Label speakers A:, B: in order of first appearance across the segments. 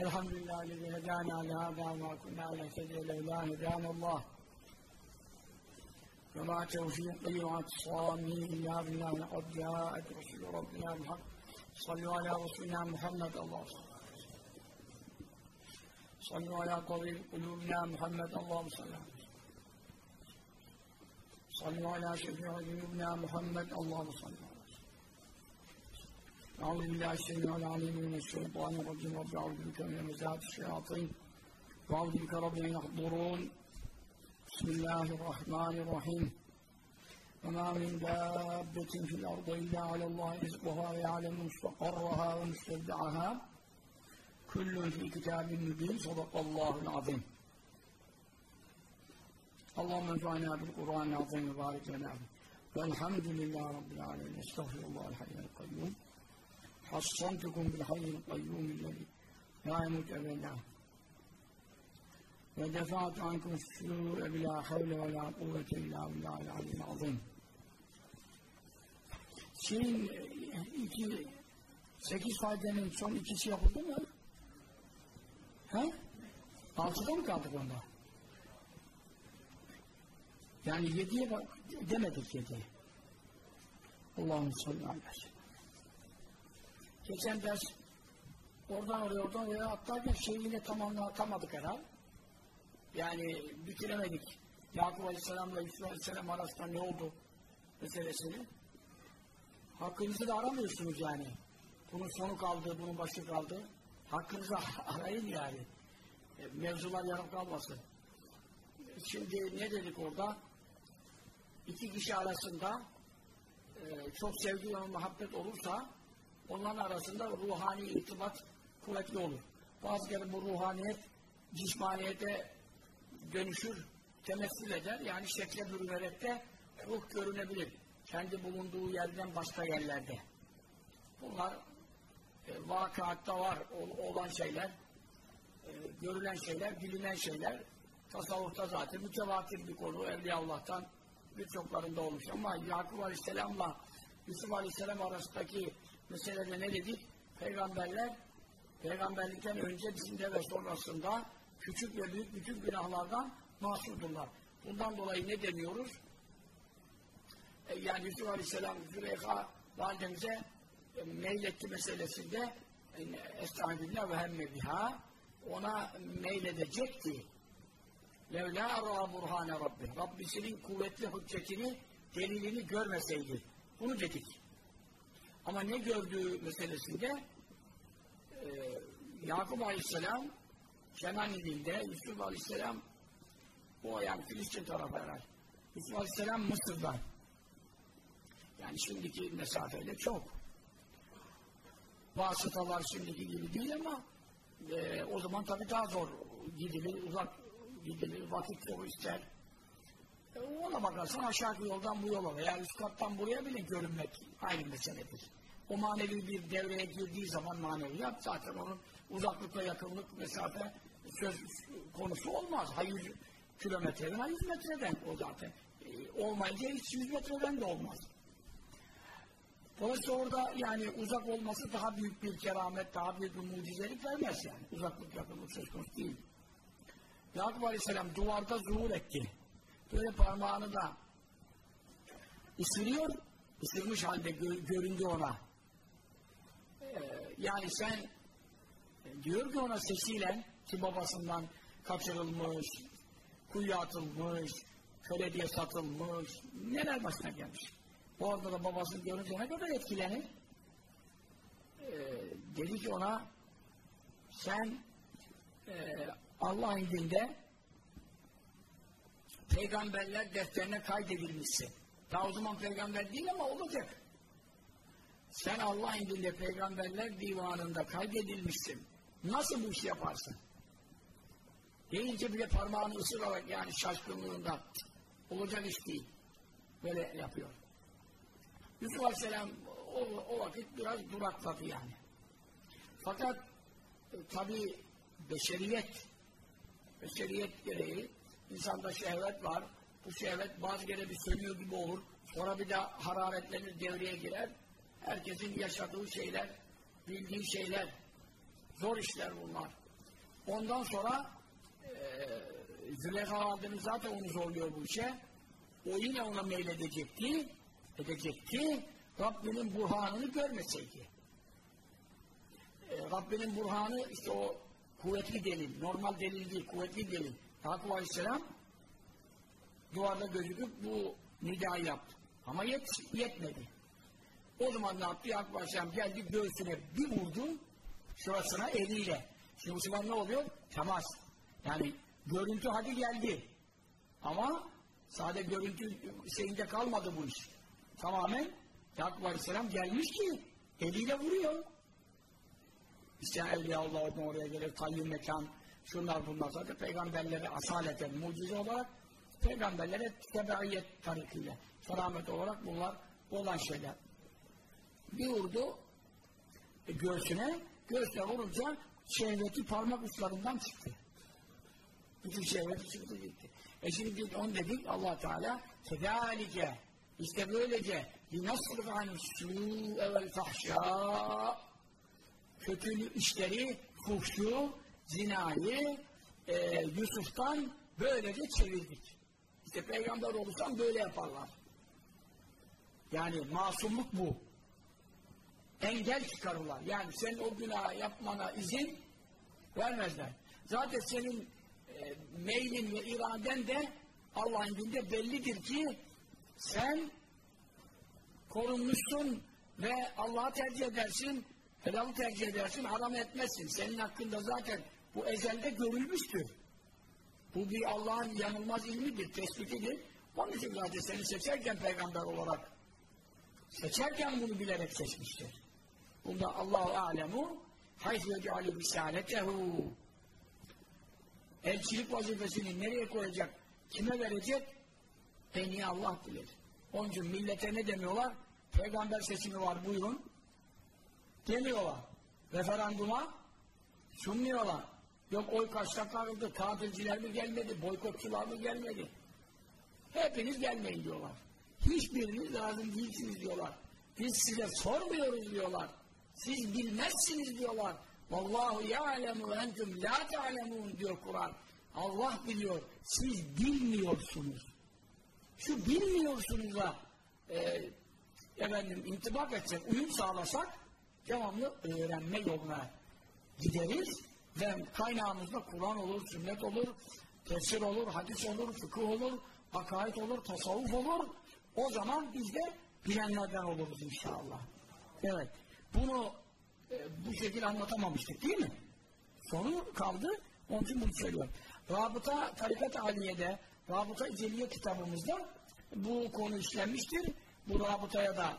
A: الحمد لله الذي هدانا لهذا وما كنا نهتدي لولا هدانا الله. وما توفيقي واعتصامي إلا بالله لقد جاءت رسول ربنا بالحق. صلوا على رسولنا محمد الله صلوا على طبيب قلوبنا محمد اللهم صل عليه صلوا على شفيع ذنوبنا محمد اللهم صل عليه أعوذ بالله السميع العليم من الشيطان الرجيم رب أعوذ بك من همزات الشياطين وأعوذ بك رب أن يحضرون بسم الله الرحمن الرحيم وما من دابة في الأرض إلا على الله رزقها ويعلم مستقرها ومستودعها كل في كتاب مبين صدق الله العظيم اللهم انفعنا بالقرآن العظيم وبارك لنا فيه والحمد لله رب العالمين استغفر الله الحي القيوم hassantüküm bil hayyil kayyum illezi la emut ebedâ ve defaat ankum su'e bila havle ve la kuvvete illa billahil iki sekiz faydenin son ikisi yapıldı mı? He? Altıda mı kaldık onda? Yani yediye bak, demedik yediye. Allah'ım sallallahu aleyhi ve sellem. Geçen ders oradan oraya oradan oraya atlarken şeyi yine tamamlatamadık herhalde. Yani bitiremedik. Yakup Aleyhisselam'la Yusuf Aleyhisselam arasında ne oldu meselesini. Hakkınızı da aramıyorsunuz yani. Bunun sonu kaldı, bunun başı kaldı. Hakkınızı arayın yani. E, mevzular yarım kalmasın. Şimdi ne dedik orada? İki kişi arasında e, çok sevgi ve muhabbet olursa onların arasında ruhani irtibat kuvvetli olur. Bazı kere bu ruhaniyet cismaniyete dönüşür, temessül eder. Yani şekle bürünerek de ruh görünebilir. Kendi bulunduğu yerden başka yerlerde. Bunlar e, vakatta var olan şeyler, e, görülen şeyler, bilinen şeyler. Tasavvufta zaten mütevatir bir konu. Evliya Allah'tan birçoklarında olmuş. Ama Yakup Aleyhisselam'la Yusuf Aleyhisselam arasındaki meselede ne dedik? Peygamberler peygamberlikten önce bizimde ve sonrasında küçük ve büyük bütün günahlardan mahsurdurlar. Bundan dolayı ne demiyoruz? E, yani Yusuf Aleyhisselam Züleyha validemize e, meyletti meselesinde e, Estağfirullah ve hemme biha ona meyledecekti. Levla ara burhane Rabbi. Rabbisinin kuvvetli hüccetini, delilini görmeseydi. Bunu dedik. Ama ne gördüğü meselesinde e, Yakup Aleyhisselam Kenan ilinde, Yusuf Aleyhisselam o yani Filistin tarafı herhalde. Yusuf Aleyhisselam Mısır'da. Yani şimdiki mesafeyle çok. Vasıtalar şimdiki gibi değil ama e, o zaman tabii daha zor gidilir, uzak gidilir, vakit çok ister. E, ona bakarsan aşağı yoldan bu yola veya üst kattan buraya bile görünmek aynı meseledir. O manevi bir devreye girdiği zaman maneviyat zaten onun uzaklıkla yakınlık mesafe söz konusu olmaz. Ha 100 kilometreden, ha 100 metreden o zaten. E, olmayınca hiç 100 metreden de olmaz. Dolayısıyla orada yani uzak olması daha büyük bir keramet, daha büyük bir mucizelik vermez yani. Uzaklık yakınlık söz konusu değil. Yakup Aleyhisselam duvarda zuhur etti. Böyle parmağını da ısırıyor, ısırmış halde gö göründü ona. Ee, yani sen diyor ki ona sesiyle ki babasından kaçırılmış, kuyuya atılmış, köle diye satılmış, neler başına gelmiş. Bu arada da babasını görünce ne kadar etkilenir? Ee, dedi ki ona sen e, Allah indinde peygamberler defterine kaydedilmişsin. Daha o zaman peygamber değil ama olacak. Sen Allah indinde peygamberler divanında kaydedilmişsin. Nasıl bu işi yaparsın? Deyince bile parmağını ısırarak yani şaşkınlığında olacak iş değil. Böyle yapıyor. Yusuf Aleyhisselam o, o vakit biraz durakladı yani. Fakat e, tabi beşeriyet beşeriyet gereği insanda şehvet var. Bu şehvet bazı kere bir sönüyor gibi olur. Sonra bir daha hararetlenir, devreye girer. Herkesin yaşadığı şeyler, bildiği şeyler, zor işler bunlar. Ondan sonra e, Züleyha Validemiz zaten onu zorluyor bu işe. O yine ona meyledecekti. Edecekti. Rabbinin burhanını görmeseydi. E, Rabbinin burhanı işte o kuvvetli delil. Normal delil değil, kuvvetli delil. Yakup Aleyhisselam duvarda gözüküp bu nidayı yaptı. Ama yet, yetmedi. O zaman ne yaptı? Yakup Aleyhisselam geldi göğsüne bir vurdu şurasına eliyle. Şimdi bu sefer ne oluyor? Temas. Yani görüntü hadi geldi. Ama sade görüntü şeyinde kalmadı bu iş. Tamamen Yakup Aleyhisselam gelmiş ki eliyle vuruyor. İşte Evliyaullah oradan oraya gelir, kayyum mekan, şunlar bunlar zaten peygamberlere asaleten, mucize olarak peygamberlere tebeiyet tarikiyle, keramet olarak bunlar olan şeyler. Bir vurdu e, göğsüne, göğsüne vurunca şehveti parmak uçlarından çıktı. Bütün şehveti çıktı gitti. E şimdi onu dedik allah Teala fedalike işte böylece linasrif an su'e vel fahşâ kötü işleri, fuhşu, zinayı e, Yusuf'tan böylece çevirdik. İşte peygamber olursan böyle yaparlar. Yani masumluk bu. Engel çıkarırlar. Yani senin o günah yapmana izin vermezler. Zaten senin e, meylin ve iraden de Allah'ın dinde bellidir ki sen korunmuşsun ve Allah'a tercih edersin Helalı tercih edersin, haram etmezsin. Senin hakkında zaten bu ezelde görülmüştür. Bu bir Allah'ın yanılmaz ilmidir, tespitidir. Onun için zaten seni seçerken peygamber olarak seçerken bunu bilerek seçmiştir. Bunda Allahu alemu haythu yec'alü risaletehu elçilik vazifesini nereye koyacak, kime verecek en iyi Allah bilir. Onun millete ne demiyorlar? Peygamber seçimi var buyurun demiyorlar. Referanduma sunmuyorlar. Yok oy kaçta kaldı, tatilciler mi gelmedi, boykotçular mı gelmedi. Hepiniz gelmeyin diyorlar. Hiçbiriniz lazım değilsiniz diyorlar. Biz size sormuyoruz diyorlar. Siz bilmezsiniz diyorlar. Vallahu ya'lemu entum la ta'lemun diyor Kur'an. Allah biliyor. Siz bilmiyorsunuz. Şu bilmiyorsunuz'a e, efendim intibak etsek, uyum sağlasak devamlı öğrenme yoluna gideriz ve kaynağımızda Kur'an olur, sünnet olur, tefsir olur, hadis olur, fıkıh olur, akaid olur, tasavvuf olur. O zaman biz de bilenlerden oluruz inşallah. Evet. Bunu e, bu şekilde anlatamamıştık değil mi? Sonu kaldı. Onun için bunu söylüyorum. Rabıta Tarikat Aliye'de Rabıta İceliye kitabımızda bu konu işlenmiştir. Bu rabıtaya da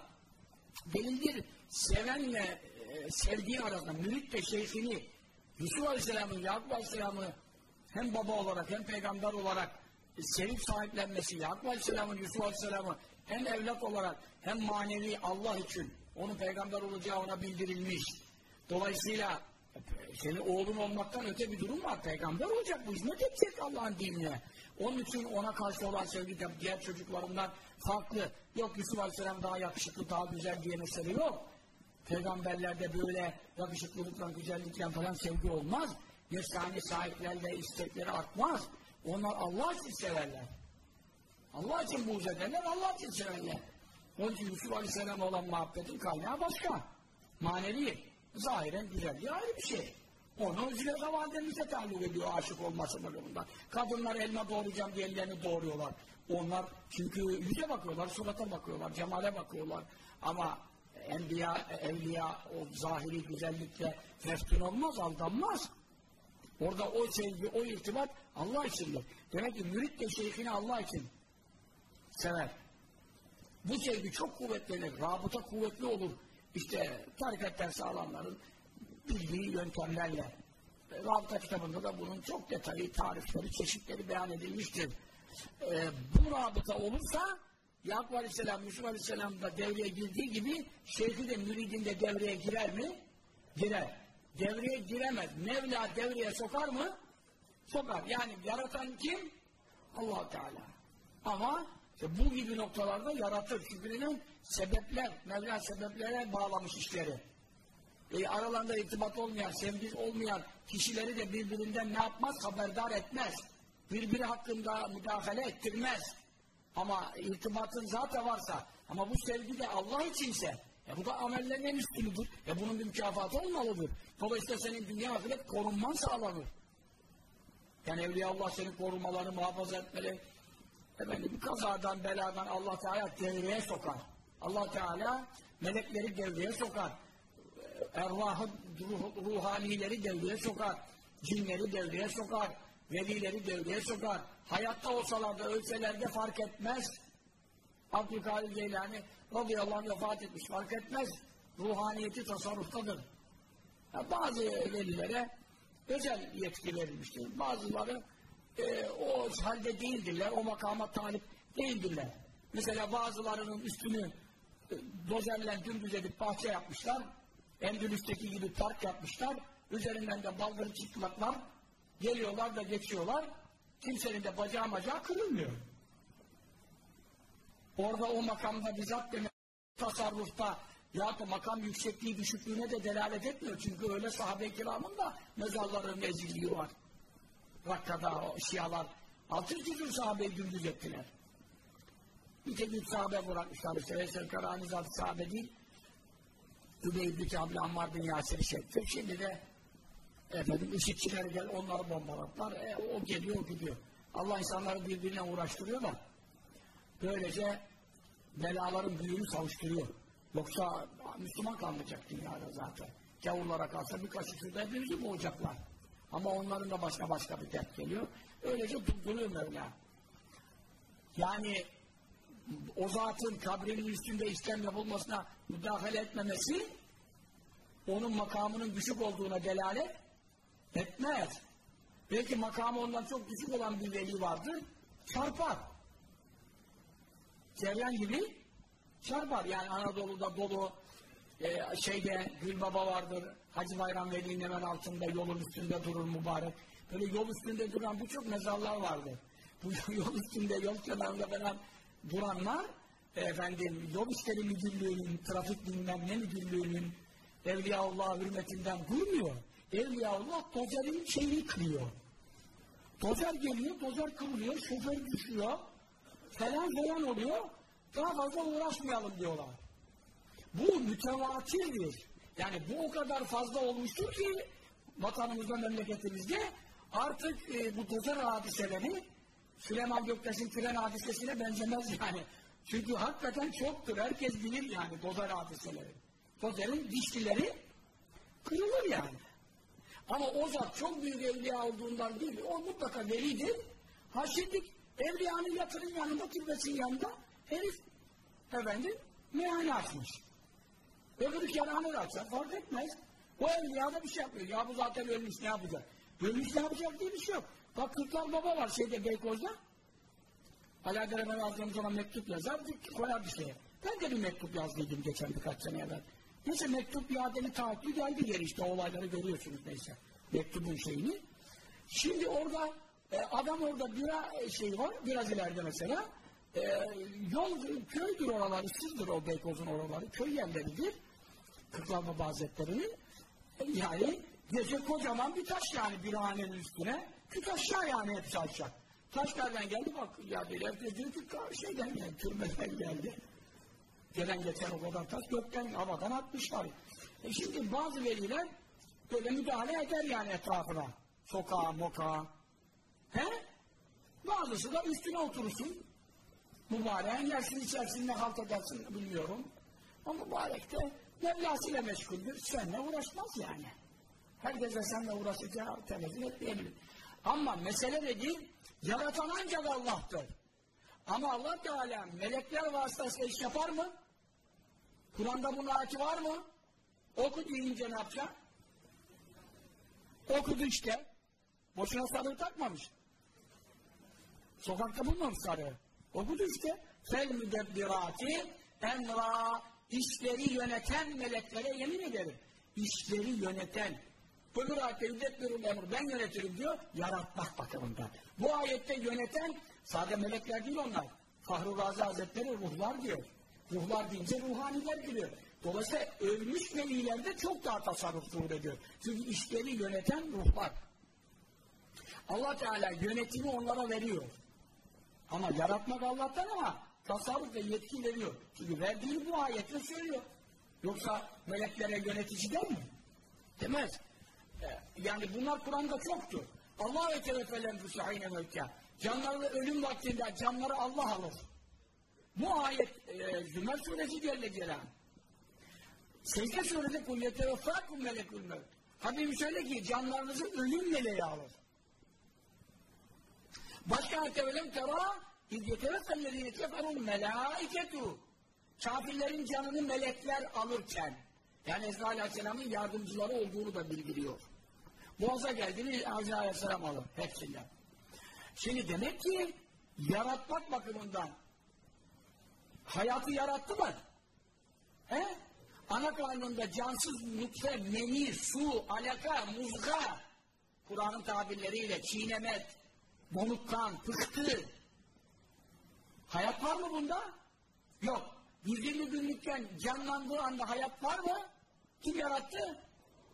A: delildir sevenle e, sevdiği arasında mürit de şeyhini Yusuf Aleyhisselam'ın, Yakup Aleyhisselam'ı hem baba olarak hem peygamber olarak sevip sahiplenmesi, Yakup Aleyhisselam'ın, Yusuf Aleyhisselam'ı hem evlat olarak hem manevi Allah için onun peygamber olacağı ona bildirilmiş. Dolayısıyla e, senin oğlun olmaktan öte bir durum var. Peygamber olacak, bu hizmet edecek Allah'ın dinine. Onun için ona karşı olan sevgi diğer çocuklarından farklı. Yok Yusuf Aleyhisselam daha yakışıklı, daha güzel diye mesele yok. Peygamberlerde böyle yakışıklılıkla, güzellikle falan sevgi olmaz. Nefsani sahiplerle istekleri artmaz. Onlar Allah için severler. Allah için buğz ederler, Allah için severler. Onun için Yusuf Aleyhisselam olan muhabbetin kaynağı başka. Manevi, zahiren güzelliği ayrı bir şey. Onu Züleyha Validemize taalluk ediyor aşık olması bakımından. Kadınlar elma doğuracağım diye ellerini doğuruyorlar. Onlar çünkü yüze bakıyorlar, surata bakıyorlar, cemale bakıyorlar. Ama enbiya, evliya o zahiri güzellikle meftun olmaz, aldanmaz. Orada o sevgi, o irtibat Allah içindir. Demek ki mürit de şeyhini Allah için sever. Bu sevgi çok kuvvetlenir, rabıta kuvvetli olur. İşte tarikat dersi alanların bildiği yöntemlerle. Rabıta kitabında da bunun çok detaylı tarifleri, çeşitleri beyan edilmiştir. Ee, bu rabıta olursa Yakup Aleyhisselam, Yusuf Aleyhisselam da devreye girdiği gibi şeyhi de müridin de devreye girer mi? Girer. Devreye giremez. Mevla devreye sokar mı? Sokar. Yani yaratan kim? allah Teala. Ama işte bu gibi noktalarda yaratır. Çünkü sebepler, Mevla sebeplere bağlamış işleri. e, aralarında irtibat olmayan, sevgi olmayan kişileri de birbirinden ne yapmaz? Haberdar etmez. Birbiri hakkında müdahale ettirmez. Ama irtibatın zaten varsa, ama bu sevgi de Allah içinse, e bu da amellerin en üstünüdür. E bunun bir mükafatı olmalıdır. Dolayısıyla senin dünya ahiret korunman sağlanır. Yani Evliya Allah senin korumalarını muhafaza etmeli. Efendim kazadan, beladan Allah Teala devreye sokar. Allah Teala melekleri devreye sokar. Ervahı, ruh, ruhanileri devreye sokar. Cinleri devreye sokar. Velileri devreye sokar. Hayatta olsalar da ölseler de fark etmez. Abdülkadir Geylani radıyallahu anh vefat etmiş. Fark etmez. Ruhaniyeti tasarruftadır. Yani bazı velilere özel yetki verilmiştir. Bazıları e, o halde değildirler, o makama talip değildirler. Mesela bazılarının üstünü e, dozerle dümdüz edip bahçe yapmışlar. Endülüs'teki gibi park yapmışlar. Üzerinden de baldırı çıplaklar geliyorlar da geçiyorlar. Kimsenin de bacağı macağı kırılmıyor. Orada o makamda bizzat demek tasarrufta ya da makam yüksekliği düşüklüğüne de delalet etmiyor. Çünkü öyle sahabe-i kiramın da mezarlarının ezilliği var. Rakkada o şialar altı küsur sahabeyi dümdüz ettiler. Bir tek üç sahabe bırakmışlar. İşte Veysel Karani zaten sahabe değil. Übey ibn Kâbli Ammar bin Yasir'i çekti. Şimdi de efendim IŞİD'çiler gel onları bombaladılar. E, o geliyor gidiyor. Allah insanları birbirine uğraştırıyor da böylece belaların büyüğünü savuşturuyor. Yoksa Müslüman kalmayacak dünyada zaten. Gavurlara kalsa bir kaşık suda hepimizi boğacaklar. Ama onların da başka başka bir dert geliyor. Öylece durduruyor Mevla. Yani o zatın kabrinin üstünde işlem yapılmasına müdahale etmemesi onun makamının düşük olduğuna delalet etmez. Belki makamı ondan çok düşük olan bir veli vardır, çarpar. Ceryan gibi çarpar. Yani Anadolu'da dolu e, şeyde Gülbaba vardır. Hacı Bayram Veli'nin hemen altında yolun üstünde durur mübarek. Böyle yol üstünde duran birçok mezarlar vardır. Bu yol üstünde, yol kenarında falan duranlar efendim yol işleri müdürlüğünün, trafik bilmem ne müdürlüğünün Evliyaullah hürmetinden durmuyor. Evliyaullah dozerin şeyini kırıyor. Dozer geliyor, dozer kırılıyor, şoför düşüyor, falan falan oluyor. Daha fazla uğraşmayalım diyorlar. Bu mütevatirdir. Yani bu o kadar fazla olmuştur ki vatanımızda, memleketimizde artık e, bu dozer hadiseleri Süleyman Göktaş'ın tren hadisesine benzemez yani. Çünkü hakikaten çoktur. Herkes bilir yani dozer hadiseleri. Dozer'in dişlileri kırılır yani. Ama o zat çok büyük evliya olduğundan değil. O mutlaka velidir. Ha şimdi evliyanın yatırın yanında, türbesin yanında herif efendim meyhane açmış. Öbürü kerhane açsa fark etmez. O evliya da bir şey yapmıyor. Ya bu zaten ölmüş ne yapacak? Ölmüş ne yapacak diye bir şey yok. Bak Kırklar Baba var şeyde Beykoz'da. Alaeddin Efendi Hazretleri ona mektup yazar, koyar bir şeye. Ben de bir mektup yazdıydım geçen birkaç sene evvel. Neyse mektup iadeni taahhütü geldi geri işte olayları görüyorsunuz neyse. Mektubun şeyini. Şimdi orada e, adam orada bir şey var, biraz ileride mesela. E, yol, köydür oraları, sizdir o Beykoz'un oraları, köy yerleridir. Baba Hazretleri'nin. Yani gece kocaman bir taş yani bir hanenin üstüne. Küt aşağı yani hepsi aşağı. Taş nereden geldi bak ya bir herkes diyor ki şeyden geldi, türbeden geldi. Gelen geçen o kadar taş gökten havadan atmışlar. E şimdi bazı veliler böyle müdahale eder yani etrafına. Sokağa, mokağa. He? Bazısı da üstüne oturursun. Mübareğin yersin içerisinde halt edersin bilmiyorum. O mübarek de Mevlasıyla meşguldür. Seninle uğraşmaz yani. Herkes de seninle uğraşacağı tenezzül etmeyebilir. Ama mesele de değil, yaratan ancak Allah'tır. Ama Allah Teala melekler vasıtasıyla iş yapar mı? Kur'an'da bunun ayeti var mı? Oku deyince ne yapacak? Okudu işte. Boşuna sarığı takmamış. Sokakta bulmamış sarığı. Okudu işte. Fel müdebbirati emra işleri yöneten meleklere yemin ederim. İşleri yöneten. Ayette yüdebbirul emr ben yönetirim diyor. Yaratmak bakımından. Bu ayette yöneten sadece melekler değil onlar. Fahru Razi Hazretleri ruhlar diyor. Ruhlar deyince ruhaniler geliyor. Dolayısıyla ölmüş velilerde çok daha tasarruf zuhur ediyor. Çünkü işleri yöneten ruhlar. Allah Teala yönetimi onlara veriyor. Ama yaratmak Allah'tan ama tasarruf ve yetki veriyor. Çünkü verdiğini bu ayetle söylüyor. Yoksa meleklere yönetici der mi? Demez. Ee, yani bunlar Kur'an'da çoktur. Allah ve teveffelen füsahine mevkâ. Canlarını ölüm vaktinde canları Allah alır. Bu ayet e, Zümer suresi Celle Celal. Secde suresi kul yeteveffâkum melekul mevt. Habibim söyle ki canlarınızı ölüm meleği alır. Başka ayette velem tera iz yeteveffellezîne keferun melâiketu. Kafirlerin canını melekler alırken yani Ezra Aleyhisselam'ın yardımcıları olduğunu da bildiriyor. Boğaza geldiğini Ezra Aleyhisselam alır hepsinden. Şimdi demek ki yaratmak bakımından hayatı yarattı mı? He? Ana karnında cansız nutfe, meni, su, alaka, muzga Kur'an'ın tabirleriyle çiğnemek, donukkan, pıhtı hayat var mı bunda? Yok. 120 günlükken canlandığı anda hayat var mı? Kim yarattı?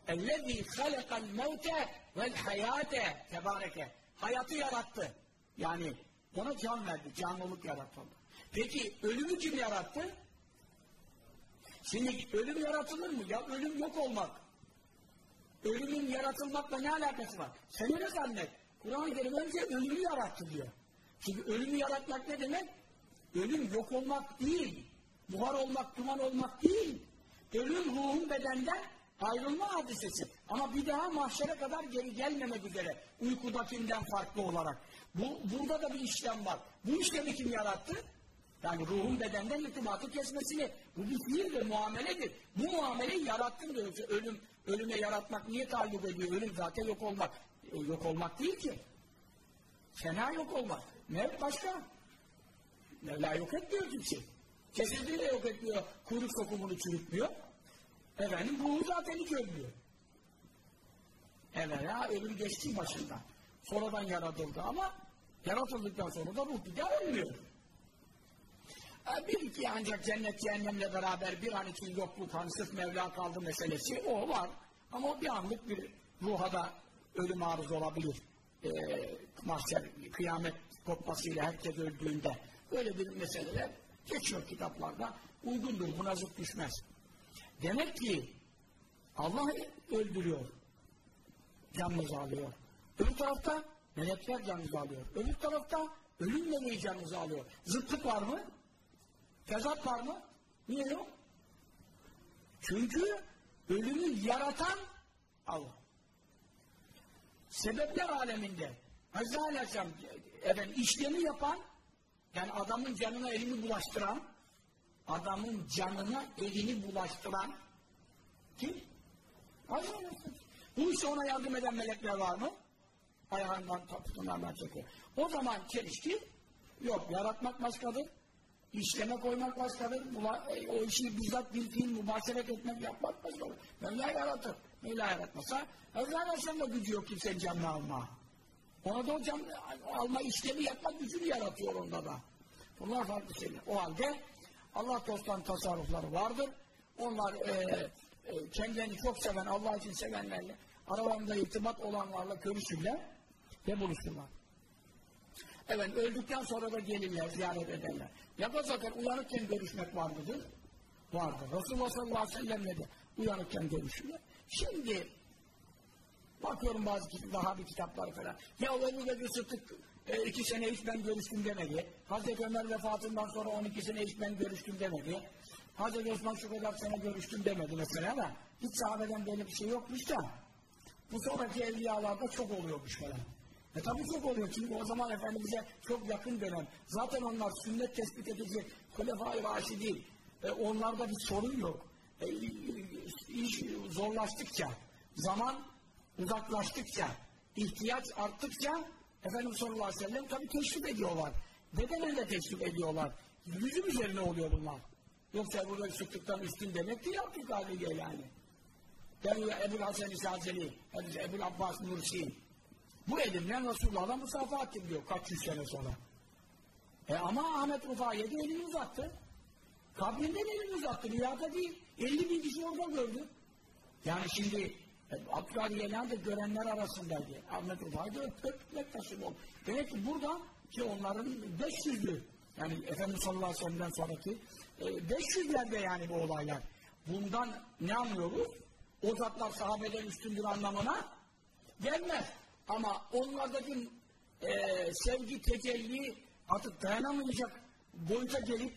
A: اَلَّذ۪ي خَلَقَ الْمَوْتَ وَالْحَيَاتَ Tebareke. Hayatı yarattı. Yani ona can verdi. Canlılık yarattı. Peki ölümü kim yarattı? Şimdi ölüm yaratılır mı? Ya ölüm yok olmak. Ölümün yaratılmakla ne alakası var? Sen öyle zannet. Kur'an-ı Kerim önce ölümü yarattı diyor. Çünkü ölümü yaratmak ne demek? Ölüm yok olmak değil. Buhar olmak, duman olmak değil. Ölüm ruhun bedenden ayrılma hadisesi. Ama bir daha mahşere kadar geri gelmemek üzere. Uykudakinden farklı olarak. Bu, burada da bir işlem var. Bu işlemi kim yarattı? Yani ruhun bedenden irtibatı kesmesini. Bu bir fiildir, muameledir. Bu muameleyi yarattın diyor. Ölüm, ölüme yaratmak niye taalluk ediyor? Ölüm zaten yok olmak. E, yok olmak değil ki. Fena yok olmak. Ne başka? Mevla yok etmiyor kimse. Cesedi de yok etmiyor. Kuyruk sokumunu çürütmüyor. Efendim ruhu zaten hiç ölmüyor. Evvela ölüm geçti başından. Sonradan yaratıldı ama yaratıldıktan sonra da ruh bir daha ölmüyor. Bir iki ancak cennet cehennemle beraber bir an için yokluk, hani sırf Mevla kaldı meselesi o var. Ama o bir anlık bir ruha da ölüm arız olabilir. E, mahşer, kıyamet kopmasıyla herkes öldüğünde böyle bir meseleler geçiyor kitaplarda. Uygundur, zıt düşmez. Demek ki Allah öldürüyor. Canınızı alıyor. Öbür tarafta melekler canınızı alıyor. Öbür tarafta ölüm meleği canınızı alıyor. Zıtlık var mı? Tezat var mı? Niye yok? Çünkü ölümü yaratan Allah. Sebepler aleminde Hazreti Aleyhisselam işlemi yapan yani adamın canına elini bulaştıran adamın canına elini bulaştıran kim? Aleyhisselam. Bu işe ona yardım eden melekler var mı? Ayağından, taputunlardan çekiyor. O zaman çelişki yok. Yaratmak başkadır. İşleme koymak başkadır. E, o işi bizzat bir fiil mübaşeret etmek, yapmak başkadır. Mevla yaratır. Mevla yaratmasa Hazreti Aleyhisselam da gücü yok kimsenin canını alma. Ona da o can alma işlemi yapmak gücünü yaratıyor onda da. Bunlar farklı şeyler. O halde Allah dosttan tasarrufları vardır. Onlar e, e, kendilerini çok seven, Allah için sevenlerle aralarında irtibat olanlarla görüşürler ve buluşurlar. Evet, öldükten sonra da gelirler, ziyaret ederler. Yapasakar uyanıkken görüşmek var mıdır? Vardır. Resulullah sallallahu aleyhi ve sellemle de uyanıkken görüşürler. Şimdi bakıyorum bazı daha bir kitaplar falan. Ya Ebu Bekir Sıddık e, iki sene hiç ben görüştüm demedi. Hazreti Ömer vefatından sonra 12 sene hiç ben görüştüm demedi. Hazreti Osman şu kadar sene görüştüm demedi mesela da. Hiç sahabeden böyle bir şey yokmuş da. Bu sonraki evliyalarda çok oluyormuş falan. E tabi çok oluyor çünkü o zaman Efendimiz'e çok yakın dönem. Zaten onlar sünnet tespit edecek Kulefai Raşidin. E, onlarda bir sorun yok. E, iş zorlaştıkça, zaman uzaklaştıkça, ihtiyaç arttıkça Efendimiz sallallahu aleyhi ve sellem tabi teşrif ediyorlar. Bedenen de teşrif ediyorlar. Yüzüm üzerine oluyor bunlar. Yoksa burada sıktıktan üstün demek değil Abdülkadir yani. Ben Ebu Hasan-ı Şazeli, Ebu Abbas Nursi. Bu elimle Resulullah'la musafa ettim diyor kaç yüz sene sonra. E ama Ahmet Rufa'ya de elini uzattı. Kabrinden elini uzattı. Rüyada değil. 50 bin kişi orada gördü. Yani şimdi Abdülhadi Yelhan da görenler arasındaydı. Ahmet Rufa'yı da öp, nasip oldu. Demek ki burada ki onların 500'lü yani Efendimiz sallallahu aleyhi ve sellem'den sonraki e, 500'lerde yani bu olaylar. Bundan ne anlıyoruz? O zatlar sahabeden üstündür anlamına gelmez. Ama onlardaki e, sevgi, tecelli artık dayanamayacak boyuta gelip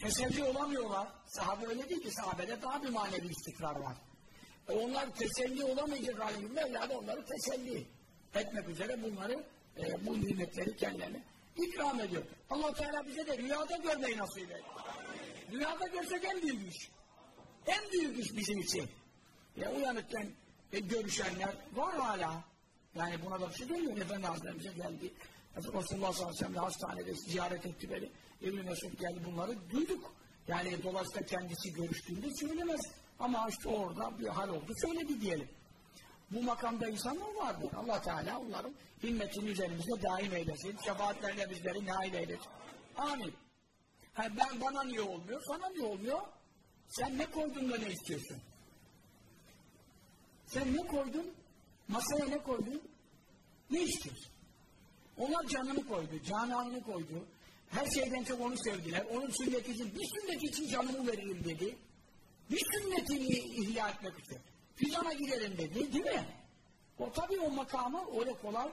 A: teselli olamıyorlar. Sahabe öyle değil ki sahabede daha bir manevi istikrar var. Onlar teselli olamayacak gibi Mevla da onları teselli etmek üzere bunları e, bu nimetleri kendilerine ikram ediyor. allah Teala bize de rüyada görmeyi nasip ediyor. Rüyada görsek en büyük iş. En büyük iş bizim için. Ya uyanıkken e, görüşenler var hala. Yani buna da bir şey demiyor. Efendi Hazretlerimize geldi. Resulullah sallallahu aleyhi ve sellem hastanede ziyaret etti beni. Evli Mesut geldi bunları duyduk. Yani dolayısıyla kendisi görüştüğünde söylemez. Ama işte orada bir hal oldu. Söyledi diyelim. Bu makamda insanlar vardır. Allah Teala onların himmetini üzerimizde daim eylesin. Şefaatlerle bizleri nail eylesin. Amin. Ha ben bana niye olmuyor? Sana niye olmuyor? Sen ne koydun da ne istiyorsun? Sen ne koydun? Masaya ne koydun? Ne istiyorsun? Onlar canını koydu, cananını koydu. Her şeyden çok onu sevdiler. Onun sünneti için, bir sünnet için canımı veririm dedi. Bir sünnetini ihya etmek için. Fizana giderim dedi, değil mi? O tabii o makamı öyle kolay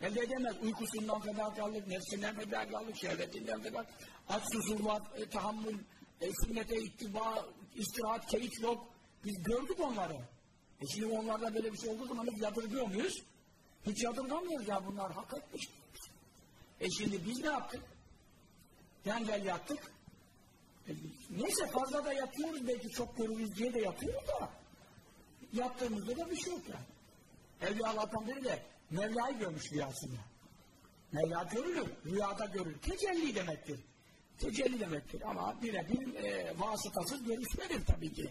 A: elde edemez. Uykusundan fedakarlık, nefsinden fedakarlık, şehvetinden fedakarlık, aç susuzluğa, e, tahammül, e, sünnete ittiba, istirahat, keyif yok. Biz gördük onları. E şimdi onlarda böyle bir şey olduğu zaman biz yadırgıyor muyuz? Hiç yadırgamıyoruz ya bunlar hak etmiş. E şimdi biz ne yaptık? Gel gel yattık. Neyse fazla da yatıyoruz belki çok görürüz diye de yatıyoruz da yattığımızda da bir şey yok yani. Evliya Allah'tan biri de Mevla'yı görmüş rüyasında. Mevla görülür, rüyada görülür. Tecelli demektir. Tecelli demektir ama birebir e, vasıtasız görüşmedir tabii ki.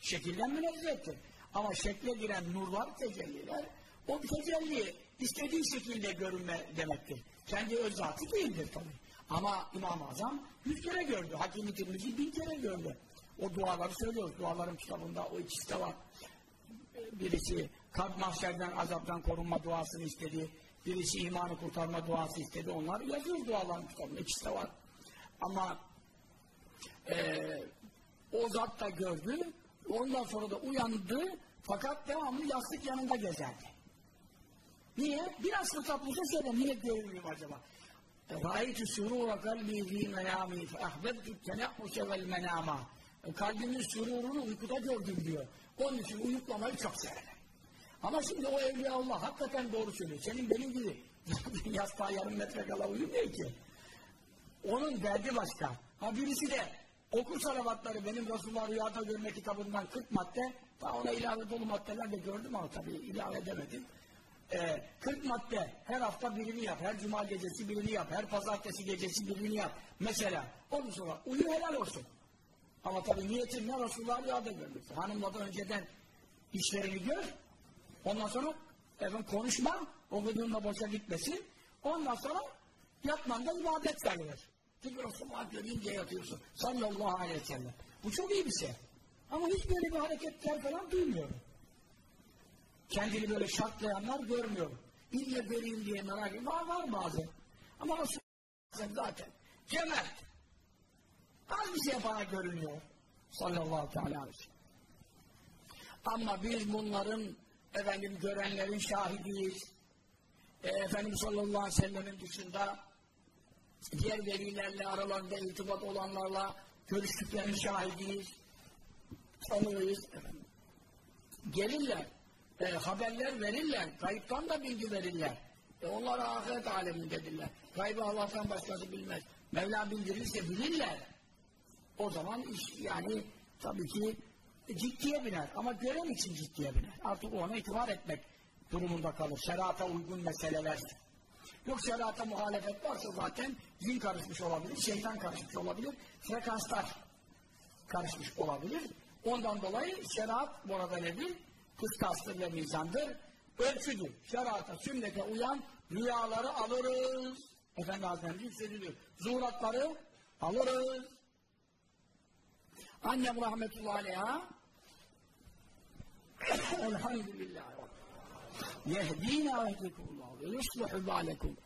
A: Şekilden münezzehtir. Ama şekle giren nurlar, tecelliler, o tecelli istediği şekilde görünme demektir. Kendi öz zatı değildir tabii. Ama İmam-ı Azam yüz kere gördü. Hakim-i Tirmizi bin kere gördü. O duaları söylüyoruz. Duaların kitabında o ikisi de var. Birisi kalp mahşerden, azaptan korunma duasını istedi. Birisi imanı kurtarma duası istedi. Onlar yazıyor duaların kitabında. İkisi de var. Ama e, o zat da gördü. Ondan sonra da uyandı. Fakat devamlı yastık yanında gezerdi. Niye? Biraz fırsat bulsa söyle. Niye görmüyorum acaba? Râitü surûra kalbî fî menâmî fe ahbebtü tenehhuşe vel menâmâ. Kalbimin sururunu uykuda gördüm diyor. Onun için uyuklamayı çok severim. Ama şimdi o evliya Allah hakikaten doğru söylüyor. Senin benim gibi yastığa yarım metre kala uyumuyor ki. Onun derdi başka. Ha birisi de okur salavatları benim Resulullah Rüyada Görme kitabından 40 madde daha ona ilave dolu maddeler de gördüm ama tabii ilave edemedim. Ee, 40 madde her hafta birini yap, her cuma gecesi birini yap, her pazartesi gecesi birini yap. Mesela ondan sonra uyu helal olsun. Ama tabii niyetin ne Resulullah Rüyada görmek. Hanımla da önceden işlerini gör. Ondan sonra efendim, konuşma, okuduğunla boşa gitmesin. Ondan sonra yatmanda ibadet sayılır. Çünkü Resulullah görünce yatıyorsun. Sallallahu aleyhi ve sellem. Bu çok iyi bir şey. Ama hiç böyle bir hareketler falan duymuyorum. Kendini böyle şartlayanlar görmüyorum. İlle göreyim diye merak ediyorum. Var var bazı. Ama Resulullah zaten cömert. Az bir şey bana görünüyor. Sallallahu aleyhi ve sellem. Ama biz bunların efendim görenlerin şahidiyiz. E, Efendimiz sallallahu aleyhi ve sellemin dışında diğer velilerle aralarında irtibat olanlarla görüştüklerinin şahidiyiz. Tanıyoruz. Gelirler. E, haberler verirler. Kayıptan da bilgi verirler. E, onlara ahiret alemindedirler. Kaybı Allah'tan başkası bilmez. Mevla bildirirse bilirler. O zaman iş yani tabii ki ciddiye biner. Ama gören için ciddiye biner. Artık ona itibar etmek durumunda kalır. Şerata uygun meseleler. Yok şerata muhalefet varsa zaten zil karışmış olabilir, şeytan karışmış olabilir, frekanslar karışmış olabilir. Ondan dolayı şeriat burada nedir? Kıstastır ve mizandır. Ölçüdür. Şerata, sünnete uyan rüyaları alırız. Efendi Hazretleri hissedilir. Zuhuratları alırız. Annem rahmetullahi aleyha Elhamdülillah Yehdina ve yehdikumullah ve yusluhu ba'lekum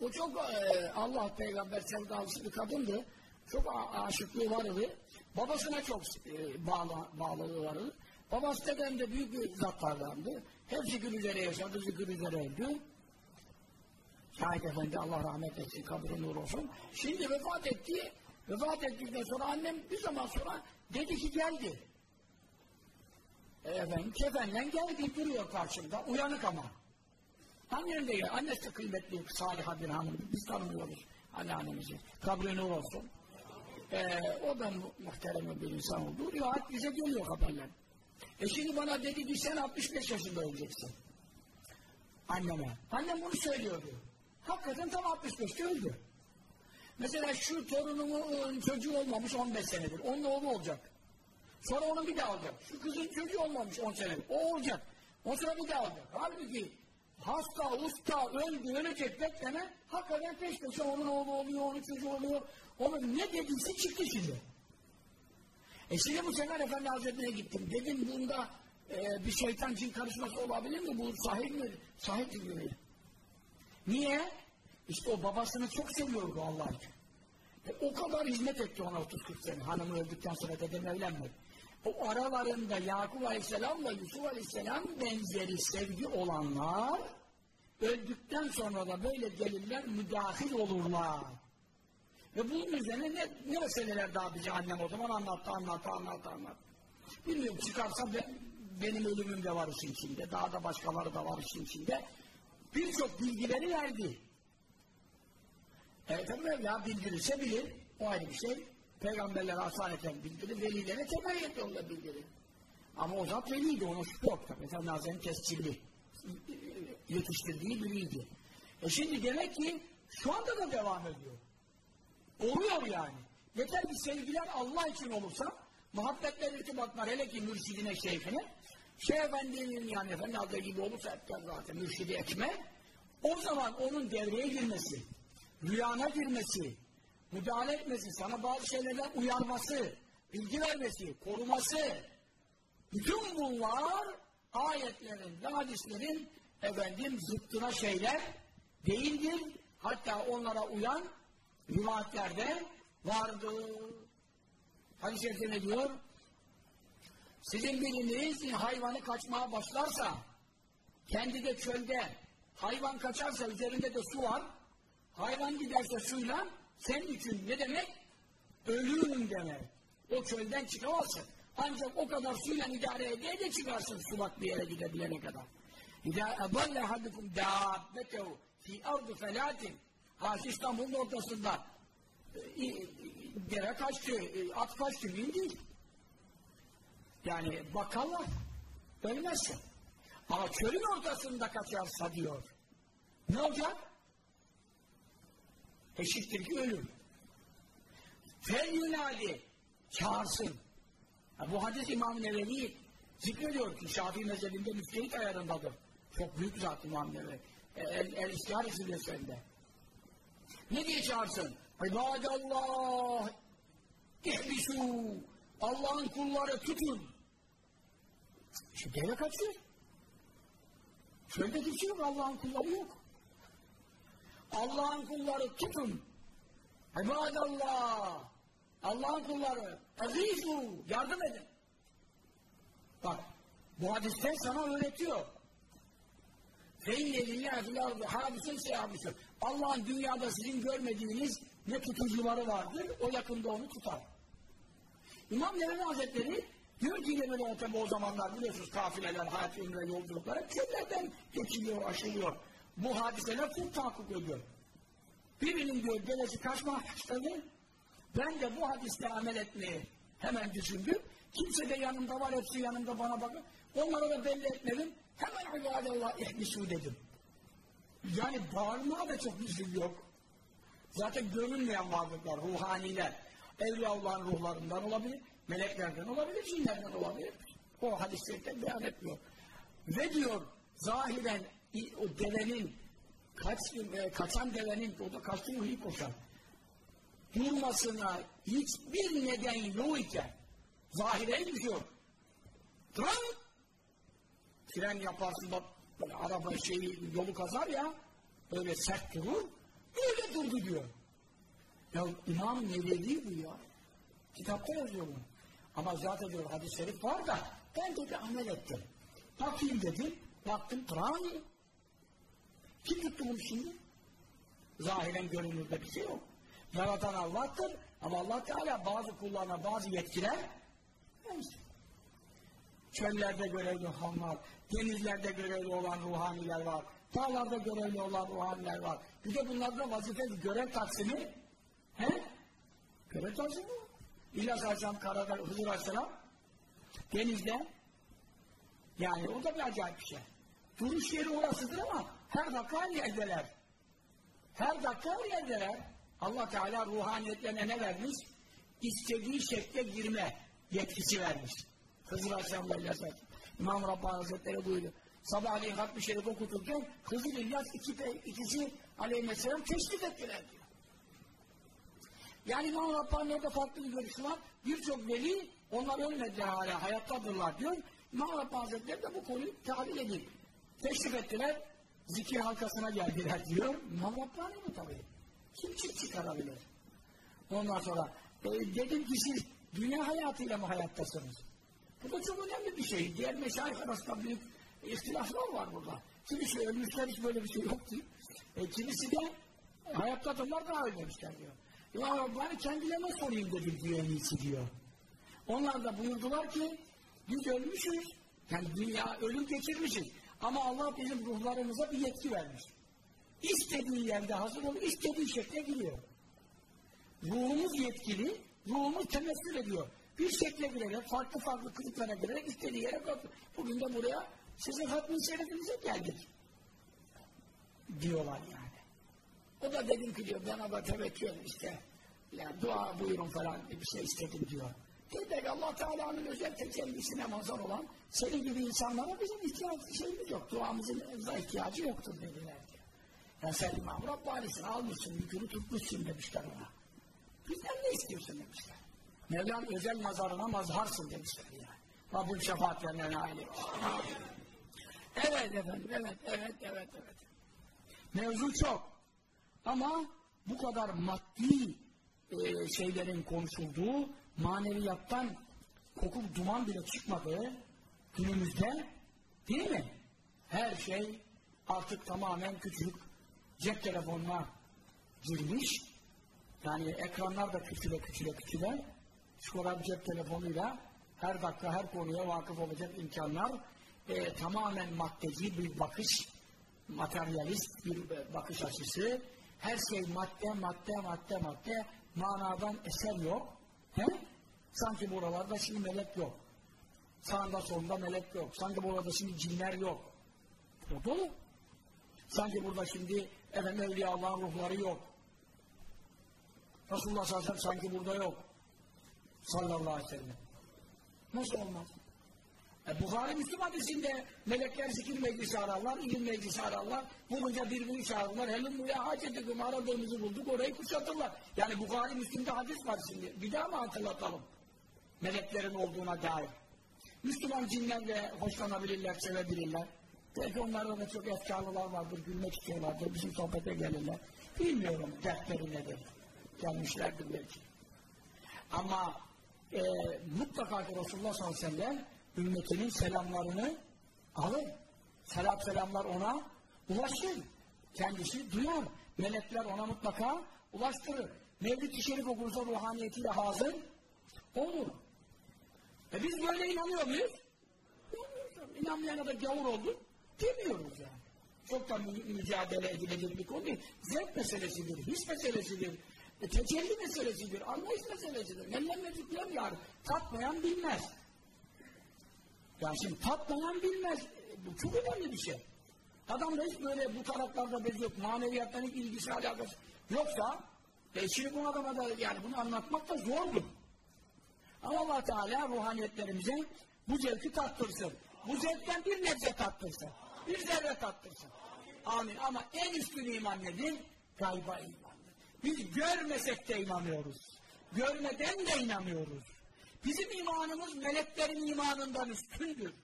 A: o çok e, Allah peygamber sevdalısı bir kadındı. Çok aşıklığı vardı. Babasına çok e, bağlı, bağlılığı vardı. Babası dedem de büyük bir zatlardandı. Hep zikir üzere yaşadı, zikir üzere öldü. Şahit Efendi Allah rahmet etsin, kabri nur olsun. Şimdi vefat etti. Vefat ettikten sonra annem bir zaman sonra dedi ki geldi. E, efendim kefenle geldi duruyor karşımda. Uyanık ama. Annem de annesi de kıymetli Salih bir hanım. Biz tanımıyoruz anneannemizi. Kabri nur olsun. Ee, o da muhterem bir insan oldu. Rivayet bize geliyor haberler. E şimdi bana dedi ki sen 65 yaşında öleceksin. Anneme. Annem bunu söylüyordu. Hakikaten tam 65'te öldü. Mesela şu torunumun çocuğu olmamış 15 senedir. Onun oğlu olacak. Sonra onun bir daha olacak. Şu kızın çocuğu olmamış 10 senedir. O olacak. O sonra bir daha olacak. Halbuki hasta, usta, öldü, ölecek bekleme hakikaten peş peşe onun oğlu oluyor, onun çocuğu oluyor. Onun ne dediyse çıktı şimdi. E şimdi bu sefer Efendi Hazretleri'ne gittim. Dedim bunda e, bir şeytan cin karışması olabilir mi? Bu sahih mi? Sahih mi? Niye? İşte o babasını çok seviyordu Allah için. E, o kadar hizmet etti ona 30-40 sene. Hanımı öldükten sonra dedem evlenmedi. O aralarında Yakup Aleyhisselam'la Yusuf Aleyhisselam benzeri sevgi olanlar öldükten sonra da böyle gelirler müdahil olurlar. Ve bunun üzerine ne, ne meseleler daha bize annem o zaman anlattı, anlattı, anlattı, anlattı. Bilmiyorum çıkarsa ben, benim ölümüm de var işin içinde, daha da başkaları da var işin içinde. Birçok bilgileri verdi. Evet Mevla bildirirse bilir, o ayrı bir şey. Peygamberlere asaleten bildirir, velilere temayet yolunda bildirir. Ama o zat veliydi, onun şüphe yok. Efendi Hazretleri'nin tescilli, yetiştirdiği biriydi. E şimdi demek ki şu anda da devam ediyor. Oluyor yani. Yeter ki sevgiler Allah için olursa, muhabbetler, irtibatlar, hele ki mürşidine, şeyhine, Şeyh Efendi'nin yani Efendi Hazretleri gibi olursa hepten zaten mürşidi ekme, o zaman onun devreye girmesi, rüyana girmesi, müdahale etmesi, sana bazı şeylerden uyarması, bilgi vermesi, koruması, bütün bunlar ayetlerin ve hadislerin efendim zıttına şeyler değildir. Hatta onlara uyan rivayetlerde vardı. Hadis-i şerifte ne diyor? Sizin biriniz hayvanı kaçmaya başlarsa, kendi de çölde, hayvan kaçarsa üzerinde de su var, hayvan giderse suyla, senin için ne demek? Ölürüm demek. O çölden çıkamazsın. Ancak o kadar suyla idare ede de çıkarsın sulak bir yere gidebilene kadar. İzâ edalle haddukum dâbbetehu fî ardu felâtin Karşı İstanbul'un ortasında e, dere kaçtı, e, at kaçtı, bindi. Yani bakarlar, ölmezsin. Ama çölün ortasında kaçarsa diyor. Ne olacak? Eşittir ki ölüm. Fel yunali, çağırsın. Ha, bu hadis İmam Nevevi zikrediyor ki Şafii mezhebinde müftehit ayarındadır. Çok büyük zat İmam Nevevi. El-İstihar el, el ne diye çağırsın? İbadallah ihbisu Allah'ın kulları tutun. Şimdi eve kaçıyor. Çölde kimse yok, Allah'ın kulları yok. Allah'ın kulları tutun. İbadallah. Allah'ın kulları. Azizu. Yardım edin. Bak, bu hadisten sana öğretiyor. Feyne lillahi fil ardı hadisun seyabisun. Allah'ın dünyada sizin görmediğiniz ne tutucuları vardır, o yakında onu tutar. İmam Nevevi Hazretleri diyor ki Yemen'e tabi o zamanlar biliyorsunuz kafileler, hayat ümre yolculukları köylerden geçiliyor, aşılıyor. Bu hadiseler çok tahakkuk ediyor. Birinin diyor devesi kaçma başladı. Ben de bu hadiste amel etmeyi hemen düşündüm. Kimse de yanımda var, hepsi yanımda bana bakın. Onlara da belli etmedim. Hemen ibadallah ihbisu dedim. Yani bağırmaya da çok lüzum yok. Zaten görünmeyen varlıklar, ruhaniler, Evliyaullah'ın ruhlarından olabilir, meleklerden olabilir, cinlerden olabilir. O hadislerden beyan etmiyor. Ve diyor, zahiren o devenin, kaç, e, kaçan devenin, o da kaçtığı iyi koşar. durmasına hiçbir neden yok iken zahire şey yok. Duran fren yaparsın da böyle araba şeyi yolu kazar ya öyle sert durur öyle durdu diyor. Ya İmam Nevevi bu ya. Kitapta yazıyor bunu. Ama zaten diyor hadis-i şerif var da ben de bir amel ettim. Bakayım dedim. Baktım Kur'an Kim tuttu bunu şimdi? Zahiren görünürde bir şey yok. Yaratan Allah'tır ama Allah Teala bazı kullarına bazı yetkiler vermiştir. Çöllerde görevli hanlar, denizlerde görevli olan ruhaniler var, dağlarda görevli olan ruhaniler var. Bir de bunlarda vazife görev taksimi he? Görev taksimi İlyas Aleyhisselam karada Hızır Aleyhisselam denizde yani o da bir acayip bir şey. Duruş yeri orasıdır ama her dakika her yerdeler. Her dakika her yerdeler. Allah Teala ruhaniyetlerine ne vermiş? İstediği şekle girme yetkisi vermiş. Hızır Aleyhisselam'la Aleyhisselam. İmam Rabbani Hazretleri buyuruyor. Sabahleyin Hatmi Şerif okuturken Hızır İlyas iki, ikisi aleyhisselam teşrif ettiler diyor. Yani İmam Rabbani'de farklı bir görüşü var. Birçok veli onlar ölmediler hala hayattadırlar diyor. İmam Rabbani Hazretleri de bu konuyu tahvil edip teşrif ettiler. Zikir halkasına geldiler diyor. İmam Rabbani mi tabii? Kim çık çıkarabilir? Ondan sonra e, dedim ki siz dünya hayatıyla mı hayattasınız? Bu da çok önemli bir şey. Diğer meşayih arasında büyük ihtilaflar var burada. Kimisi ölmüşler hiç böyle bir şey yok diyor. E, kimisi de hayattadırlar daha ölmemişler diyor. Ya Rabbani kendilerine sorayım dedim diyor en iyisi diyor. Onlar da buyurdular ki biz ölmüşüz. Yani dünya ölüm geçirmişiz. Ama Allah bizim ruhlarımıza bir yetki vermiş. İstediği yerde hazır olup istediği şekle giriyor. Ruhumuz yetkili, ruhumuz temessül ediyor. Bir şekle girerek, farklı farklı kılıklara girerek istediği yere kalkıyor. Bugün de buraya sizin hatmi şerefinize geldik. Diyorlar yani. O da dedim ki diyor ben ama tevekkül işte yani dua buyurun falan bir şey istedim diyor. Dedi Allah Teala'nın özel tecellisine mazhar olan senin gibi insanlara bizim ihtiyaç şeyimiz yok. Duamızın ihtiyacı yoktur dediler diyor. Ya sen İmam Rabbani'sin almışsın yükünü tutmuşsun demişler ona. Bizden ne istiyorsun demişler. Mevlam özel mazarına mazharsın demişler yani. Rabbim şefaatlerine nail etsin. Evet efendim, evet, evet, evet, evet. Mevzu çok. Ama bu kadar maddi e, şeylerin konuşulduğu, maneviyattan kokup duman bile çıkmadığı günümüzde değil mi? Her şey artık tamamen küçük cep telefonuna girmiş. Yani ekranlar da küçüle küçüle küçüle. Kadar cep telefonuyla her dakika her konuya vakıf olacak imkanlar e, tamamen maddeci bir bakış, materyalist bir bakış açısı her şey madde, madde, madde, madde, manadan eser yok. He? Sanki buralarda şimdi melek yok. Sağında solunda melek yok. Sanki burada şimdi cinler yok. O dolu. Sanki burada şimdi efendim Allah'ın ruhları yok. Resulullah sallallahu sanki burada yok. Sallallahu aleyhi ve sellem. Nasıl olmaz? E, Bukhari Müslüm hadisinde melekler zikir meclisi ararlar, ilim meclisi ararlar, bulunca birbirini çağırırlar, helin buraya hacetikum aradığımızı bulduk, orayı kuşatırlar. Yani Bukhari Müslüm'de hadis var şimdi, bir daha mı hatırlatalım? Meleklerin olduğuna dair. Müslüman cinlerle hoşlanabilirler, sevebilirler. Belki onlarda da çok efkarlılar vardır, gülmek istiyorlardır, bizim sohbete gelirler. Bilmiyorum dertleri nedir. Gelmişlerdir belki. Ama e, mutlaka ki Resulullah sallallahu aleyhi ve sellem ümmetinin selamlarını alır. Selam selamlar ona ulaşır. Kendisi duyar. Melekler ona mutlaka ulaştırır. Mevlid-i Şerif okursa ruhaniyetiyle hazır olur. E biz böyle inanıyor muyuz? İnanmayana da gavur oldu demiyoruz yani. Çok da mü mücadele edilecek bir konu değil. Zevk meselesidir, his meselesidir, e, tecelli meselesidir, anlayış meselesidir. Mellen mevcutlayan yarın. Tatmayan bilmez. Yani şimdi tatmayan bilmez. Bu çok önemli bir şey. Adam da hiç böyle bu taraflarda bez yok. Maneviyattan hiç ilgisi alakası yoksa e şimdi bu adama da yani bunu anlatmak da zordur. Ama Allah Teala ruhaniyetlerimize bu zevki tattırsın. Bu zevkten bir nebze tattırsın. Bir zerre tattırsın. Amin. Ama en üstün iman nedir? Gayba imandır. Biz görmesek de inanıyoruz. Görmeden de inanıyoruz. Bizim imanımız meleklerin imanından üstündür.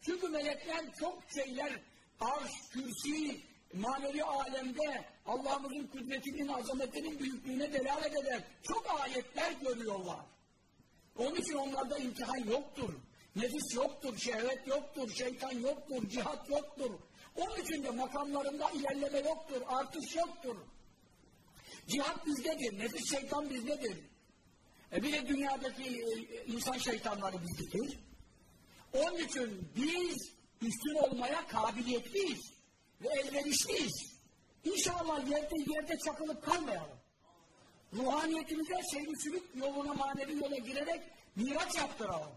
A: Çünkü melekler çok şeyler, arş, kürsi, manevi alemde Allah'ımızın kudretinin, azametinin büyüklüğüne delalet eder. Çok ayetler görüyorlar. Onun için onlarda imtihan yoktur. Nefis yoktur, şehvet yoktur, şeytan yoktur, cihat yoktur. Onun için de makamlarında ilerleme yoktur, artış yoktur. Cihat bizdedir, nefis şeytan bizdedir. E bir de dünyadaki e, insan şeytanları bizdedir. Onun için biz üstün olmaya kabiliyetliyiz ve elverişliyiz. İnşallah yerde yerde çakılıp kalmayalım. Ruhaniyetimize seyri sülük yoluna manevi yola girerek miraç yaptıralım.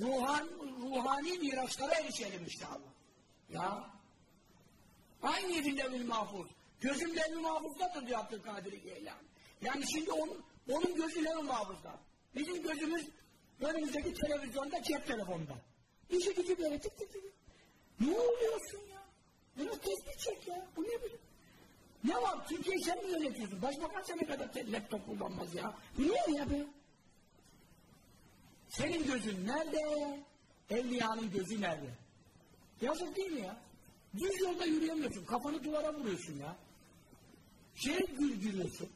A: Ruhan, ruhani miraçlara erişelim inşallah. Ya aynı yerinde bir mahfuz. Gözüm levh-i mahfuzdadır diyor Abdülkadir Geylani. Yani şimdi onun, onun gözü levh-i mahfuzda. Bizim gözümüz önümüzdeki televizyonda, cep telefonda. İşi gücü böyle tık tık tık. Ne oluyorsun ya? Biraz tespih çek ya. Bu ne bileyim? Ne var? Türkiye'yi sen mi yönetiyorsun? Başbakan sen ne kadar laptop kullanmaz ya? Ne ya be? Senin gözün nerede? Evliyanın gözü nerede? Yazık değil mi ya? Düz yolda yürüyemiyorsun. Kafanı duvara vuruyorsun ya. Şey gülgülüyorsun.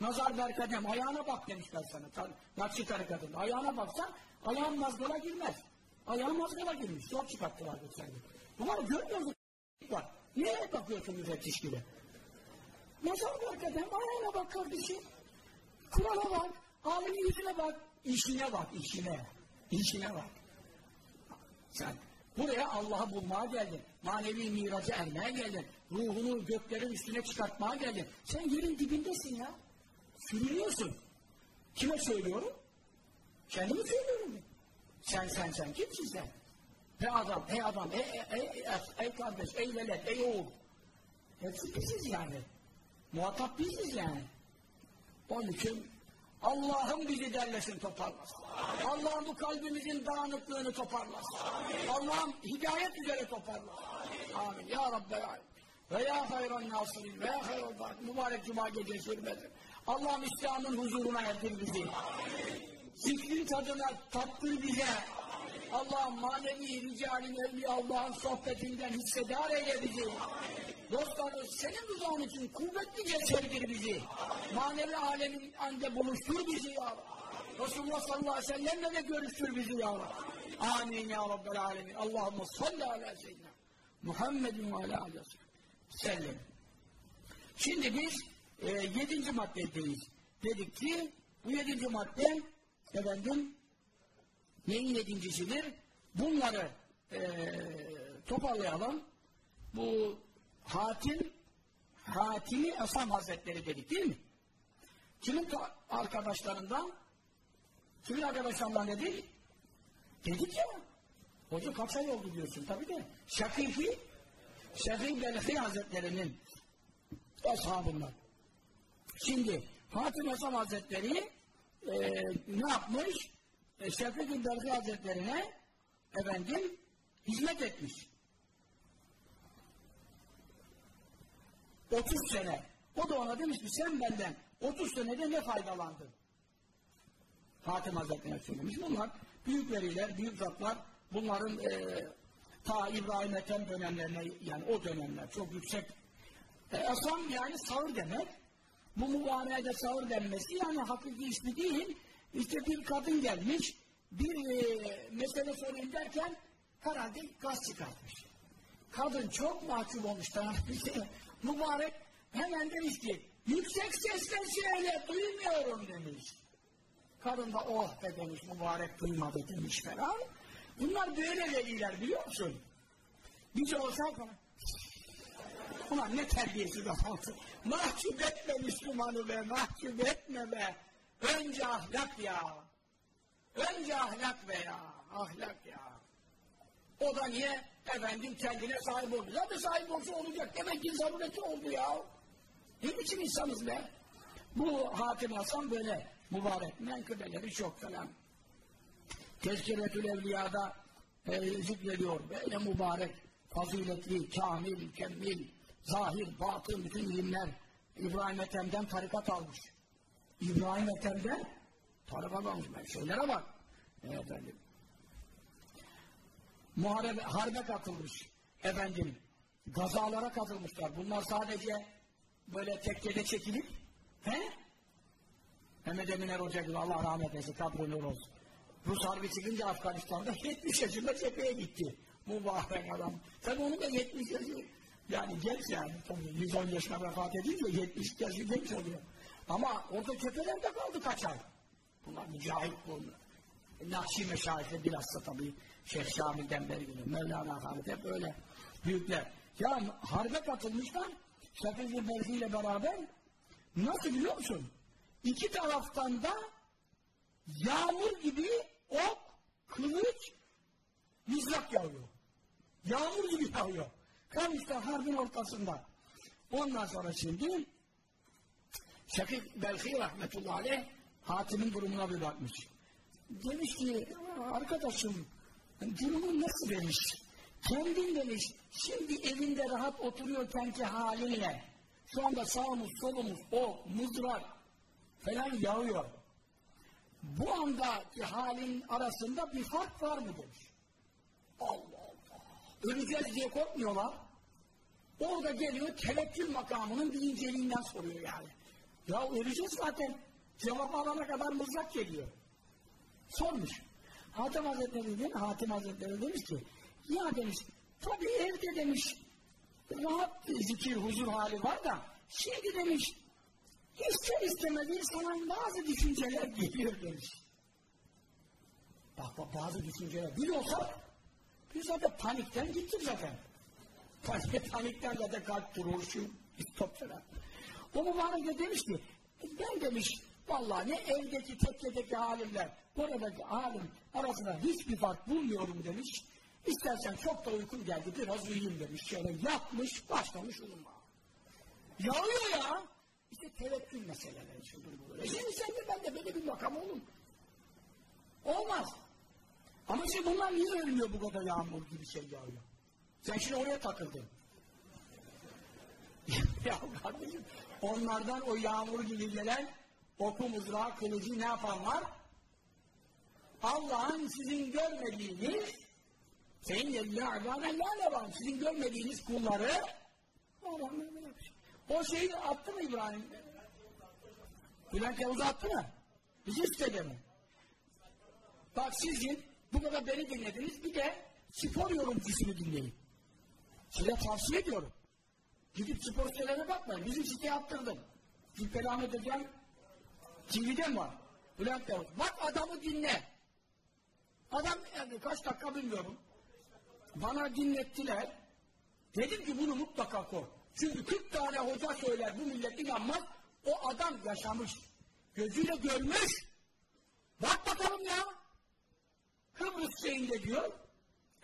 A: Nazar berkadem. Ayağına bak demişler sana. Tar Nakşi tarikatında. Ayağına baksan ayağın mazgala girmez. Ayağın mazgala girmiş. Zor çıkarttılar geçen gün. Bunlar görmüyor musun? Niye bakıyorsun müfettiş gibi? Nazar berkadem. Ayağına bak kardeşim. Kur'an'a bak. Alimin yüzüne bak. İşine bak, işine. İşine bak. Sen buraya Allah'ı bulmaya geldin. Manevi miraca ermeye geldin. Ruhunu göklerin üstüne çıkartmaya geldin. Sen yerin dibindesin ya. Sürünüyorsun. Kime söylüyorum? Kendimi söylüyorum. Ben. Sen, sen, sen. Kimsin sen? Ey adam, ey adam, ey, ey, ey, ey kardeş, ey velet, ey oğul. Hepsi biziz yani. Muhatap biziz yani. Onun için Allah'ım bizi derlesin toparlasın. Allah'ım bu kalbimizin dağınıklığını toparlasın. Allah'ım hidayet üzere toparlasın. Amin. Ya Alem. Ve ya hayran nasirin ve ya hayran mübarek cuma gecesi hürmetin. Allah'ım İslam'ın huzuruna erdir bizi. Zikrin tadına tattır bize. Allah'ım manevi ricalin evli Allah'ın sohbetinden hissedar eyle bizi. Dostlarım senin rızan için kuvvetlice sevdir bizi. Manevi alemin ande buluştur bizi ya Rabbi. Resulullah sallallahu aleyhi ve sellemle de görüştür bizi ya Rabbi. Amin ya Rabbel alemin. Allahümme salli ala seyyidina. Muhammedin ve ala aleyhi sellem. Şimdi biz e, yedinci maddedeyiz. Dedik ki bu yedinci madde efendim neyin yedincisidir? Bunları e, toparlayalım. Bu Hatim Hatimi Asam Hazretleri dedik değil mi? Kimin arkadaşlarından? Kimin arkadaşlarından dedik? Dedik ya. Hoca kaç ay oldu diyorsun tabii de. Şakifi Şafi Belhi Hazretleri'nin ashabından. Şimdi Hatim Asam Hazretleri e, ne yapmış? E, Şafi Belhi Hazretlerine efendim hizmet etmiş. 30 sene. O da ona demiş ki sen benden 30 senede ne faydalandın? Hatim Hazretleri'ne söylemiş. Bunlar büyük veriler, büyük zatlar bunların e, ta İbrahim Ethem dönemlerine yani o dönemler çok yüksek. E, asam yani sağır demek. Bu mübareğe sağır denmesi yani hakiki ismi değil. İşte bir kadın gelmiş bir e, mesele sorayım derken herhalde gaz çıkartmış. Kadın çok mahcup olmuş. Mübarek hemen demiş ki yüksek sesle söyle duymuyorum demiş. Karın da oh be demiş mübarek duymadı demiş falan. Bunlar böyle veliler biliyor musun? Biz olsak Ulan ne terbiyesiz adamsın. Mahcup etme Müslümanı be, mahcup etme be. Önce ahlak ya. Önce ahlak be ya. Ahlak ya. O da niye? Efendim kendine sahip oldu. Zaten sahip olsa olacak. Demek ki zarureti oldu ya. Ne biçim insanız be? Bu Hatim Hasan böyle mübarek. Menkıbeleri çok falan. Tezkiretül Evliya'da e, zikrediyor. Böyle mübarek, faziletli, kamil, kemmil, zahir, batın bütün ilimler İbrahim Ethem'den tarikat almış. İbrahim Ethem'den tarikat almış. Ben şeylere bak. Efendim. Muharebe, harbe katılmış. Efendim. Gazalara katılmışlar. Bunlar sadece böyle tekkede çekilip he? Mehmet Eminer Hoca gibi Allah rahmet eylesin. Kabri nur olsun. Rus harbi çıkınca Afganistan'da 70 yaşında cepheye gitti. Mübarek adam. Tabi onun da 70 yaşı yani genç yani. Tabii 110 yaşına vefat edince 70 yaşı genç oluyor. Ama orada cephelerde kaldı kaç ay. Bunlar mücahit bunlar. Nakşi meşayihleri bilhassa tabii Şeyh Şamil'den beri geliyor. Mevlana Halit hep öyle büyükler. Ya harbe katılmışlar. Şefizli Berfi ile beraber nasıl biliyor musun? İki taraftan da yağmur gibi ok, kılıç, mızrak yağıyor. Yağmur gibi yağıyor. Kalmışlar harbin ortasında. Ondan sonra şimdi Şefik Belhi rahmetullahi aleyh Hatim'in durumuna bir bakmış. Demiş ki arkadaşım durumun nasıl demiş. Kendin demiş şimdi evinde rahat oturuyorken ki halinle şu anda sağımız solumuz o mızrak falan yağıyor. Bu andaki halin arasında bir fark var mı demiş. Allah Allah. Öleceğiz diye korkmuyorlar. Orada geliyor tevekkül makamının bir inceliğinden soruyor yani. Ya öleceğiz zaten. Cevap alana kadar mızrak geliyor. Sormuş. Hatem Hazretleri değil mi? Hatim Hazretleri demiş ki ya demiş tabii evde demiş rahat zikir, huzur hali var da şimdi demiş ister istemez insanın bazı düşünceler geliyor demiş. Bak bak bazı düşünceler. Bir olsa biz zaten panikten gittik zaten. Panik, panikten zaten kalp durur, şu istop falan. O mübarek de demiş ki ben demiş vallahi ne evdeki tekkedeki halimler buradaki halim arasında hiçbir fark bulmuyorum demiş. İstersen çok da uykum geldi biraz uyuyayım demiş. Şöyle yatmış başlamış uyuma. Yağıyor ya. İşte tevekkül meseleleri şudur budur. E şimdi sen de ben de böyle bir makam olun. Olmaz. Ama şimdi bunlar niye ölmüyor bu kadar yağmur gibi şey yağıyor? Sen şimdi oraya takıldın. ya kardeşim onlardan o yağmur gibi gelen oku mızrağı kılıcı ne yapanlar? Allah'ın sizin görmediğiniz senin ibâden la var. Sizin görmediğiniz kulları o şeyi attı mı İbrahim? Bülent Yavuz attı mı? Bizi istedi mi? Bak sizin bu kadar beni dinlediniz bir de spor yorumcusunu dinleyin. Size tavsiye ediyorum. Gidip spor sitelerine bakmayın. Bizim siteye attırdım. Zülfeli Ahmet Hocam TV'den var. Bülent Yavuz. Bak adamı dinle. Adam yani kaç dakika bilmiyorum. Bana dinlettiler. Dedim ki bunu mutlaka koy. Çünkü 40 tane hoca söyler bu millet inanmaz. O adam yaşamış. Gözüyle görmüş. Bak bakalım ya. Kıbrıs şeyinde diyor.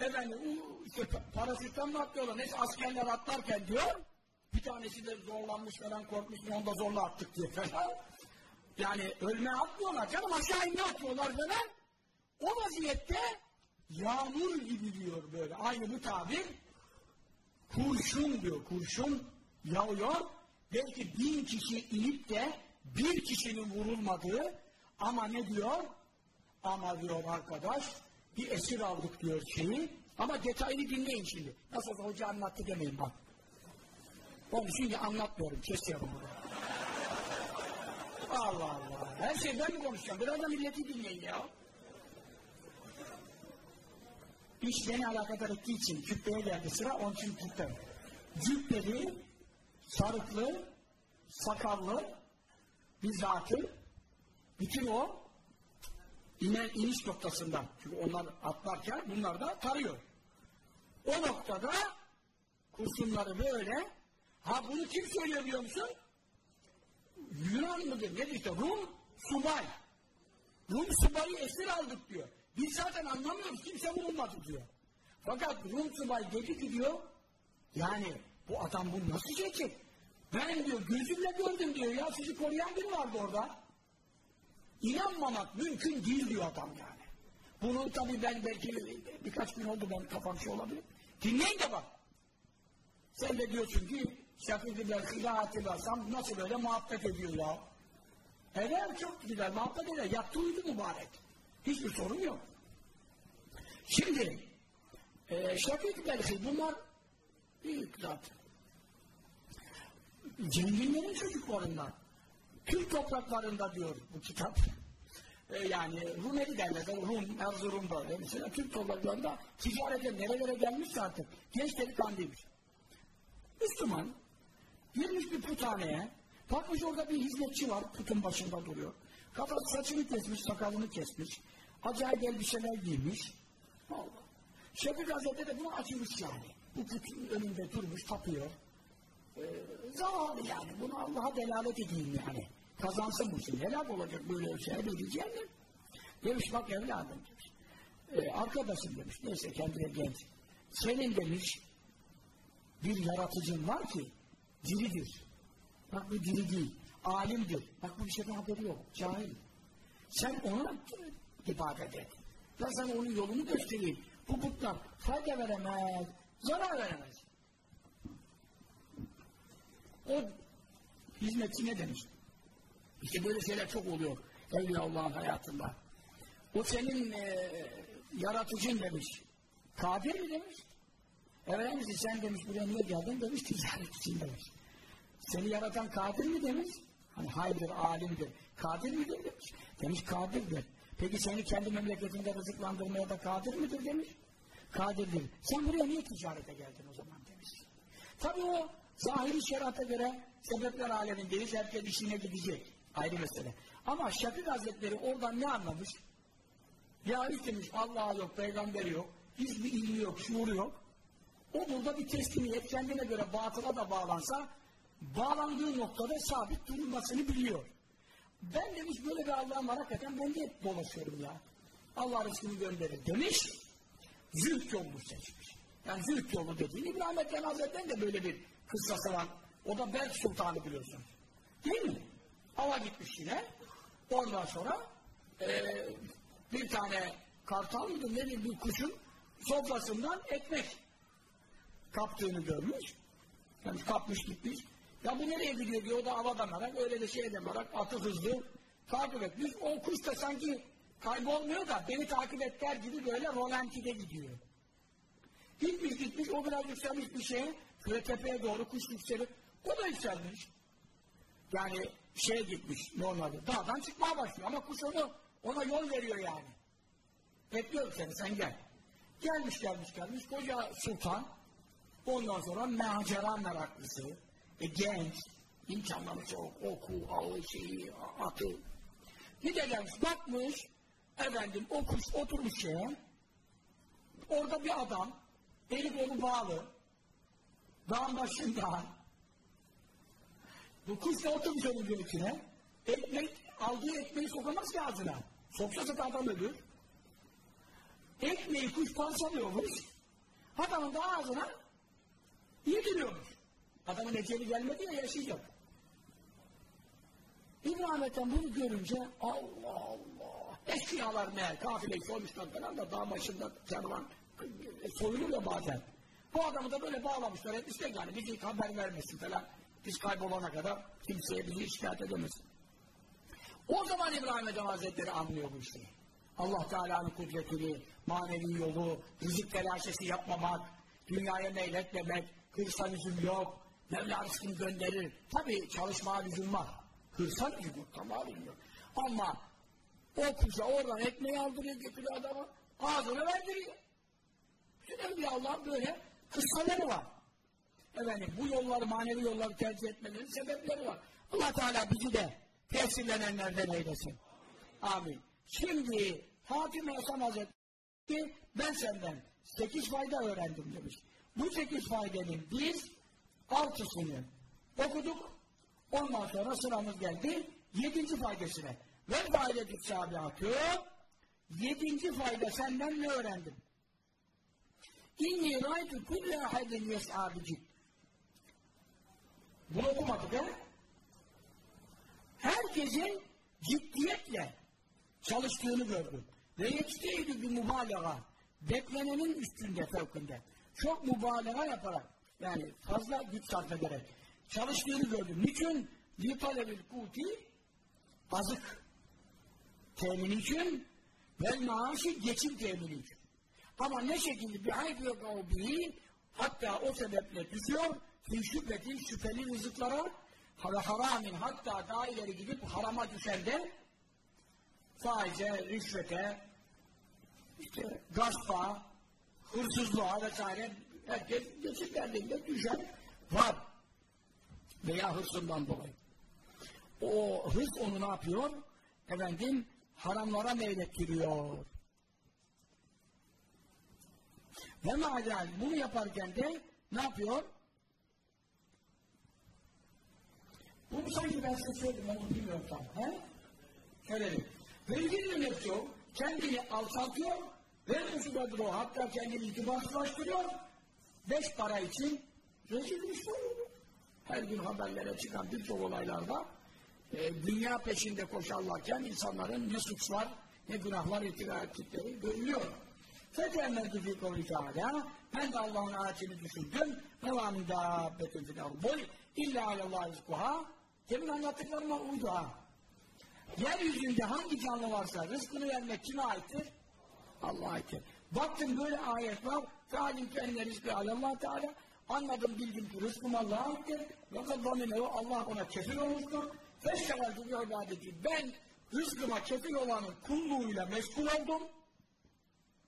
A: Efendim işte paraşütten mı atlıyorlar? Neyse askerler atlarken diyor. Bir tanesi de zorlanmış falan korkmuş. Onu da zorla attık diye falan. Yani ölmeye atmıyorlar canım aşağı inme atıyorlar falan. O vaziyette yağmur gibi diyor böyle. Aynı bu tabir kurşun diyor. Kurşun yağıyor. Belki bin kişi inip de bir kişinin vurulmadığı ama ne diyor? Ama diyor arkadaş bir esir aldık diyor şeyi. Ama detayını dinleyin şimdi. Nasıl olsa hoca anlattı demeyin bak. Onu şimdi anlatmıyorum. Kesiyorum bunu. Allah Allah. Her şey ben mi konuşacağım? Biraz da milleti dinleyin ya. İş beni alakadar ettiği için cübbeye geldi sıra onun için cübbe. Cübbeli, sarıklı, sakallı bir zatı bütün o iner, iniş noktasından çünkü onlar atlarken bunlar da tarıyor. O noktada kurşunları böyle ha bunu kim söylüyor biliyor musun? Yunan mıdır? Nedir işte? Rum subay. Rum subayı esir aldık diyor. Biz zaten anlamıyoruz. Kimse vurulmadı diyor. Fakat Rum subay dedi ki diyor yani bu adam bunu nasıl çekecek? Ben diyor gözümle gördüm diyor ya sizi koruyan biri vardı orada. İnanmamak mümkün değil diyor adam yani. Bunu tabii ben belki birkaç gün oldu ben kafam şey olabilir. Dinleyin de bak. Sen de diyorsun ki Belki'yle hatırlarsam nasıl böyle muhabbet ediyor ya. Evet çok güzel muhabbet ediyor. Yattı uyudu mübarek. Hiçbir sorun yok. Şimdi e, Şakir Belki bunlar büyük zaten. Zenginlerin çocuklarından. Türk topraklarında diyor bu kitap. E, yani Rumeli derler, Rum, Erzurum'da. Mesela Türk topraklarında ticarete nerelere gelmiş artık. Genç delikanlıymış. Müslüman girmiş bir puthaneye, bakmış orada bir hizmetçi var, putun başında duruyor. Kafası saçını kesmiş, sakalını kesmiş. Acayip elbiseler giymiş. Allah. Şefik Hazretleri de bunu açmış yani. Bu putun önünde durmuş, tapıyor. Ee, zavallı yani. Bunu Allah'a delalet edeyim yani. Kazansın bu şimdi. Helal olacak böyle bir şey. Diyeceğim mi? Demiş bak evladım demiş. Ee, arkadaşım demiş. Neyse kendine genç. Senin demiş bir yaratıcın var ki diridir. Bak bu diri değil. Alimdir. Bak bu şeyden haberi yok. Cahil. Sen ona ibadet et. Ben sana onun yolunu göstereyim. Bu putlar fayda veremez, zarar veremez. O hizmetçi ne demiş? İşte böyle şeyler çok oluyor Allah'ın hayatında. O senin e, yaratıcın demiş. Kadir mi demiş? Efendimiz sen demiş buraya niye geldin demiş ticaret için demiş. Seni yaratan kadir mi demiş? Hani hayırdır, alimdir. Kadir midir demiş. Demiş kadirdir. Peki seni kendi memleketinde rızıklandırmaya da kadir midir demiş. Kadirdir. Sen buraya niye ticarete geldin o zaman demiş. Tabii o zahiri şerata göre sebepler alemindeyiz. Herkes işine gidecek. Ayrı mesele. Ama Şefik Hazretleri oradan ne anlamış? Ya demiş Allah yok, peygamber yok, hiçbir ilmi yok, şuuru yok. O burada bir teslimiyet kendine göre batıla da bağlansa bağlandığı noktada sabit durulmasını biliyor. Ben demiş böyle bir Allah'ım var hakikaten ben de hep dolaşıyorum ya. Allah rızkını gönderir demiş. Zülk yolunu seçmiş. Yani zülk yolu dediğin İbrahim Ethem Hazretleri'nin de böyle bir kıssası var. O da Berk Sultanı biliyorsunuz. Değil mi? Ava gitmiş yine. Ondan sonra e, bir tane kartal mıdır nedir bir kuşun sofrasından ekmek kaptığını görmüş. Yani kapmış gitmiş. Ya bu nereye gidiyor diyor. O da avadanarak öyle de şey edemeyerek atı hızlı takip etmiş. O kuş da sanki kaybolmuyor da beni takip et der gibi böyle rolantide gidiyor. Gitmiş gitmiş o biraz yükselmiş bir şeye şöyle tepeye doğru kuş yükselip o da yükselmiş. Yani şeye gitmiş normalde dağdan çıkmaya başlıyor ama kuş onu ona yol veriyor yani. Bekliyorum seni sen gel. Gelmiş gelmiş gelmiş koca sultan ondan sonra macera meraklısı genç imkanları çok oku, ağı şeyi, atı. Bir de gelmiş bakmış efendim o kuş oturmuş şeye. Orada bir adam eli kolu bağlı dağın başında. Bu kuş da oturmuş onun içine. Ekmek aldığı ekmeği sokamaz ki ağzına. Soksa zaten adam ölür ekmeği kuş parçalıyormuş. Adamın da ağzına yediriyormuş adamın eceli gelmedi ya yaşayacak. İbrahim Ethem bunu görünce Allah Allah eşkıyalar meğer kafileyi soymuşlar falan da dağ başında kervan soyulur ya bazen. Bu adamı da böyle bağlamışlar etmişler yani bizi haber vermesin falan. Biz kaybolana kadar kimseye bizi şikayet edemesin. O zaman İbrahim Ethem Hazretleri anlıyor bu işi. Allah Teala'nın kudretini, manevi yolu, rızık telaşesi yapmamak, dünyaya meyletmemek, lüzum yok, Mevla rızkını gönderir. Tabi çalışmaya lüzum var. Hırsa lüzum tamam yok. Ama o kuşa oradan ekmeği aldırıyor, getiriyor adama, ağzına verdiriyor. Bütün Allah'ın böyle kıssaları var. Efendim bu yolları, manevi yolları tercih etmelerinin sebepleri var. Allah Teala bizi de tesirlenenlerden eylesin. Amin. Şimdi Hakim Hasan Hazretleri ben senden sekiz fayda öğrendim demiş. Bu sekiz faydanın biz altısını okuduk. Ondan sonra sıramız geldi yedinci faydasına. Ve faydetü sabihatı yedinci fayda senden ne öğrendim? İnni raytu kulle ahadin yes'a. Bunu okumadık he? Herkesin ciddiyetle çalıştığını gördüm. Ve yetişteydi bir mübalağa. Beklenenin üstünde, fevkinde. Çok mübalağa yaparak, yani fazla güç sarf ederek, çalıştığını gördüm. Niçin? Litalebil kuti azık temini için ve maaşı geçim temini için. Ama ne şekilde bir hayf yok o bir hatta o sebeple düşüyor fi şüpheti şüpheli rızıklara ve haramin hatta daha ileri gidip harama düşen de faize, rüşvete, işte gaspa, hırsızlığa vesaire herkes geçim derdinde düşen var. Veya hırsından dolayı. O hırs onu ne yapıyor? Efendim haramlara meylettiriyor. Ve maden bunu yaparken de ne yapıyor? Bunu sanki ben size söyledim, onu bilmiyorum tam. He? Söyledim. Ve ilgili nefsi kendini alçaltıyor ve usubadır o, hatta kendini itibarsızlaştırıyor. Beş para için rezil rüsva olur. Her gün haberlere çıkan birçok olaylarda e, dünya peşinde koşarlarken insanların ne suçlar ne günahlar irtika ettikleri görülüyor. Fetemmedü fî kavli teâlâ ben de Allah'ın ayetini düşündüm. Min dâbbetin fil ardı illa alallâh rizkuhâ Demin anlattıklarıma uydu ha. Yeryüzünde hangi canlı varsa rızkını vermek kime aittir? Allah'a aittir. Baktım böyle ayet var. Fealim ki enne rizkı alallah Teala. Anladım bildim ki rızkım Allah'a aittir. Ve kaddamineu Allah ona kefil olmuştur. Feştegaltu bi ibadeti. Ben rızkıma kefil olanın kulluğuyla meşgul oldum.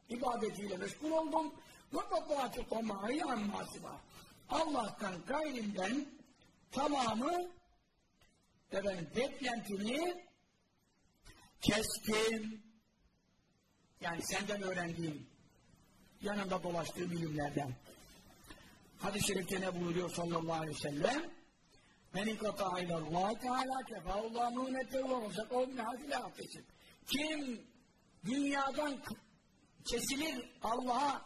A: İbadetiyle meşgul oldum. Ve kaddaatü tamâhi ammâsibâ. Allah'tan gayrinden tamamı efendim beklentini kestim. Yani senden öğrendiğim, yanında dolaştığım ilimlerden. Hadis-i şerifte ne buyuruyor sallallahu aleyhi ve sellem? Men inkata ilallah teala kefâullah mûnete ve razakâhu min hâfile ateşim. Kim dünyadan kesilir Allah'a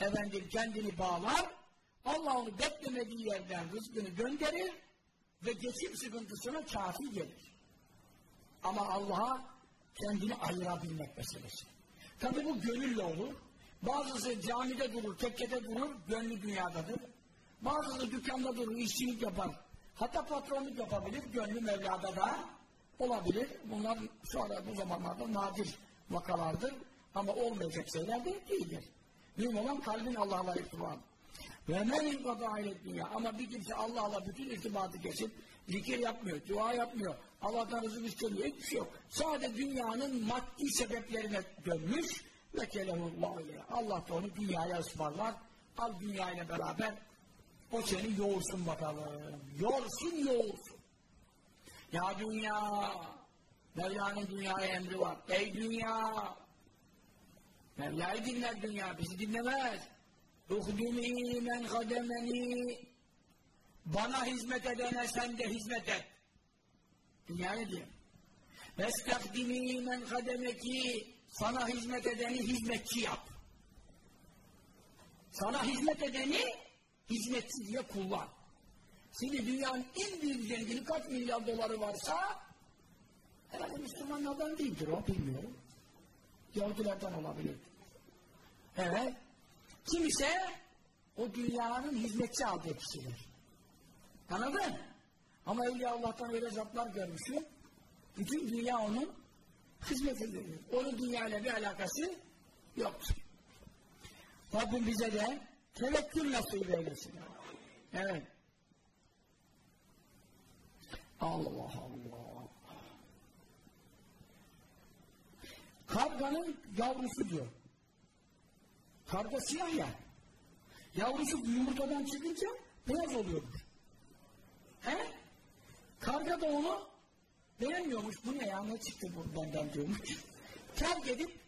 A: efendim kendini bağlar, Allah onu beklemediği yerden rızkını gönderir ve geçim sıkıntısına kafi gelir. Ama Allah'a kendini ayırabilmek meselesi. Tabi bu gönülle olur. Bazısı camide durur, tekkede durur, gönlü dünyadadır. Bazısı dükkanda durur, işçilik yapar. Hatta patronluk yapabilir, gönlü Mevla'da da olabilir. Bunlar sonra bu zamanlarda nadir vakalardır. Ama olmayacak şeyler de değildir. Mühim olan kalbin Allah'la irtibatı. Ve men inkada dünya. Ama bir kimse Allah'la bütün irtibatı kesip zikir yapmıyor, dua yapmıyor, Allah'tan rızık istemiyor, hiçbir şey yok. Sadece dünyanın maddi sebeplerine dönmüş ve kelehullah ile. Allah da onu dünyaya ısmarlar. Al dünyayla beraber o seni yoğursun bakalım. Yorsun yoğursun. Ya dünya Mevla'nın dünyaya emri var. Ey dünya Mevla'yı dinler dünya, bizi dinlemez. Uhdumi men kademeni bana hizmet edene sen de hizmet et. Dünyaya diyor. Vestakdimi men kademeki sana hizmet edeni hizmetçi yap. Sana hizmet edeni hizmetçi diye kullan. Şimdi dünyanın en büyük zengini kaç milyar doları varsa herhalde Müslümanlardan değildir o bilmiyorum. Yahudilerden olabilir. Evet. Kim ise o dünyanın hizmetçi aldığı kişiler. Anladın? Ama Evliya Allah'tan öyle zatlar görmüşüm. Bütün dünya onun hizmetidir. Onun dünyayla bir alakası yoktur. Rabbim bize de tevekkül nasip eylesin. Evet. Allah Allah. Karganın yavrusu diyor. Karga siyah ya. Yavrusu yumurtadan çıkınca beyaz oluyormuş. He? Karga da onu beğenmiyormuş. Bu ne ya ne çıktı bu benden diyormuş. Terk edip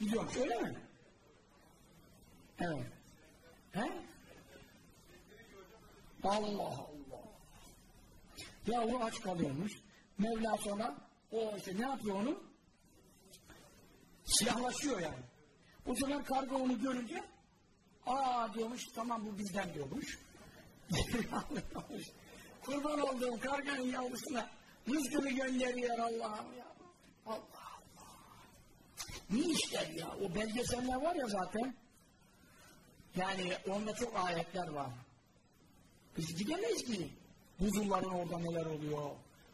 A: gidiyormuş öyle mi? Evet. He? Allah Allah. Yavru aç kalıyormuş. Mevla sonra o işte ne yapıyor onu? Siyahlaşıyor yani. Bu sefer karga onu görünce aa diyormuş tamam bu bizden diyormuş. Kurban olduğum karganın yavrusuna rızkını gönderiyor Allah'ım ya. Allah Allah. Ne işler ya? O belgeseller var ya zaten. Yani onda çok ayetler var. Biz gidemeyiz ki. Buzulların orada neler oluyor.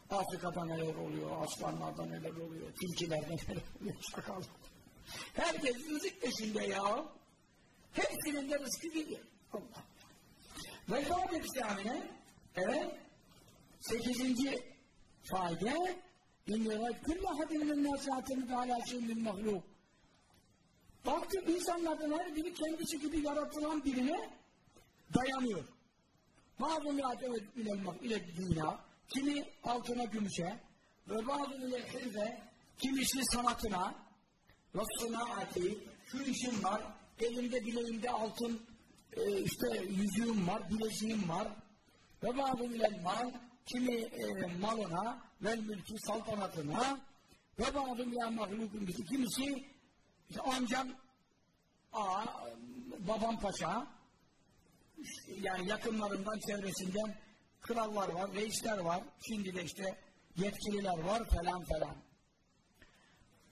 A: Afrika'da neler oluyor. Aslanlarda neler oluyor. Tilkilerde neler oluyor. Şakal. Herkes rızık peşinde ya. Hepsinin de rızkı gidiyor. Allah. Ve kâdet İslam'ine evet sekizinci faide İnne külle hadinin nasihatini teâlâ şeyin mahluk. Baktık insanlardan her biri kendisi gibi yaratılan birine dayanıyor. Bazı müademet ile dünya, kimi altına gümüşe ve bazı ile hırve, kimisi sanatına ve sınaati, şu işim var, elimde bileğimde altın e, işte yüzüğüm var, bileziğim var ve bazı ile mal, kimi e, malına ve mülkü saltanatına ve bazı ile mahlukun bizi, kimisi işte amcam ağa, babam paşa yani yakınlarından, çevresinden krallar var, reisler var, şimdi de işte yetkililer var falan falan.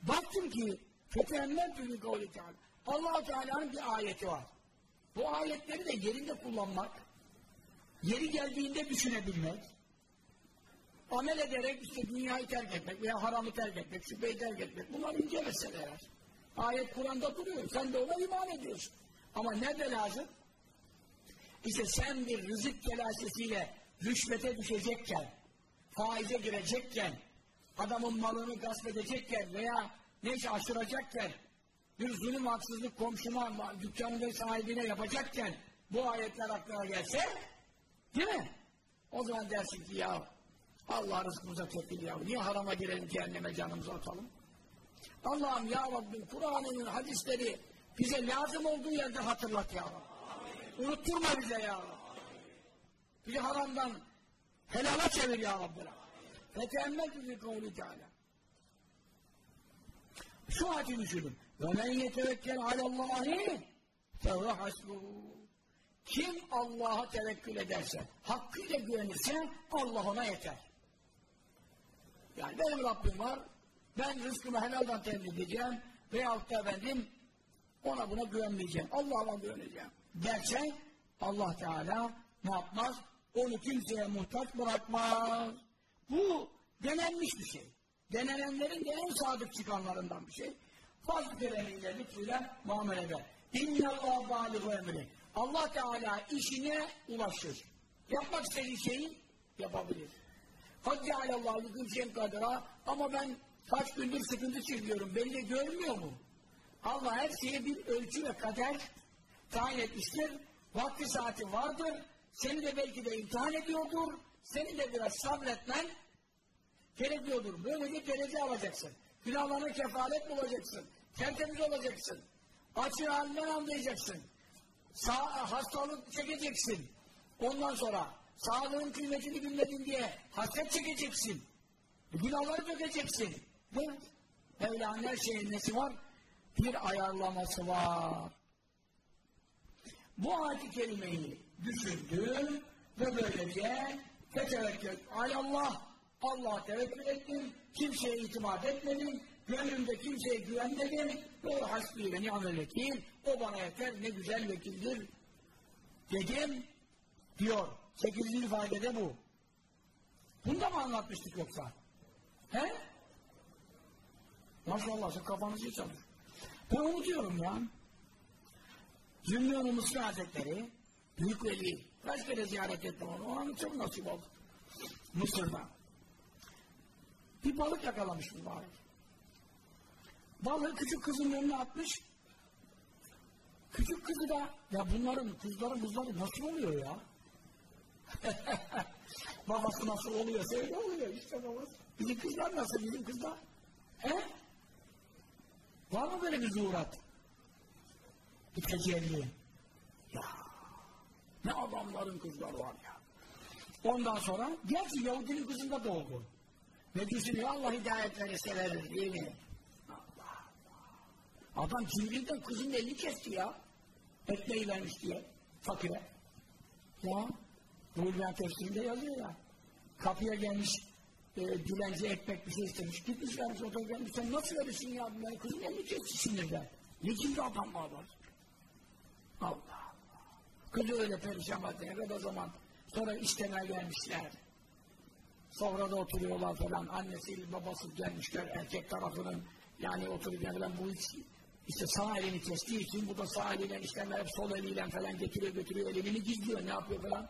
A: Baktım ki fetehemmel tülü kavli teala. allah Teala'nın bir ayeti var. Bu ayetleri de yerinde kullanmak, yeri geldiğinde düşünebilmek, amel ederek işte dünyayı terk etmek veya haramı terk etmek, şüpheyi terk etmek, bunlar ince meseleler. Ayet Kur'an'da duruyor, sen de ona iman ediyorsun. Ama nerede lazım? İşte sen bir rızık telaşesiyle rüşvete düşecekken, faize girecekken, adamın malını gasp edecekken veya neyse aşıracakken, bir zulüm haksızlık komşuna, dükkanın sahibine yapacakken bu ayetler aklına gelse, değil mi? O zaman dersin ki ya Allah rızkımıza tepkili ya. Niye harama girelim cehenneme canımızı atalım? Allah'ım ya Rabbim Kur'an'ın hadisleri bize lazım olduğu yerde hatırlat ya Rabbi. Unutturma bize ya Rabbi. Bizi haramdan helala çevir ya Rabbi. Fetemmel bizi kavli Teala. Şu ayeti düşünün. Ve men yetevekkel alallahi fevve hasbuhu. Kim Allah'a tevekkül ederse, hakkıyla güvenirse Allah ona yeter. Yani benim Rabbim var, ben rızkımı helaldan temin edeceğim veyahut da efendim ona buna güvenmeyeceğim. Allah'a güveneceğim. Derse Allah Teala ne yapmaz? Onu kimseye muhtaç bırakmaz. Bu denenmiş bir şey. Denenenlerin de en sadık çıkanlarından bir şey. Fazl keremiyle lütfuyla muamele eder. İnnallâh bâlihu emri. Allah Teala işine ulaşır. Yapmak istediği şeyi yapabilir. Kad cealallahu likum şeyin kadera ama ben kaç gündür sıkıntı çekiyorum. Beni de görmüyor mu? Allah her şeye bir ölçü ve kader tayin etmiştir. Vakti saati vardır. Seni de belki de imtihan ediyordur. Seni de biraz sabretmen gerekiyordur. Böylece derece alacaksın. Günahlarına kefalet bulacaksın. Tertemiz olacaksın. Açın halinden anlayacaksın. Sağ, hastalık çekeceksin. Ondan sonra sağlığın kıymetini bilmedin diye hasret çekeceksin. Günahları dökeceksin. Evet. Mevla'nın her şeyin nesi var? Bir ayarlaması var. Bu ayet-i kerimeyi düşündüm ve böylece tevekkül Allah Allah'a tevekkül ettim, kimseye itimat etmedim, gönlümde kimseye güvenmedim ve o hasbi ve ni'mel o bana yeter, ne güzel vekildir dedim diyor. Sekizinci fayda bu. Bunu da mı anlatmıştık yoksa? He? Maşallah sen kafanızı iyi çalış. Ben unutuyorum ya. Zümrüt-ü Mısır Hazretleri, Büyük Veli, kaç kere ziyaret ettim onu, ona çok nasip oldu. Mısır'da. Bir balık yakalamış mübarek. Balığı küçük kızın önüne atmış. Küçük kızı da, ya bunların, kızların kızları nasıl oluyor ya? babası nasıl oluyor? Öyle oluyor işte babası. Bizim kızlar nasıl bizim kızlar? He? Var mı böyle bir zuhurat? Bir tecelli. Ya ne adamların kızları var ya. Ondan sonra gerçi Yahudinin kızında da oldu. Ne düşünüyor? Allah hidayet verirse verir değil mi? Adam cimriden kızın elini kesti ya. Ekmeği vermiş diye. Fakire. Ya. Ruhullah tefsirinde yazıyor ya. Kapıya gelmiş e, dilenci ekmek bir şey istemiş. Gitmiş vermiş o da gelmiş. Sen nasıl verirsin ya? Ben kızın elini kesti sinirden. Ne cimri adam var. Allah Allah. Kızı öyle perişan halde. Evet o zaman Sonra istemeye gelmişler. Sonra da oturuyorlar falan. Annesi babası gelmişler erkek tarafının yani otururken falan bu hiç işte sağ elini kestiği için bu da sağ eliyle işleme hep sol eliyle falan getiriyor götürüyor elini gizliyor ne yapıyor falan.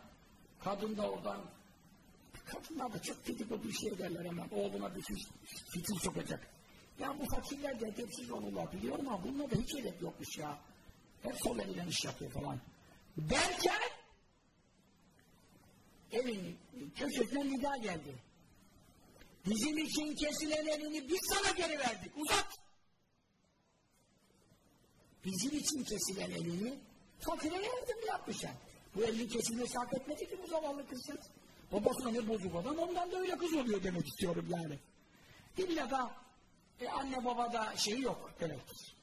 A: Kadın da oradan kadınlar da çok dedikodu şey derler hemen. Oğluna bir fitil, sokacak. Ya bu fakirler de edepsiz olurlar biliyorum ama bunlarda hiç edep yokmuş ya. Hep sol eliyle iş yapıyor falan. Derken evin köşesine nida geldi. Bizim için kesilen elini biz sana geri verdik. Uzat! Bizim için kesilen elini fakire yardım yapmışlar. Bu elini kesilmesi hak etmedi ki bu zavallı kızcağız. Babasına ne bozuk adam ondan da öyle kız oluyor demek istiyorum yani. İlla da e, anne baba da şeyi yok demektir.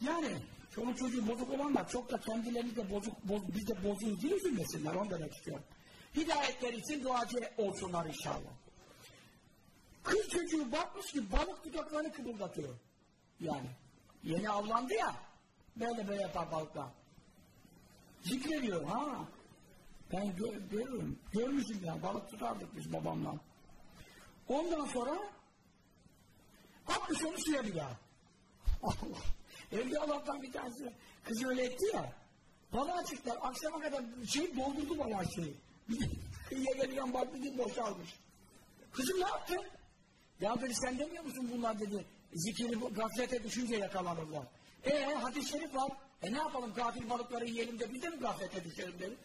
A: Yani çoluk çocuğu bozuk olanlar çok da kendilerini de bozuk, boz, biz de bozuğuz diye üzülmesinler onu demek istiyorum. Hidayetler için duacı olsunlar inşallah. Kız çocuğu bakmış ki balık dudaklarını kıpırdatıyor. Yani yeni avlandı ya böyle böyle yapar balıklar. Zikrediyor ha. Ben gör, görüyorum. Görmüşüm ya balık tutardık biz babamla. Ondan sonra atmış onu suya bir daha. Allah. Evde Allah'tan bir tanesi kızı öyle etti ya. Balığa çıktılar. Akşama kadar şey doldurdu bayağı şeyi. Kıyıya gelirken baktı ki boşalmış. Kızım ne yaptın? Ya dedi sen demiyor musun bunlar dedi. Zikiri gaflete düşünce yakalanırlar. E hadis-i şerif var. E ne yapalım gafil balıkları yiyelim de biz de mi gaflete düşelim dedi.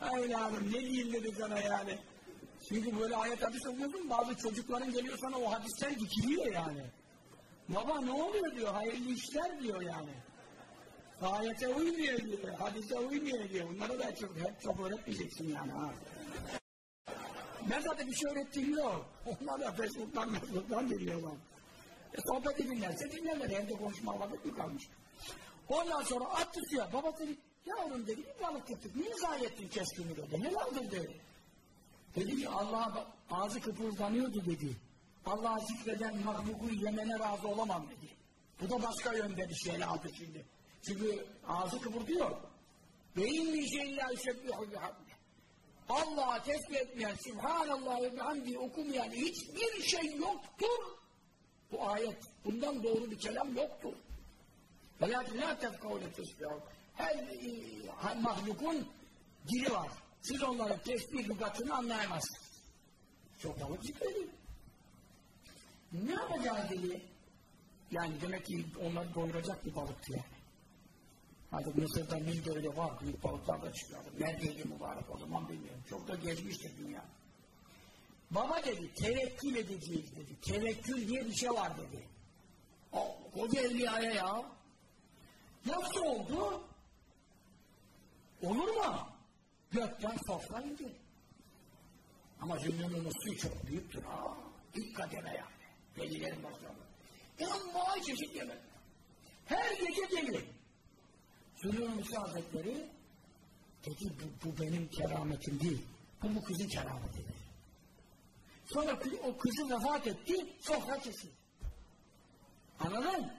A: Ay hanım ne diyeyim dedi sana yani. Çünkü böyle ayet hadis okuyorsun bazı çocukların geliyor sana o hadisten dikiliyor yani. Baba ne oluyor diyor hayırlı işler diyor yani. Ayete uymuyor diyor, hadise uymuyor diyor. Bunlara da çok, hep çok öğretmeyeceksin yani ha. Ben zaten bir şey öğrettiğim yok. Onlar da Facebook'tan, Facebook'tan geliyorlar. E, sohbet dinlerse dinlerler. Evde konuşma vakit mi kalmış? Ondan sonra attı suya. Baba dedi, yavrum dedi, bir balık tuttuk. Niye zayi ettin keskini dedi. Ne aldır dedi. Dedi ki Allah'a ağzı kıpırdanıyordu dedi. Allah'a zikreden mahluku yemene razı olamam dedi. Bu da başka yönde bir şeyle aldı şimdi. Çünkü ağzı kıpırdıyor. Ve inni şeyla yüşebbihu bihamdi. Allah'a tesbih etmeyen, Subhanallah ve bihamdi okumayan hiçbir şey yoktur. Bu ayet. Bundan doğru bir kelam yoktur. Velakin la tefkavle tesbihu. Her e, mahlukun dili var. Siz onların tesbih lügatını anlayamazsınız. Çok balık zikrediyor. Ne yapacağı dili? Yani demek ki onları doyuracak bir balıktı yani. Artık Mısır'da Nil'de öyle var. Büyük balıklar da çıkıyor. Neredeydi mübarek o zaman bilmiyorum. Çok da gezmiştir dünya. Baba dedi, tevekkül edeceğiz dedi. Tevekkül diye bir şey var dedi. O, koca evliyaya ya. Nasıl oldu? Olur mu? Gökten sofra indi. Ama Zünnun'un suyu çok büyüktür ha. İlk kademe yani. Velilerin. E ama çeşit yemek. Her gece gelir. Zünnun'un Musa Hazretleri dedi bu, bu benim kerametim değil. Bu bu kızın kerametidir. Sonra o kızı vefat etti, sofra kesildi. Anladın?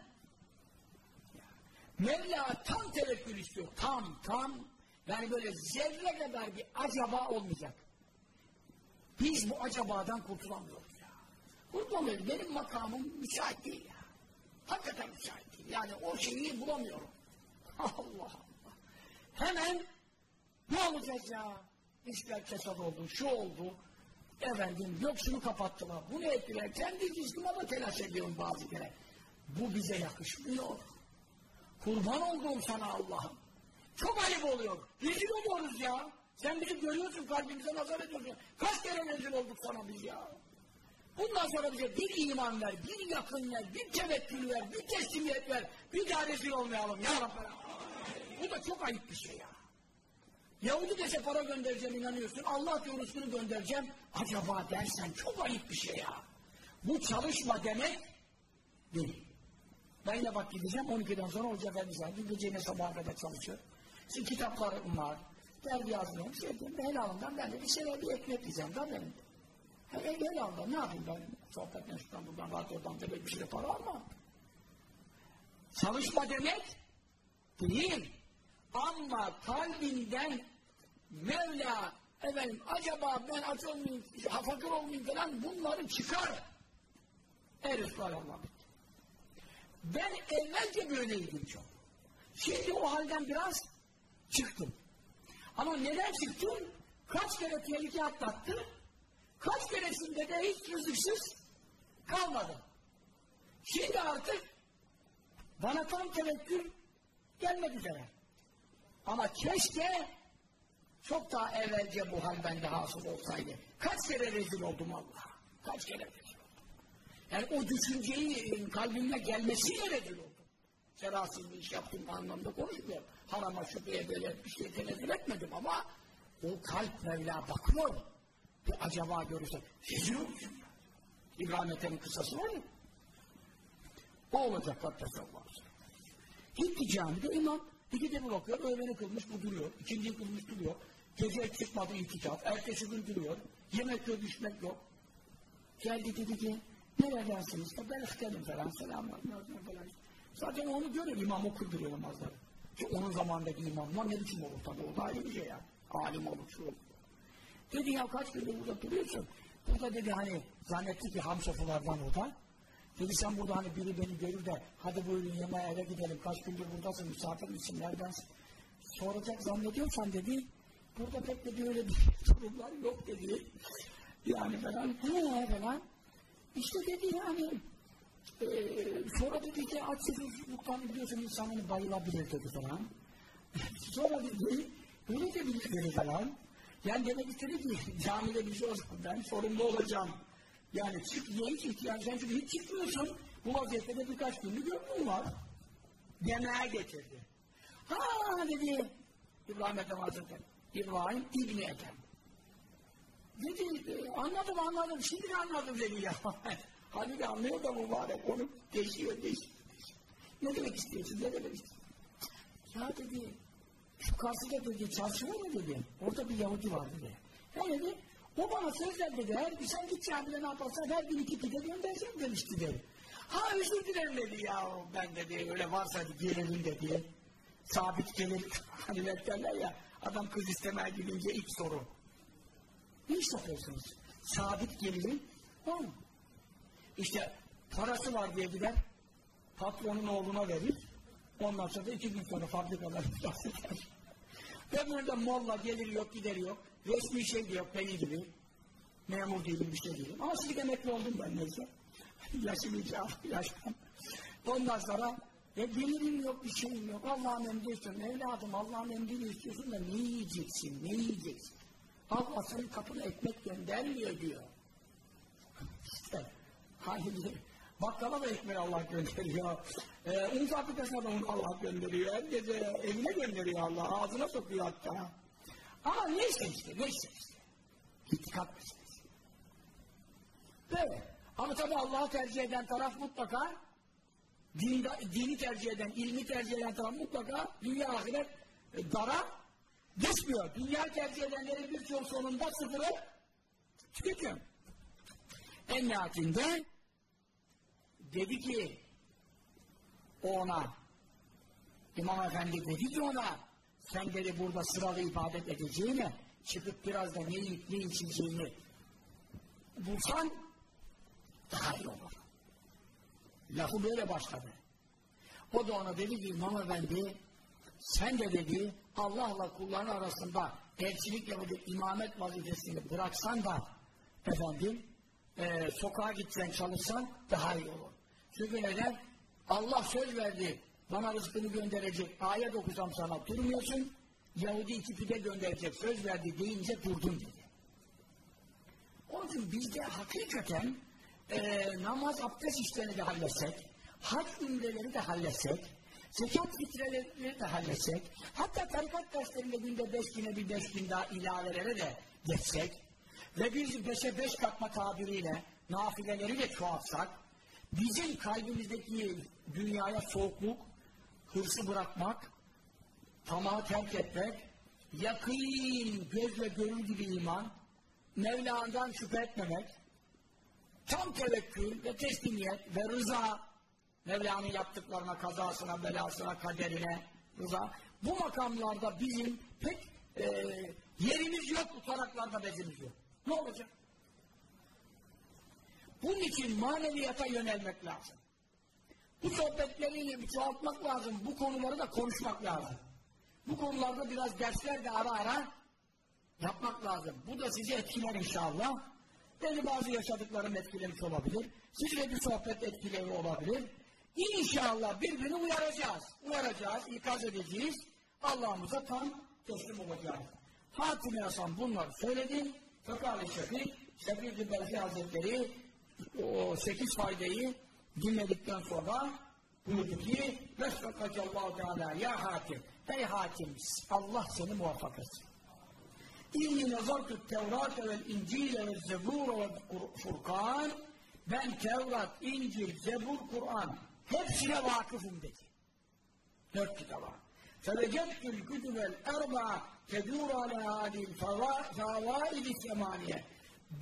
A: Mevla tam tevekkül istiyor. Tam, tam. Yani böyle zerre kadar bir acaba olmayacak. Biz bu acabadan kurtulamıyoruz ya. Kurtulamıyoruz. Benim makamım müsait değil ya. Hakikaten müsait değil. Yani o şeyi bulamıyorum. Allah Allah. Hemen ne olacak ya? İşler kesat oldu, şu oldu. Efendim yok şunu kapattılar, bunu ettiler. Kendi cismime de telaş ediyorum bazı kere. Bu bize yakışmıyor. Kurban olduğum sana Allah'ım. Çok ayıp oluyor. Rezil oluyoruz ya. Sen bizi görüyorsun, kalbimize nazar ediyorsun. Kaç kere rezil olduk sana biz ya. Bundan sonra bize bir iman ver, bir yakın ver, bir tevekkül ver, bir teslimiyet ver. Bir daha rezil olmayalım ya Rabbi. Bu da çok ayıp bir şey ya. Yahudi dese para göndereceğim inanıyorsun. Allah Resulü göndereceğim. Acaba dersen çok ayıp bir şey ya. Bu çalışma demek değil. Ben de bak gideceğim 12'den sonra Hoca Efendi Zahidi geceye sabaha kadar çalışıyor. Şimdi kitaplarım var. Dergi yazmıyorum. Şey diyorum, helalından ben de bir şeyler bir ekmek yiyeceğim da benim. He, helalından ne yapayım ben? Sohbetten şuradan buradan radyodan demek bir şey para ama. Çalışma demek Değil. Ama kalbinden Mevla efendim acaba ben aç olmayayım, fakir olmayayım falan bunları çıkar. Erif Allah. Ben evvelce böyleydim çok. Şimdi o halden biraz çıktım. Ama neden çıktım? Kaç kere tehlike atlattı? Kaç keresinde de hiç rızıksız kalmadı. Şimdi artık bana tam tevekkül gelmek üzere. Ama keşke çok daha evvelce bu hal bende hasıl olsaydı. Kaç kere rezil oldum Allah. Kaç kere rezil. Yani o düşünceyi kalbime gelmesiyle rezil oldum. Serasız bir iş yaptım anlamda konuşmuyorum. Harama şüpheye böyle bir şey tenezzül etmedim ama o kalp Mevla bakıyor. Bir acaba görürse rezil olacak. İbrahim Ethem'in kısası var ya. O olacak Kaddesallahu aleyhi Gitti camide imam iki de bir bakıyor öğleni kılmış bu duruyor. İkinciyi kılmış duruyor. Gece çıkmadı itikaf. Ertesi gün duruyor. Yemek yok, içmek yok. Geldi dedi ki neredensiniz? Ben istedim falan. Selamlar. Falan. Zaten onu görür imam o kırdırıyor namazları. Ki onun zamandaki imamlar ne biçim olur tabii o da ayrı bir şey ya. Alim olur şu olur. Dedi ya kaç gündür burada duruyorsun? Burada dedi hani zannetti ki ham sofralardan o da. Dedi sen burada hani biri beni görür de hadi buyurun yemeğe eve gidelim kaç gündür buradasın misafir misin neredensin? Soracak zannediyorsan dedi burada pek de öyle bir durumlar yok dedi. Yani falan he falan. İşte dedi yani ee, sonra dedi ki açsızlıktan biliyorsun insan hani bayılabilir dedi falan. sonra dedi böyle de bilir falan. Yani demek istedi ki camide bir şey olsa ben sorumlu olacağım. Yani çık ye hiç ihtiyaç sen çünkü hiç çıkmıyorsun. Bu vaziyette de birkaç günlük ömrün var. Yemeğe getirdi. Ha dedi İbrahim Ethem Hazretleri. İbrahim İbni Ethem. Dedi anladım anladım şimdi anladım dedi ya. Halbuki anlıyor da mübarek onu değişiyor değişiyor. Ne demek istiyorsun ne demek istiyorsun? Ya dedi şu karşıda dedi çarşı var dedi. Orada bir Yahudi var dedi. He dedi o bana söz verdi dedi. Her gün sen git camide ne yaparsan her gün iki pide göndereceğim demişti dedi. Ha özür dilerim dedi ya ben dedi öyle varsa gelirim dedi. Sabit gelir hani derler ya adam kız istemeye gidince ilk soru. Ne iş yapıyorsunuz? Sabit gelirim var mı? İşte parası var diye gider patronun oğluna verir. Ondan sonra da iki gün sonra fabrikalar eder. Ve burada molla gelir yok gider yok. Resmi şey de yok beni gibi. Memur değilim bir şey değilim. Ama şimdi emekli oldum ben neyse. Yaşım icabı yaştan. Ondan sonra ve gelirim yok bir şeyim yok. Allah'ın emri istiyorsun. Evladım Allah'ın emrini istiyorsun da ne yiyeceksin? Ne yiyeceksin? Allah senin kapına ekmek göndermiyor diyor. İşte hani bakkala da ekmeği Allah gönderiyor. Ee, un fabrikasına un Allah gönderiyor. Her gece evine gönderiyor Allah. Ağzına sokuyor hatta. Ama neyse işte, neyse işte. İtikat meselesi. Böyle. Ama tabi Allah'ı tercih eden taraf mutlaka dini, dini tercih eden, ilmi tercih eden taraf mutlaka dünya ahiret e, dara düşmüyor. Dünya tercih edenlerin birçok sonunda sıfırı tüketiyor. En nihayetinde dedi ki ona İmam Efendi dedi ki ona sen dedi burada sıralı ibadet edeceğine çıkıp biraz da ne yiyip ne içeceğini bulsan daha iyi olur. Lafı böyle başladı. O da ona dedi ki İmam Efendi sen de dedi Allah'la kulların arasında elçilik ya da imamet vazifesini bıraksan da efendim e, sokağa gitsen çalışsan daha iyi olur. Çünkü neden? Allah söz verdi bana rızkını gönderecek ayet okusam sana durmuyorsun Yahudi iki pide gönderecek söz verdi deyince durdun dedi. Onun için bizde hakikaten e, namaz abdest işlerini de halletsek, hac ümreleri de halletsek, zekat fitreleri de halletsek, hatta tarikat derslerinde günde beş güne bir beş gün daha ilavelere de geçsek ve biz beşe beş katma tabiriyle nafileleri de çoğaltsak, bizim kalbimizdeki dünyaya soğukluk, hırsı bırakmak, tamahı terk etmek, yakın, gözle görür gibi iman, Mevla'dan şüphe etmemek, tam tevekkül ve teslimiyet ve rıza, Mevla'nın yaptıklarına, kazasına, belasına, kaderine rıza. Bu makamlarda bizim pek e, yerimiz yok, utaraklarda bezimiz yok. Ne olacak? Bunun için maneviyata yönelmek lazım. Bu sohbetleri çoğaltmak lazım. Bu konuları da konuşmak lazım. Bu konularda biraz dersler de ara ara yapmak lazım. Bu da sizi etkiler inşallah. Beni bazı yaşadıklarım etkilemiş olabilir. Sizle bir sohbet etkileri olabilir. İnşallah birbirini uyaracağız. Uyaracağız, ikaz edeceğiz. Allah'ımıza tam teslim olacağız. Hatim Hasan bunları söyledi. Fekali Şefik, Şefik Belki Hazretleri o sekiz faydayı dinledikten sonra buyurdu ki Vesfakakallahu Teala ya hakim ey hakim Allah seni muvaffak etsin. İnni nazartu Tevrat ve İncil ve Zebur ve Furkan ben Tevrat, İncil, Zebur, Kur'an hepsine vakıfım dedi. Dört kitaba. Fevecettül kütübel erba tedur ala adil favaidi semaniye.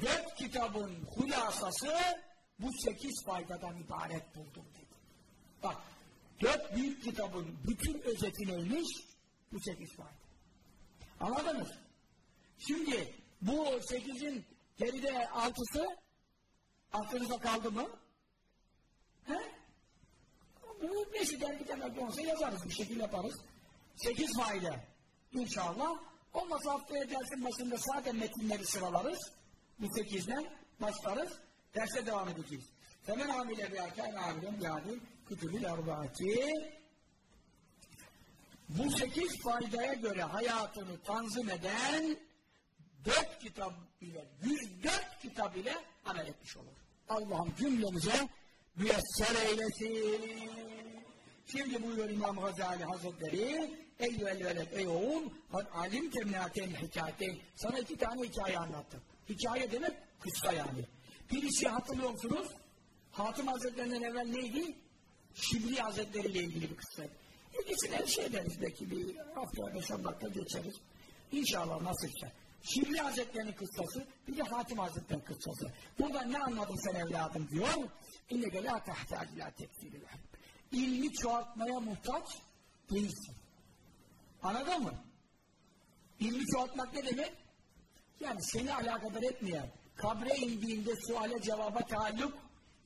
A: Dört kitabın hulasası bu sekiz faydadan ibaret buldum dedi. Bak, dört büyük kitabın bütün özeti neymiş? Bu sekiz fayda. Anladınız? Şimdi bu sekizin geride altısı aklınıza kaldı mı? He? Bu neyse dergi temelde olsa yazarız, bir şekilde yaparız. Sekiz fayda inşallah. Olmasa haftaya dersin başında sadece metinleri sıralarız. Bu sekizden başlarız. Derse devam edeceğiz. Femen amile bi erken amilen yani kütübül erbaati bu sekiz faydaya göre hayatını tanzim eden dört kitap ile, yüz dört kitap ile amel etmiş olur. Allah'ım cümlemize müyesser eylesin. Şimdi buyuruyor İmam Gazali Hazretleri Eyyüel veled ey oğul alim temnaten hikayeteyn sana iki tane hikaye anlattım. Hikaye demek kıssa yani. Birisi hatırlıyor musunuz? Hatım Hazretlerinden evvel neydi? Şibli Hazretleri ile ilgili bir kıssa. İkisine şey deriz belki bir hafta beş geçeriz. İnşallah nasılsa. Şibli Hazretleri'nin kıssası, bir de Hatim Hazretleri'nin kıssası. Burada ne anladın sen evladım diyor. İnneke la tehtac la tekfiri İlmi çoğaltmaya muhtaç değilsin. Anladın mı? İlmi çoğaltmak ne demek? Yani seni alakadar etmeyen, kabre indiğinde suale cevaba taalluk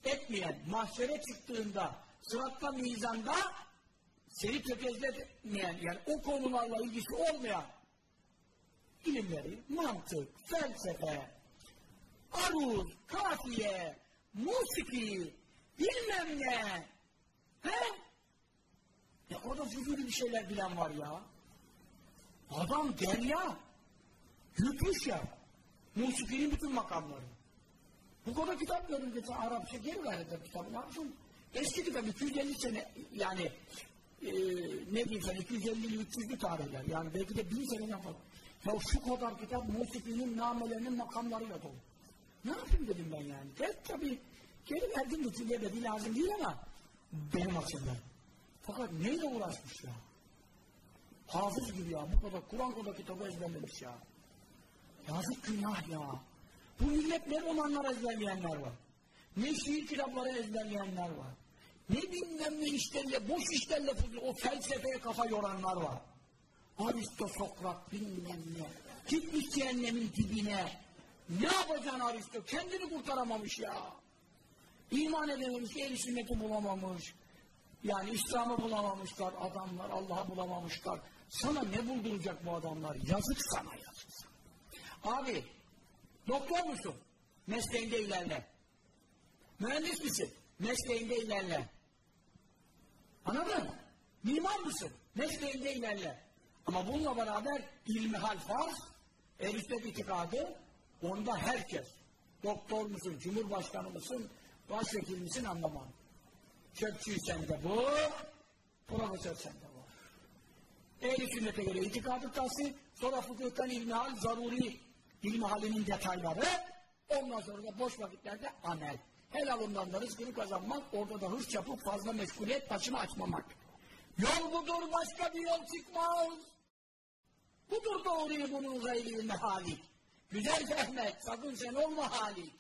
A: etmeyen, mahşere çıktığında, sıratta mizanda seni tökezletmeyen, yani o konularla ilgisi olmayan ilimleri, mantık, felsefe, aruz, kafiye, musiki, bilmem ne, he? Ya orada figürlü bir şeyler bilen var ya. Adam derya, yutmuş ya, musikinin bütün makamları. Bu kadar kitap verildi, Arapça geri verdi kitabı, ne yapsın? Eski kitap 250 sene, yani e, ne diyeyim sen 250'li 300'lü tarihler, yani belki de bin sene yapalım. Ya şu kadar kitap musikinin namelerinin makamlarıyla dolu. Ne yapayım dedim ben yani. Ben tabii geri verdim neticeye de lazım değil ama benim açımdan. Fakat neyle uğraşmış ya? Hafız gibi ya. Bu kadar Kur'an kadar kitabı ezberlemiş ya. Yazık günah ya. Bu millet ne romanlar ezberleyenler var. Ne şiir kitapları ezberleyenler var. Ne bilmem ne işlerle, boş işlerle o felsefeye kafa yoranlar var. Aristo, Sokrat bilmem ne. Gitmiş cehennemin dibine. Ne yapacaksın Aristo? Kendini kurtaramamış ya. İman edememiş, el sünneti bulamamış. Yani İslam'ı bulamamışlar adamlar, Allah'ı bulamamışlar. Sana ne bulduracak bu adamlar? Yazık sana yazık sana. Abi, doktor musun? Mesleğinde ilerle. Mühendis misin? Mesleğinde ilerle. Anladın mı? Mimar mısın? Mesleğinde ilerle. Ama bununla beraber ilmihal farz, eriştet itikadı, onda herkes. Doktor musun, cumhurbaşkanı mısın, başvekil misin anlamam. Çöpçüysen de bu, profesörsen de bu. Ehl-i sünnete göre itikadı tahsil, sonra fıkıhtan ilmihal, zaruri ilmihalinin detayları, ondan sonra da boş vakitlerde amel. Helalından da rızkını kazanmak, orada da hırs yapıp fazla meşguliyet başını açmamak. Yol budur, başka bir yol çıkmaz. Budur doğruyu bunun gayrı halik. Güzel fehmet, sakın sen olma halik.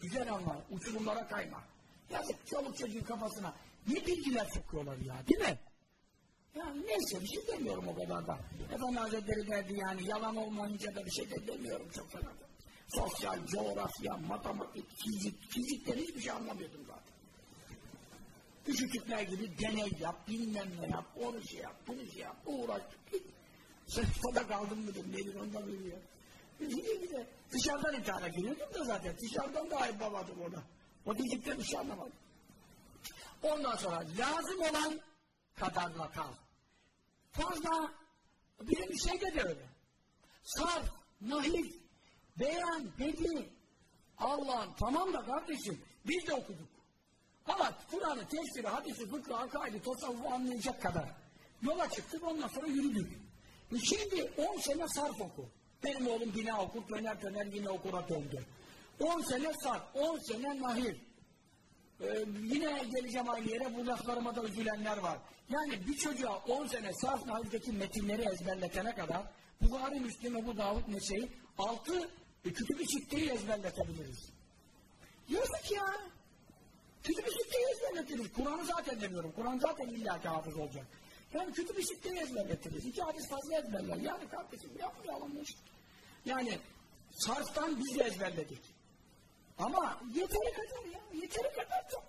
A: Güzel anla, uçurumlara kayma. Yazık çoluk çocuğun kafasına ne bilgiler sokuyorlar ya, değil mi? Yani neyse bir şey demiyorum o kadar da. Efendi Hazretleri derdi yani yalan olmayınca da bir şey de demiyorum çok fena. Sosyal, coğrafya, matematik, fizik, fizikten hiçbir şey anlamıyordum zaten. Küçücükler gibi deney yap, bilmem ne yap, onu şey yap, bunu şey yap, uğraş. Sınıfta kaldım mıdır, nedir onu da bilmiyorum. Güzel. Dışarıdan imtihana giriyordum da zaten. Dışarıdan da ayıp babadım ona. O bir şey anlamadım. Ondan sonra lazım olan kadarla kal. Fazla bizim şeyde de öyle. Sarf, nahif, beyan, bedi. Allah'ım tamam da kardeşim biz de okuduk. Ama Kur'an'ı, tefsiri, hadisi, fıkhı, akaidi, tasavvufu anlayacak kadar yola çıktık ondan sonra yürüdük. Şimdi 10 sene sarf oku. Benim oğlum bina okur, döner döner yine okura döndü. 10 sene sarf, 10 sene nahir. Ee, yine geleceğim aynı yere bu laflarıma da üzülenler var. Yani bir çocuğa 10 sene sarf nahirdeki metinleri ezberletene kadar Buhari, Müslim, bu Davud Nese'yi 6 e, kütüb-i sitteyi ezberletebiliriz. Yazık ya. Kütüb-i sitteyi ezberletiriz. Kur'an'ı zaten demiyorum. Kur'an zaten illaki hafız olacak. Yani kütüb-i sitteyi ezberletiriz. İki hadis fazla ezberler. Yani kardeşim yapmayalım işte. Yani sarftan biz ezberledik. Ama yeteri kadar ya, yeteri kadar çok.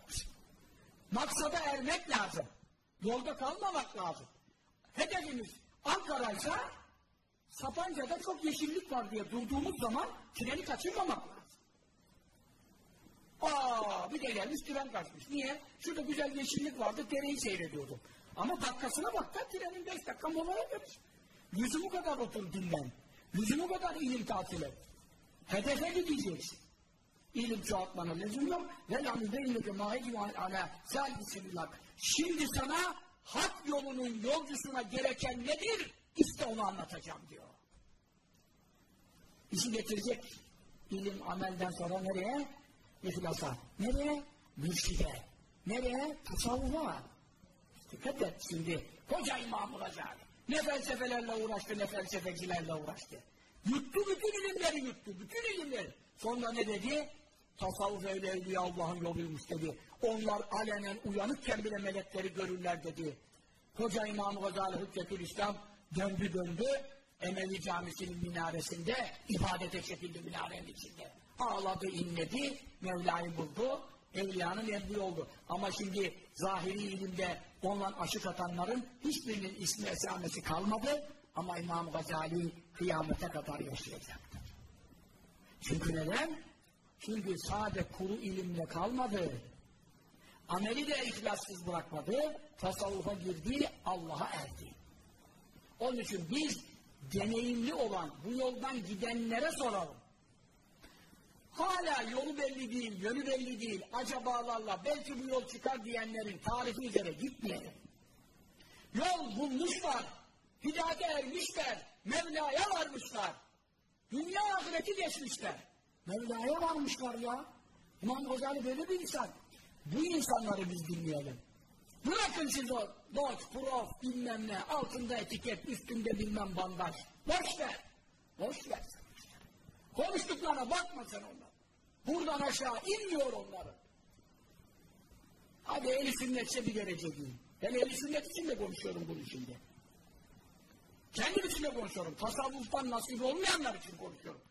A: Maksada ermek lazım. Yolda kalmamak lazım. Hedefimiz Ankara'ysa Sapanca'da çok yeşillik var diye durduğumuz zaman treni kaçırmamak lazım. Aa, bir de gelmiş tren kaçmış. Niye? Şurada güzel yeşillik vardı, dereyi seyrediyordum. Ama dakikasına bak da trenin beş dakika molaya vermiş. Yüzümü kadar otur dinlen. Yüzümü kadar ilim tatil et. Hedefe gideceksin. İlim çoğaltmana lüzum yok. Ve lam beyneke ma'eci ala sâlbisibillah. Şimdi sana hak yolunun yolcusuna gereken nedir? İşte onu anlatacağım diyor. İşi getirecek ilim amelden sonra nereye? İhlasa. Nereye? Mürşide. Nereye? Tasavvufa. Dikkat et şimdi. Koca imam olacak. Ne felsefelerle uğraştı ne felsefecilerle uğraştı. Yuttu bütün ilimleri yuttu. Bütün ilimleri. Sonra ne dedi? Tasavvuf öyle evliya Allah'ın yoluymuş dedi. Onlar alenen uyanıkken bile melekleri görürler dedi. Koca İmam Gazali Hüccetül İslam döndü döndü. Emevi Camisi'nin minaresinde ibadete çekildi minarenin içinde. Ağladı, inledi, Mevla'yı buldu, evliyanın emri oldu. Ama şimdi zahiri ilimde ondan aşık atanların hiçbirinin ismi esamesi kalmadı. Ama İmam Gazali kıyamete kadar yaşayacaktır. Çünkü neden? Çünkü sade kuru ilimle kalmadı. Ameli de ihlassız bırakmadı. Tasavvufa girdi, Allah'a erdi. Onun için biz deneyimli olan bu yoldan gidenlere soralım. Hala yolu belli değil, yönü belli değil, acabalarla belki bu yol çıkar diyenlerin tarifi üzere gitmeyelim. Yol bulmuşlar, hidayete ermişler, Mevla'ya varmışlar. Dünya ahireti geçmişler. Mevla'ya varmışlar ya. İmam Gazali böyle bir insan. Bu insanları biz dinleyelim. Bırakın siz o doç, prof, bilmem ne, altında etiket, üstünde bilmem bandaj. Boş ver. Boş ver. Konuştuklarına bakma sen onlar. Buradan aşağı inmiyor onları. Hadi eli sünnetse bir derece değil. Ben eli sünnet için de konuşuyorum bunu şimdi. Kendim için de konuşuyorum. Tasavvuftan nasip olmayanlar için konuşuyorum.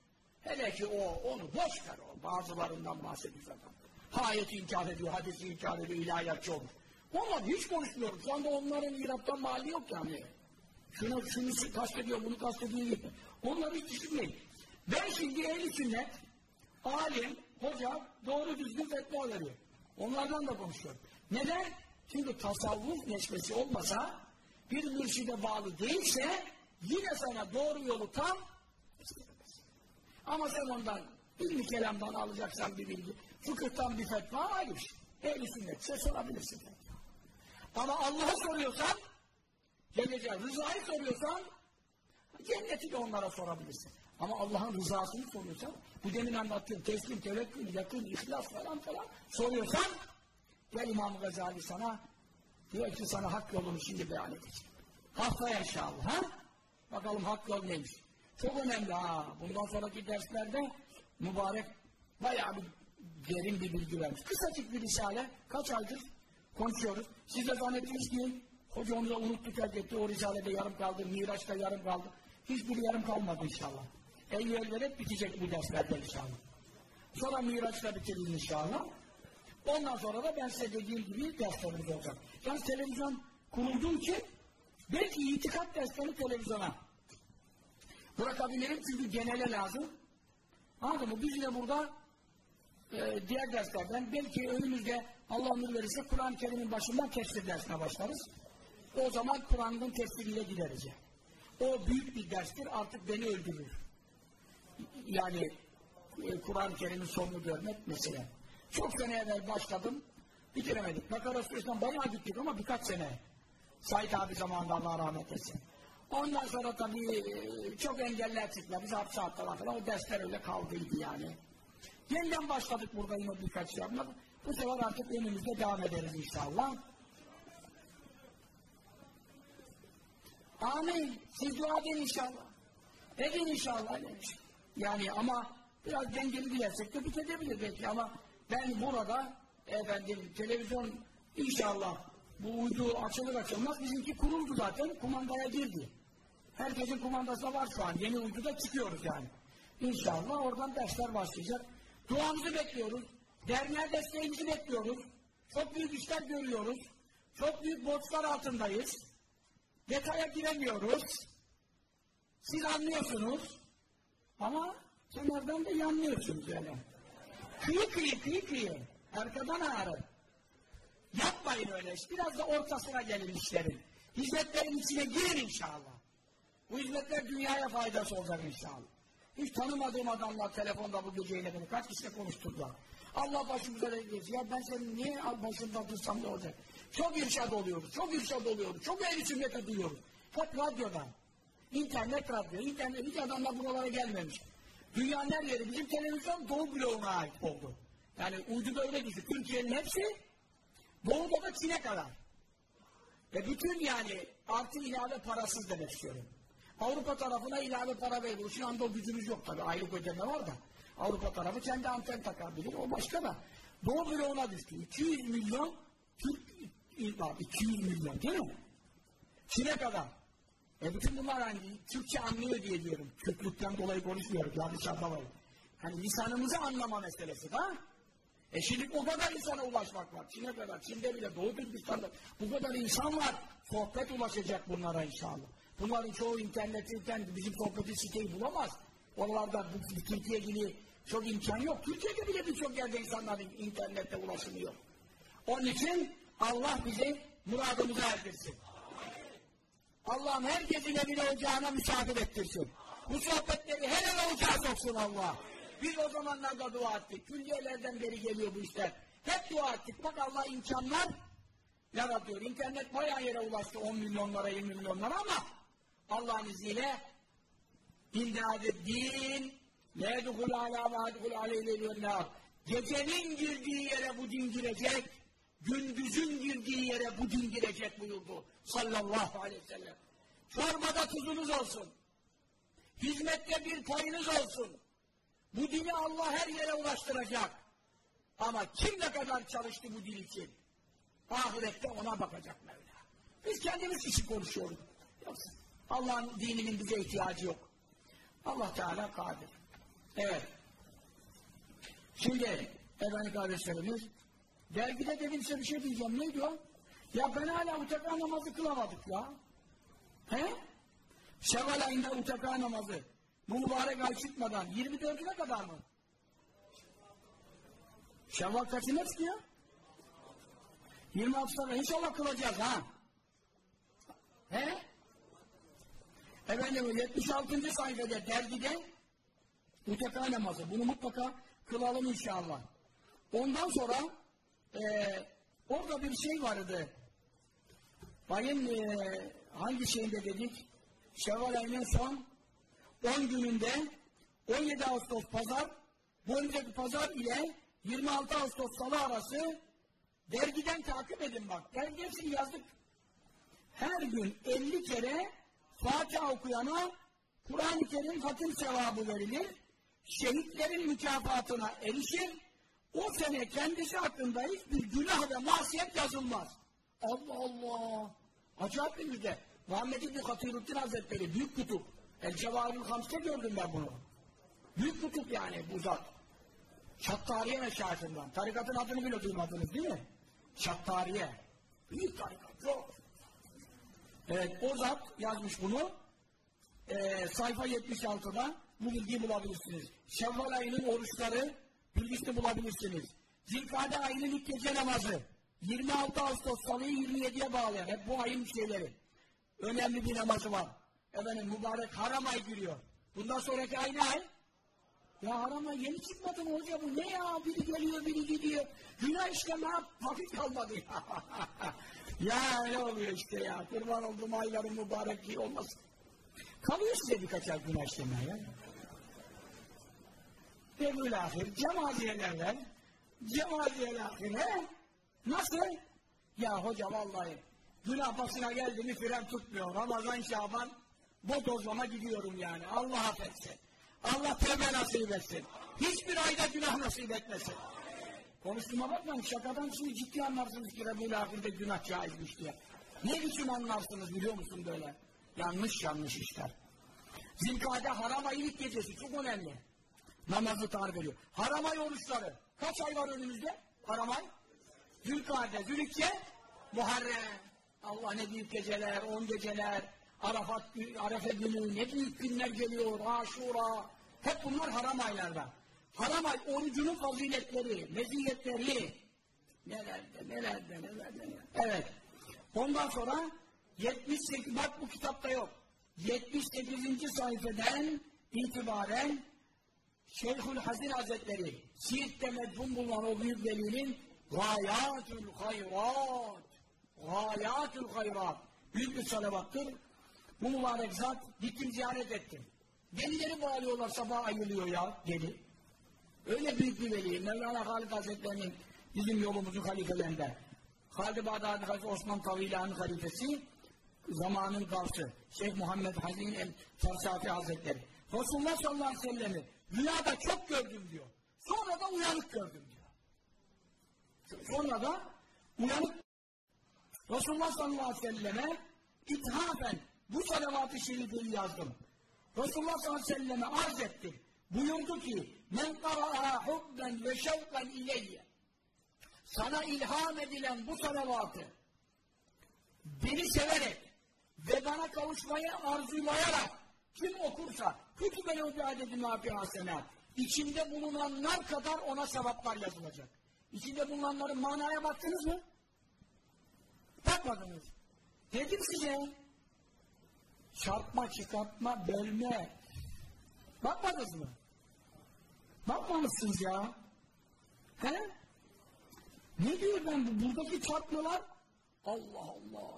A: Hele ki o, onu boş ver o. Bazılarından bahsediyor adam. Hayeti inkar ediyor, hadisi inkar ediyor, ilahiyatçı olmuş. Onlar hiç konuşmuyorum. Şu anda onların İrab'dan mali yok yani. Şunu, şunu kastediyor, bunu kastediyor gibi. Onları hiç düşünmeyin. Ben şimdi ehli sünnet, alim, hoca doğru düzgün fetva veriyor. Onlardan da konuşuyorum. Neden? Çünkü tasavvuf neşvesi olmasa, bir mürşide bağlı değilse, yine sana doğru yolu tam ama sen ondan ilmi kelamdan alacaksan bir bilgi, fıkıhtan bir fetva ayrı bir şey. Ehli sünnetse sorabilirsin. Ama Allah'ı soruyorsan, geleceğe rızayı soruyorsan, cenneti de onlara sorabilirsin. Ama Allah'ın rızasını soruyorsan, bu demin anlattığım teslim, tevekkül, yakın, ihlas falan falan soruyorsan, gel İmam Gazali sana, diyor ki sana hak yolunu şimdi beyan edeceğim. Haftaya inşallah, ha? Bakalım hak yol neymiş. Çok önemli ha. Bundan sonraki derslerde mübarek bayağı bir derin bir bilgi vermiş. Kısacık bir risale, kaç aydır konuşuyoruz. Siz de zannettiniz ki Hoca onu da unuttu terk etti. O Risale'de yarım kaldı. Miraç'ta yarım kaldı. Hiçbiri yarım kalmadı inşallah. Eyyüelver hep bitecek bu derslerde inşallah. Sonra Miraç'ta bitiririz inşallah. Ondan sonra da ben size dediğim gibi derslerimiz olacak. Yani televizyon kurulduğu için belki itikat dersleri televizyona bırakabilirim çünkü genele lazım. Anladın mı? Biz de burada e, diğer derslerden belki önümüzde Allah ömür verirse Kur'an-ı Kerim'in başından tefsir dersine başlarız. O zaman Kur'an'ın tefsiriyle gideriz. O büyük bir derstir artık beni öldürür. Yani e, Kur'an-ı Kerim'in sonunu görmek mesela. Çok sene evvel başladım, bitiremedik. Bakara Suresi'nden bayağı gittik ama birkaç sene. Said abi zamanında Allah rahmet etsin. Ondan sonra tabii e, çok engeller çıktı. Biz hapse attılar falan. O dersler öyle kaldıydı yani. Yeniden başladık burada yine birkaç şey yapmak. Bu sefer artık önümüzde devam ederiz inşallah. Amin. Siz dua edin inşallah. Edin inşallah demiş. Yani ama biraz dengeli gidersek de bitebilir belki ama ben burada efendim televizyon inşallah bu uydu açılır açılmaz bizimki kuruldu zaten kumandaya girdi. Herkesin kumandası var şu an. Yeni uyduda çıkıyoruz yani. İnşallah oradan dersler başlayacak. Duamızı bekliyoruz. Derneğe desteğimizi bekliyoruz. Çok büyük işler görüyoruz. Çok büyük borçlar altındayız. Detaya giremiyoruz. Siz anlıyorsunuz. Ama kenardan da yanmıyorsunuz öyle. Kıyı kıyı kıyı kıyı. Arkadan ağrı. Yapmayın öyle iş. Biraz da ortasına gelin işlerin. Hizmetlerin içine girin inşallah. Bu hizmetler dünyaya faydası olacak inşallah. Hiç tanımadığım adamlar telefonda bu gece beni kaç kişiyle konuşturdular. Allah başımıza da diyecek. Ya ben senin niye başında dursam ne olacak? Çok irşad oluyoruz, çok irşad oluyoruz, çok ehli sünnete duyuyoruz. Radyodan. İnternet radyo, internet hiç adamlar buralara gelmemiş. Dünyanın her yeri bizim televizyon Doğu bloğuna ait oldu. Yani uyduda öyle düşün. Türkiye'nin hepsi Doğu'da da Çin'e kadar. Ve bütün yani artı ilave parasız demek istiyorum. Avrupa tarafına ilave para veriyor. Şu anda o gücümüz yok tabii. Aylık ödeme var da. Avrupa tarafı kendi anten takabilir. O başka da. Doğu bloğuna düştü. 200 milyon Türk var. 200 milyon değil mi? Çin'e kadar. E bütün bunlar hani Türkçe anlıyor diye diyorum. Türklükten dolayı konuşmuyorum. Yanlış anlamayın. Hani lisanımızı anlama meselesi da. E şimdi o kadar insana ulaşmak var. Çin'e kadar. Çin'de bile Doğu Türkistan'da bu kadar insan var. Sohbet ulaşacak bunlara inşallah. Bunların çoğu internetten bizim sohbeti siteyi bulamaz. Oralarda bu Türkiye gibi çok imkan yok. Türkiye'de bile birçok yerde insanların internette ulaşımı yok. Onun için Allah bizi muradımıza erdirsin. Allah'ım herkesin evine ocağına misafir ettirsin. Bu sohbetleri her eve ocağa soksun Allah. Biz o zamanlarda dua ettik. Külliyelerden beri geliyor bu işler. Hep dua ettik. Bak Allah imkanlar yaratıyor. İnternet bayağı yere ulaştı 10 milyonlara 20 milyonlara ama Allah'ın izniyle İndâd-ı din Lâdukul alâ vâdukul aleyhi Gecenin girdiği yere bu din girecek, gündüzün girdiği yere bu din girecek buyurdu sallallahu aleyhi ve sellem. Çorbada tuzunuz olsun. Hizmette bir payınız olsun. Bu dini Allah her yere ulaştıracak. Ama kim ne kadar çalıştı bu din için? Ahirette ona bakacak Mevla. Biz kendimiz için konuşuyoruz. Allah'ın dininin bize ihtiyacı yok. Allah Teala kadir. Evet. Şimdi efendim kardeşlerimiz dergide dedim size bir şey diyeceğim. Ne diyor? Ya ben hala utaka namazı kılamadık ya. He? Şevval ayında utaka namazı. Bu mübarek ay çıkmadan 24'üne kadar mı? Şevval kaçına çıkıyor? 26'da inşallah kılacağız ha. He? Efendim 76. sayfada dergide Uteka namazı. Bunu mutlaka kılalım inşallah. Ondan sonra e, orada bir şey vardı. Bayın e, hangi şeyinde dedik? Şevval ayının son 10 gününde 17 Ağustos pazar bu önceki pazar ile 26 Ağustos salı arası dergiden takip edin bak. Dergi hepsini yazdık. Her gün 50 kere Fatiha okuyana Kur'an-ı Kerim hatim sevabı verilir. Şehitlerin mükafatına erişir. O sene kendisi hakkında hiçbir günah ve masiyet yazılmaz. Allah Allah. Acayip bir müjde. Muhammed İbni Hatiruddin Hazretleri, Büyük Kutup. El Cevahirül Hams'ta gördüm ben bunu. Büyük kutup yani bu zat. Şattariye meşahisinden. Tarikatın adını bile duymadınız değil mi? Şattariye. Büyük tarikat. Çok. Evet o zat yazmış bunu. Ee, sayfa 76'da bu bilgiyi bulabilirsiniz. Şevval ayının oruçları bilgisini bulabilirsiniz. Zilkade ayının ilk gece namazı. 26 Ağustos salıyı 27'ye bağlayan. Hep bu ayın şeyleri. Önemli bir namazı var. Efendim mübarek haram ay giriyor. Bundan sonraki ay ne ay? Ya harama yeni çıkmadı mı hoca bu ne ya? Biri geliyor biri gidiyor. Günah işleme hafif kalmadı ya. ya ne oluyor işte ya. Kurban olduğum ayların mübarek olmasın. Kalıyor size birkaç ay günah işlemeye ya. Ebul ahir, ahir, he? Nasıl? Ya hoca vallahi günah başına geldi mi fren tutmuyor. Ramazan, Şaban, bodozlama gidiyorum yani. Allah affetsin. Allah tövbe nasip etsin. Hiçbir ayda günah nasip etmesin. Konuştuğuma bakmayın şakadan şimdi ciddi anlarsınız ki Rebul Akir'de günah caizmiş diye. Ne biçim anlarsınız biliyor musun böyle? Yanlış yanlış işler. Zilkade haram ayı ilk gecesi çok önemli. Namazı tarif ediyor. Haram ay oruçları. Kaç ay var önümüzde? Haram ay. Zülkade, Zülükçe, Muharrem. Allah ne büyük geceler, on geceler, Arafat, Arefe günü, ne büyük günler geliyor, Aşura. Hep bunlar haram aylarda. Haram ay orucunun faziletleri, meziyetleri. Nelerde, nelerde, nelerde. Evet. Ondan sonra 78, bak bu kitapta yok. 78. sayfeden itibaren Şeyhül Hazin Hazretleri Siirt'te medfun bulunan o büyük velinin Gayatül Hayrat Gayatül Hayrat büyük bir salavattır. Bu mübarek zat gittim ziyaret ettim. Delileri bağlıyorlar sabah ayrılıyor ya deli. Öyle büyük bir veli. Mevlana Halid Hazretleri'nin bizim yolumuzun halifelerinden. Halid Bağdadi Hazreti Osman Tavila'nın halifesi zamanın gavsı. Şeyh Muhammed Hazin el Fersafi Hazretleri. Resulullah sallallahu aleyhi ve sellem'i rüyada çok gördüm diyor. Sonra da uyanık gördüm diyor. Sonra da uyanık Resulullah sallallahu aleyhi ve selleme ithafen bu salavat-ı şerifeyi yazdım. Resulullah sallallahu aleyhi ve selleme arz ettim. Buyurdu ki men kara'ha hubben ve şevken ileyye sana ilham edilen bu salavatı beni severek ve bana kavuşmayı arzulayarak kim okursa kütübele bir adedi mafi hasenat içinde bulunanlar kadar ona sevaplar yazılacak. İçinde bulunanların manaya baktınız mı? Bakmadınız. Dedim size çarpma, çıkartma, bölme. Bakmadınız mı? Bakmamışsınız ya. He? Ne diyor ben bu? Buradaki çarpmalar Allah Allah.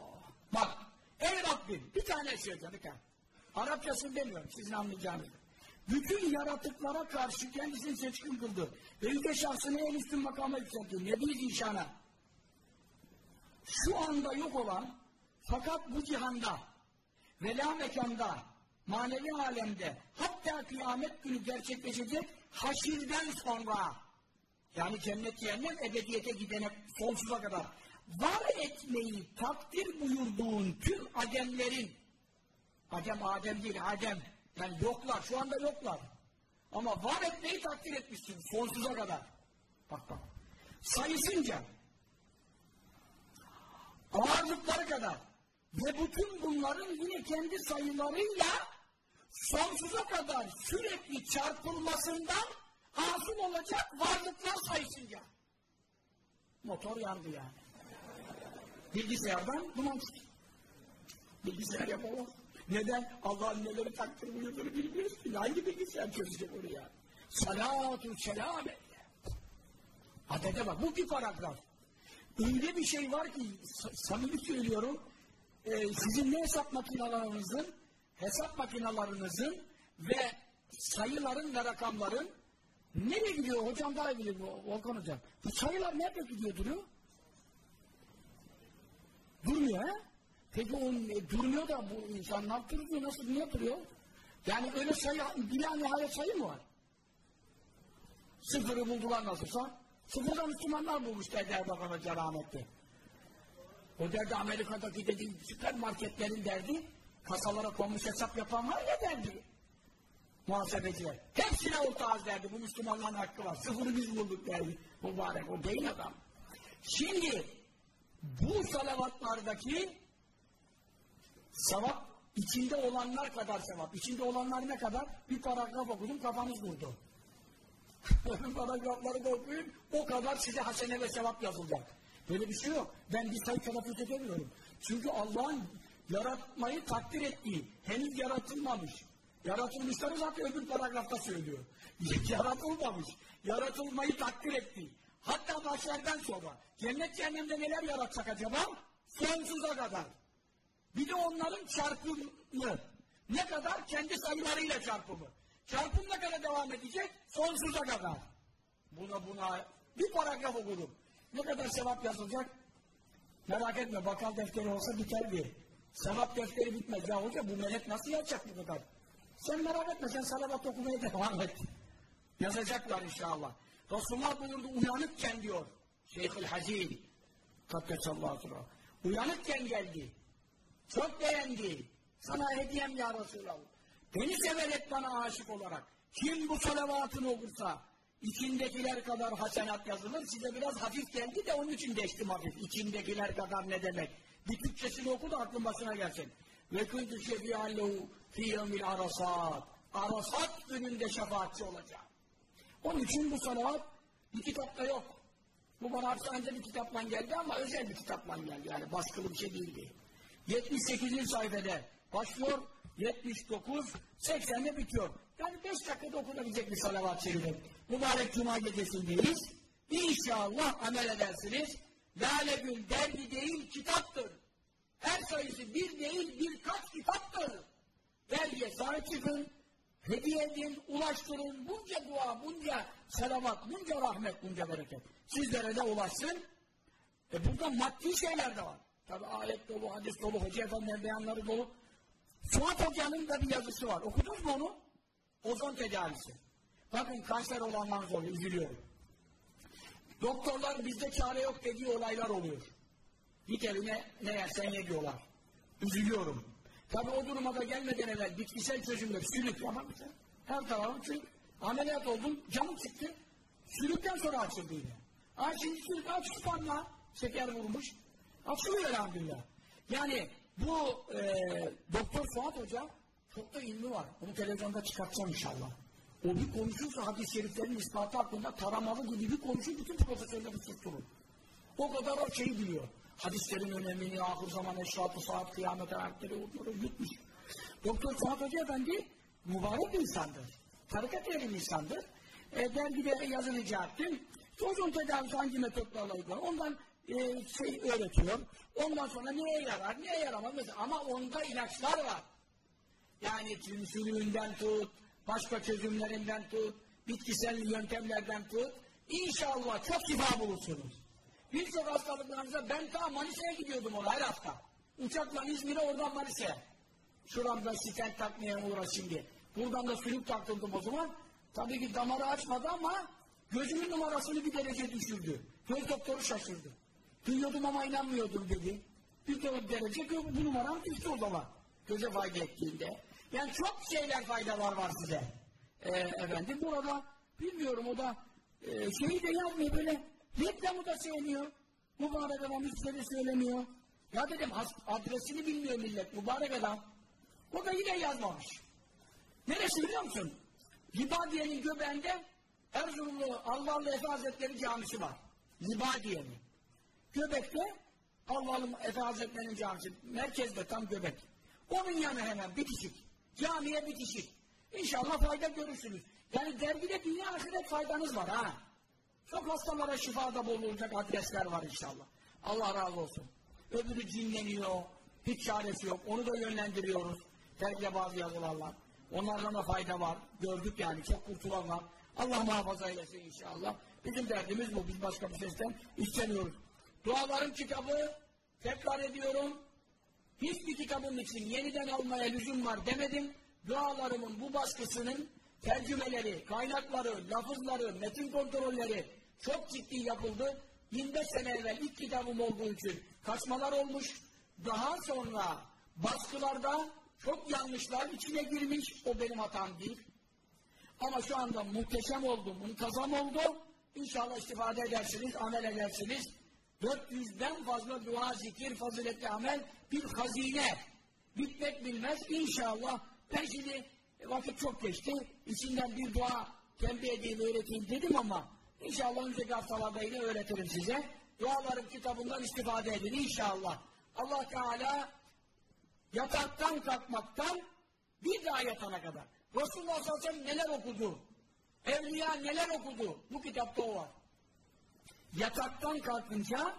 A: Bak, ey Rabbim bir tane. Bir tane. Arapçasını demiyorum, sizin anlayacağınız. Bütün yaratıklara karşı kendisini seçkin kıldı. Ve yüce şahsını en üstün makama yükseltti. Nebi Zişan'a. Şu anda yok olan, fakat bu cihanda, vela mekanda, manevi alemde, hatta kıyamet günü gerçekleşecek haşirden sonra, yani cennet cehennem ebediyete gidene sonsuza kadar, var etmeyi takdir buyurduğun tüm ademlerin, Adem Adem değil, Adem, yani yoklar, şu anda yoklar. Ama var etmeyi takdir etmişsin sonsuza kadar. Bak bak. Sayısınca, ağırlıkları kadar ve bütün bunların yine kendi sayılarıyla sonsuza kadar sürekli çarpılmasından hasıl olacak varlıklar sayısınca. Motor yandı yani. Bilgisayardan duman çıktı. Bilgisayar yapamaz. Neden? Allah'ın neleri takdir buyurduğunu bilmiyoruz ki. Hangi bilgisayar çözecek oraya? Salatü selam Adede bak. Bu bir paragraf. Öyle bir şey var ki samimi söylüyorum e, sizin ne hesap makinalarınızın hesap makinalarınızın ve sayıların ve rakamların nereye gidiyor? Hocam daha bilir bu Volkan hocam. Bu sayılar nerede gidiyor duruyor? Durmuyor ha? Peki o durmuyor da bu insan ne yaptırıyor? Nasıl niye duruyor? Yani öyle sayı, bila nihayet sayı mı var? Sıfırı buldular nasılsa. Sıfırda Müslümanlar bulmuş dedi Erbakan Hoca rahmetli. O derdi Amerika'daki dediğim süpermarketlerin derdi, kasalara konmuş hesap yapan var ya derdi. Muhasebeciler. Hepsine ortağız derdi. Bu Müslümanların hakkı var. Sıfırı biz bulduk derdi. Mübarek. O değil adam. Şimdi bu salavatlardaki sevap içinde olanlar kadar sevap. İçinde olanlar ne kadar? Bir paragraf okudum kafanız vurdu. Paragrafları da okuyun o kadar size hasene ve sevap yazılacak. Böyle bir şey yok. Ben bir sayı telaffuz edemiyorum. Çünkü Allah'ın yaratmayı takdir ettiği, henüz yaratılmamış. Yaratılmışları zaten öbür paragrafta söylüyor. Yaratılmamış. Yaratılmayı takdir ettiği. Hatta başlardan sonra cennet cehennemde neler yaratacak acaba? Sonsuza kadar. Bir de onların çarpımı. Ne kadar? Kendi sayılarıyla çarpımı. Çarpım ne kadar devam edecek? Sonsuza kadar. Buna buna bir paragraf okudum. Ne kadar sevap yazılacak? Merak etme bakal defteri olsa biter diye. Sevap defteri bitmez. Ya hoca bu melek nasıl yazacak bu kadar? Sen merak etme sen salavat okumaya devam et. Yazacaklar inşallah. Resulullah buyurdu uyanıkken diyor. Şeyhül Hazin. Kaddesallahu aleyhi Uyanıkken geldi. Çok beğendi. Sana hediyem ya Resulallah. Beni sever et bana aşık olarak. Kim bu salavatını okursa içindekiler kadar hasenat yazılır. Size biraz hafif geldi de onun için geçtim hafif. İçindekiler kadar ne demek? Bir Türkçesini oku da aklın başına gelsin. Ve kuntu şefi'allehu fi yevmil arasat. Arasat gününde şefaatçi olacak. Onun için bu salavat bir kitapta yok. Bu bana hapishanede bir kitapla geldi ama özel bir kitapla geldi. Yani baskılı bir şey değildi. 78. sayfada başlıyor, 79, 80'de bitiyor. Yani 5 dakikada okunabilecek bir salavat-ı. Mübarek Cuma gecesindeyiz. İnşallah amel edersiniz. Lale Gül dergi değil kitaptır. Her sayısı bir değil birkaç kitaptır. Dergiye sahip çıkın, hediye edin, ulaştırın. Bunca dua, bunca selavat, bunca rahmet, bunca bereket. Sizlere de ulaşsın. E burada maddi şeyler de var. Tabi ayet dolu, hadis dolu, hoca efendilerin beyanları dolu. Suat Hoca'nın da bir yazısı var. Okudunuz mu onu? Ozon tedavisi. Bakın kanser olanlar zor, üzülüyorum. Doktorlar bizde çare yok dediği olaylar oluyor. Git evine ne yersen ye diyorlar. Üzülüyorum. Tabi o duruma da gelmeden evvel bitkisel çözümler, sülük ama her tarafım sülük. Ameliyat oldum, canım çıktı. Sülükten sonra açıldı yine. Aa şimdi sülük aç şu şeker vurmuş. Açılıyor elhamdülillah. Yani bu e, Doktor Fuat Hoca çok da ilmi var. Onu televizyonda çıkartacağım inşallah. O bir konuşursa hadis-i şeriflerin ispatı hakkında taramalı gibi bir konuşur bütün profesörleri susturur. O kadar o şeyi biliyor. Hadislerin önemini, ahir zaman eşratı, saat, kıyamet ayetleri onları yutmuş. Doktor Fuat Hoca Efendi mübarek bir insandır. Tarikat ehli insandır. E, dergide yazı rica. Ozon tedavisi hangi metotlarla uygulanır? Ondan e, şey öğretiyor. Ondan sonra neye yarar, neye yaramaz mesela. Ama onda ilaçlar var. Yani tümsülüğünden tut, başka çözümlerinden tut, bitkisel yöntemlerden tut. İnşallah çok şifa bulursunuz. Birçok hastalıklarınıza ben ta Manisa'ya gidiyordum ona her hafta. Uçakla İzmir'e oradan Manisa'ya. Şuramda stent takmaya uğraş şimdi. Buradan da sülük taktırdım o zaman. Tabii ki damarı açmadı ama gözümün numarasını bir derece düşürdü. Göz doktoru şaşırdı. Duyuyordum ama inanmıyordum dedi. Bir derece bu numaram düştü o zaman. Göze fayda ettiğinde. Yani çok şeyler faydalar var size. Ee, efendim burada bilmiyorum o da e, şeyi de yazmıyor böyle reklamı da sevmiyor. Mübarek adam hiçbir söylemiyor. Ya dedim adresini bilmiyor millet mübarek adam. O da yine yazmamış. Neresi biliyor musun? Libadiye'nin göbeğinde Erzurumlu Allah'lı Efe Hazretleri camisi var. Libadiye'nin. Göbek'te Allah'lı Efe Hazretleri'nin camisi. Merkezde tam Göbek. Onun yanı hemen bitişik. Camiye bitişik. İnşallah fayda görürsünüz. Yani dergide dünya ahiret faydanız var ha. Çok hastalara şifada bulunacak adresler var inşallah. Allah razı olsun. Öbürü cinleniyor. Hiç çaresi yok. Onu da yönlendiriyoruz. Dergide bazı yazılarla. Onlardan da fayda var. Gördük yani. Çok kurtulan. Allah muhafaza eylesin inşallah. Bizim derdimiz bu. Biz başka bir sesten istemiyoruz. Duaların kitabı tekrar ediyorum. Hiçbir kitabın için yeniden almaya lüzum var demedim. Dualarımın bu baskısının tercümeleri, kaynakları, lafızları, metin kontrolleri çok ciddi yapıldı. 25 sene evvel ilk kitabım olduğu için kaçmalar olmuş. Daha sonra baskılarda çok yanlışlar içine girmiş. O benim hatam değil. Ama şu anda muhteşem oldu, muntazam oldu. İnşallah istifade edersiniz, amel edersiniz. 400'den fazla dua, zikir, faziletli amel bir hazine. Bitmek bilmez. İnşallah ben şimdi vakit çok geçti. İçinden bir dua tembih edeyim, öğreteyim dedim ama inşallah önceki haftalarda yine öğretirim size. Duaların kitabından istifade edin inşallah. Allah Teala yataktan kalkmaktan bir daha yatana kadar. Resulullah sallallahu aleyhi ve sellem neler okudu? Evliya neler okudu? Bu kitapta o var. Yataktan kalkınca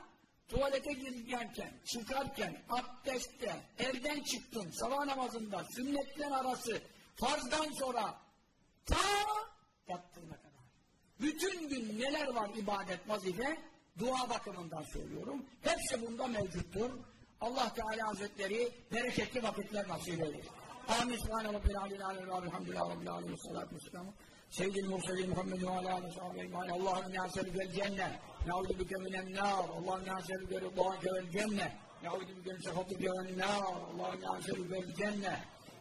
A: tuvalete girerken, çıkarken, abdestte, evden çıktın, sabah namazında, sünnetten arası, farzdan sonra ta yattığına kadar. Bütün gün neler var ibadet, vazife, dua bakımından söylüyorum. Hepsi bunda mevcuttur. Allah Teala Hazretleri bereketli vakitler nasip eylesin. Amin. Subhane Rabbil Aleyhi Aleyhi Rabbil Aleyhi Salatu Vesselam'ı. Seyyidil Mursalin Muhammedin ve alâ aleyhi ve Allah'ım yâselü vel cennet. Ne'udu bike minen nâr. Allah'ım yâselü vel rıdâke vel cennet. Ne'udu bike sehatı vel nâr. Allah'ım yâselü vel cennet.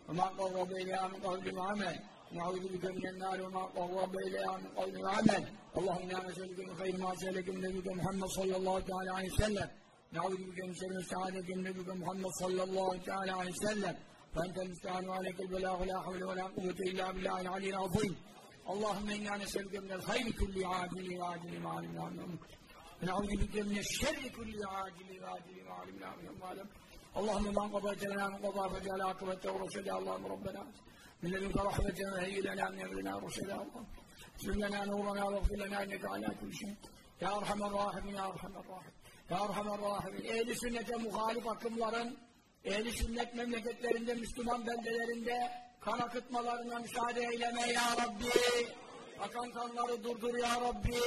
A: Ve mâ kavrabe ilâ min kavli ve amel. نعوذ بك من النار وما قرب اليها من قول وعمل اللهم انا نسالك من خير ما سالك من نبيك محمد صلى الله تعالى عليه وسلم نعوذ بك من شر سعادة نبيك محمد صلى الله تعالى عليه وسلم فانت المستعان وعليك البلاغ لا حول ولا قوه الا بالله العلي العظيم Allahümme inna neselüke minel hayri kulli adili ve adili ma'alim la'amim. Ve na'udhu bike minel şerri kulli adili ve adili ma'alim la'amim ma'alem. Allahümme man kabayte lana min kaza fe ceal akıbette ve rusulü Allahümme Rabbena. Min lezim ve heyyilena min emrina rusulü Allahümme. Sümlena nurana ve gfirlena inneke ala kulli. Ya Erhamer Rahim, Ya Erhamer Rahim. Ya Erhamer Rahim. Ehli sünnete muhalif akımların, ehli sünnet memleketlerinde, Müslüman beldelerinde kan akıtmalarına müsaade eyleme ya Rabbi. Akan kanları durdur ya Rabbi.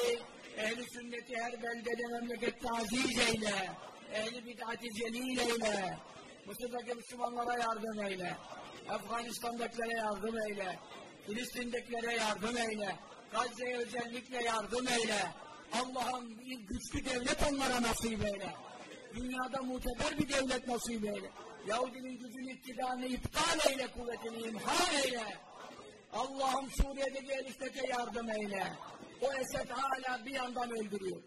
A: Ehli sünneti her beldede memlekette aziz eyle. Ehli bid'ati celil eyle. Mısır'daki Müslümanlara yardım eyle. Afganistan'dakilere yardım eyle. Filistin'dekilere yardım eyle. Gazze'ye özellikle yardım eyle. Allah'ım bir güçlü devlet onlara nasip eyle. Dünyada muteber bir devlet nasip eyle. Yahudinin gücünü iktidarını iptal eyle, kuvvetini imhan eyle. Allah'ım Suriye'deki Elif'teke yardım eyle. O Esed hala bir yandan öldürüyor.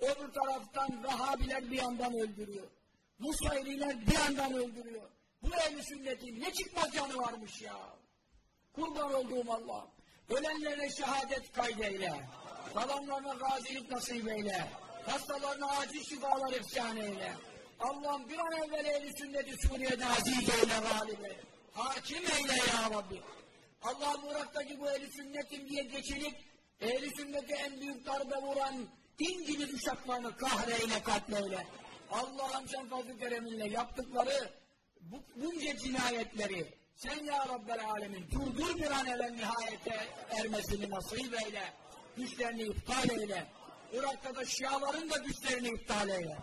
A: Öbür taraftan Vahabiler bir yandan öldürüyor. Nusayriler bir yandan öldürüyor. Bu ehl sünnetin ne çıkmaz canı varmış ya. Kurban olduğum Allah. Ölenlere şehadet kaydeyle. Kalanlarına gazilik nasip eyle. Hastalarına acil şifalar ihsan eyle. Allah'ım bir an evvel ehl sünneti Suriye'de aziz eyle galip eyle. Hakim eyle ya Rabbi. Allah'ım Irak'taki bu ehl sünnetin diye geçilip ehl sünnete en büyük darbe vuran İngiliz uşaklarını kahreyle katleyle. Allah'ım sen fazl-ı kereminle yaptıkları bu, bunca cinayetleri sen ya Rabbel Alemin durdur bir an evvel nihayete ermesini nasip eyle. Güçlerini iptal eyle. Irak'ta da Şiaların da güçlerini iptal eyle.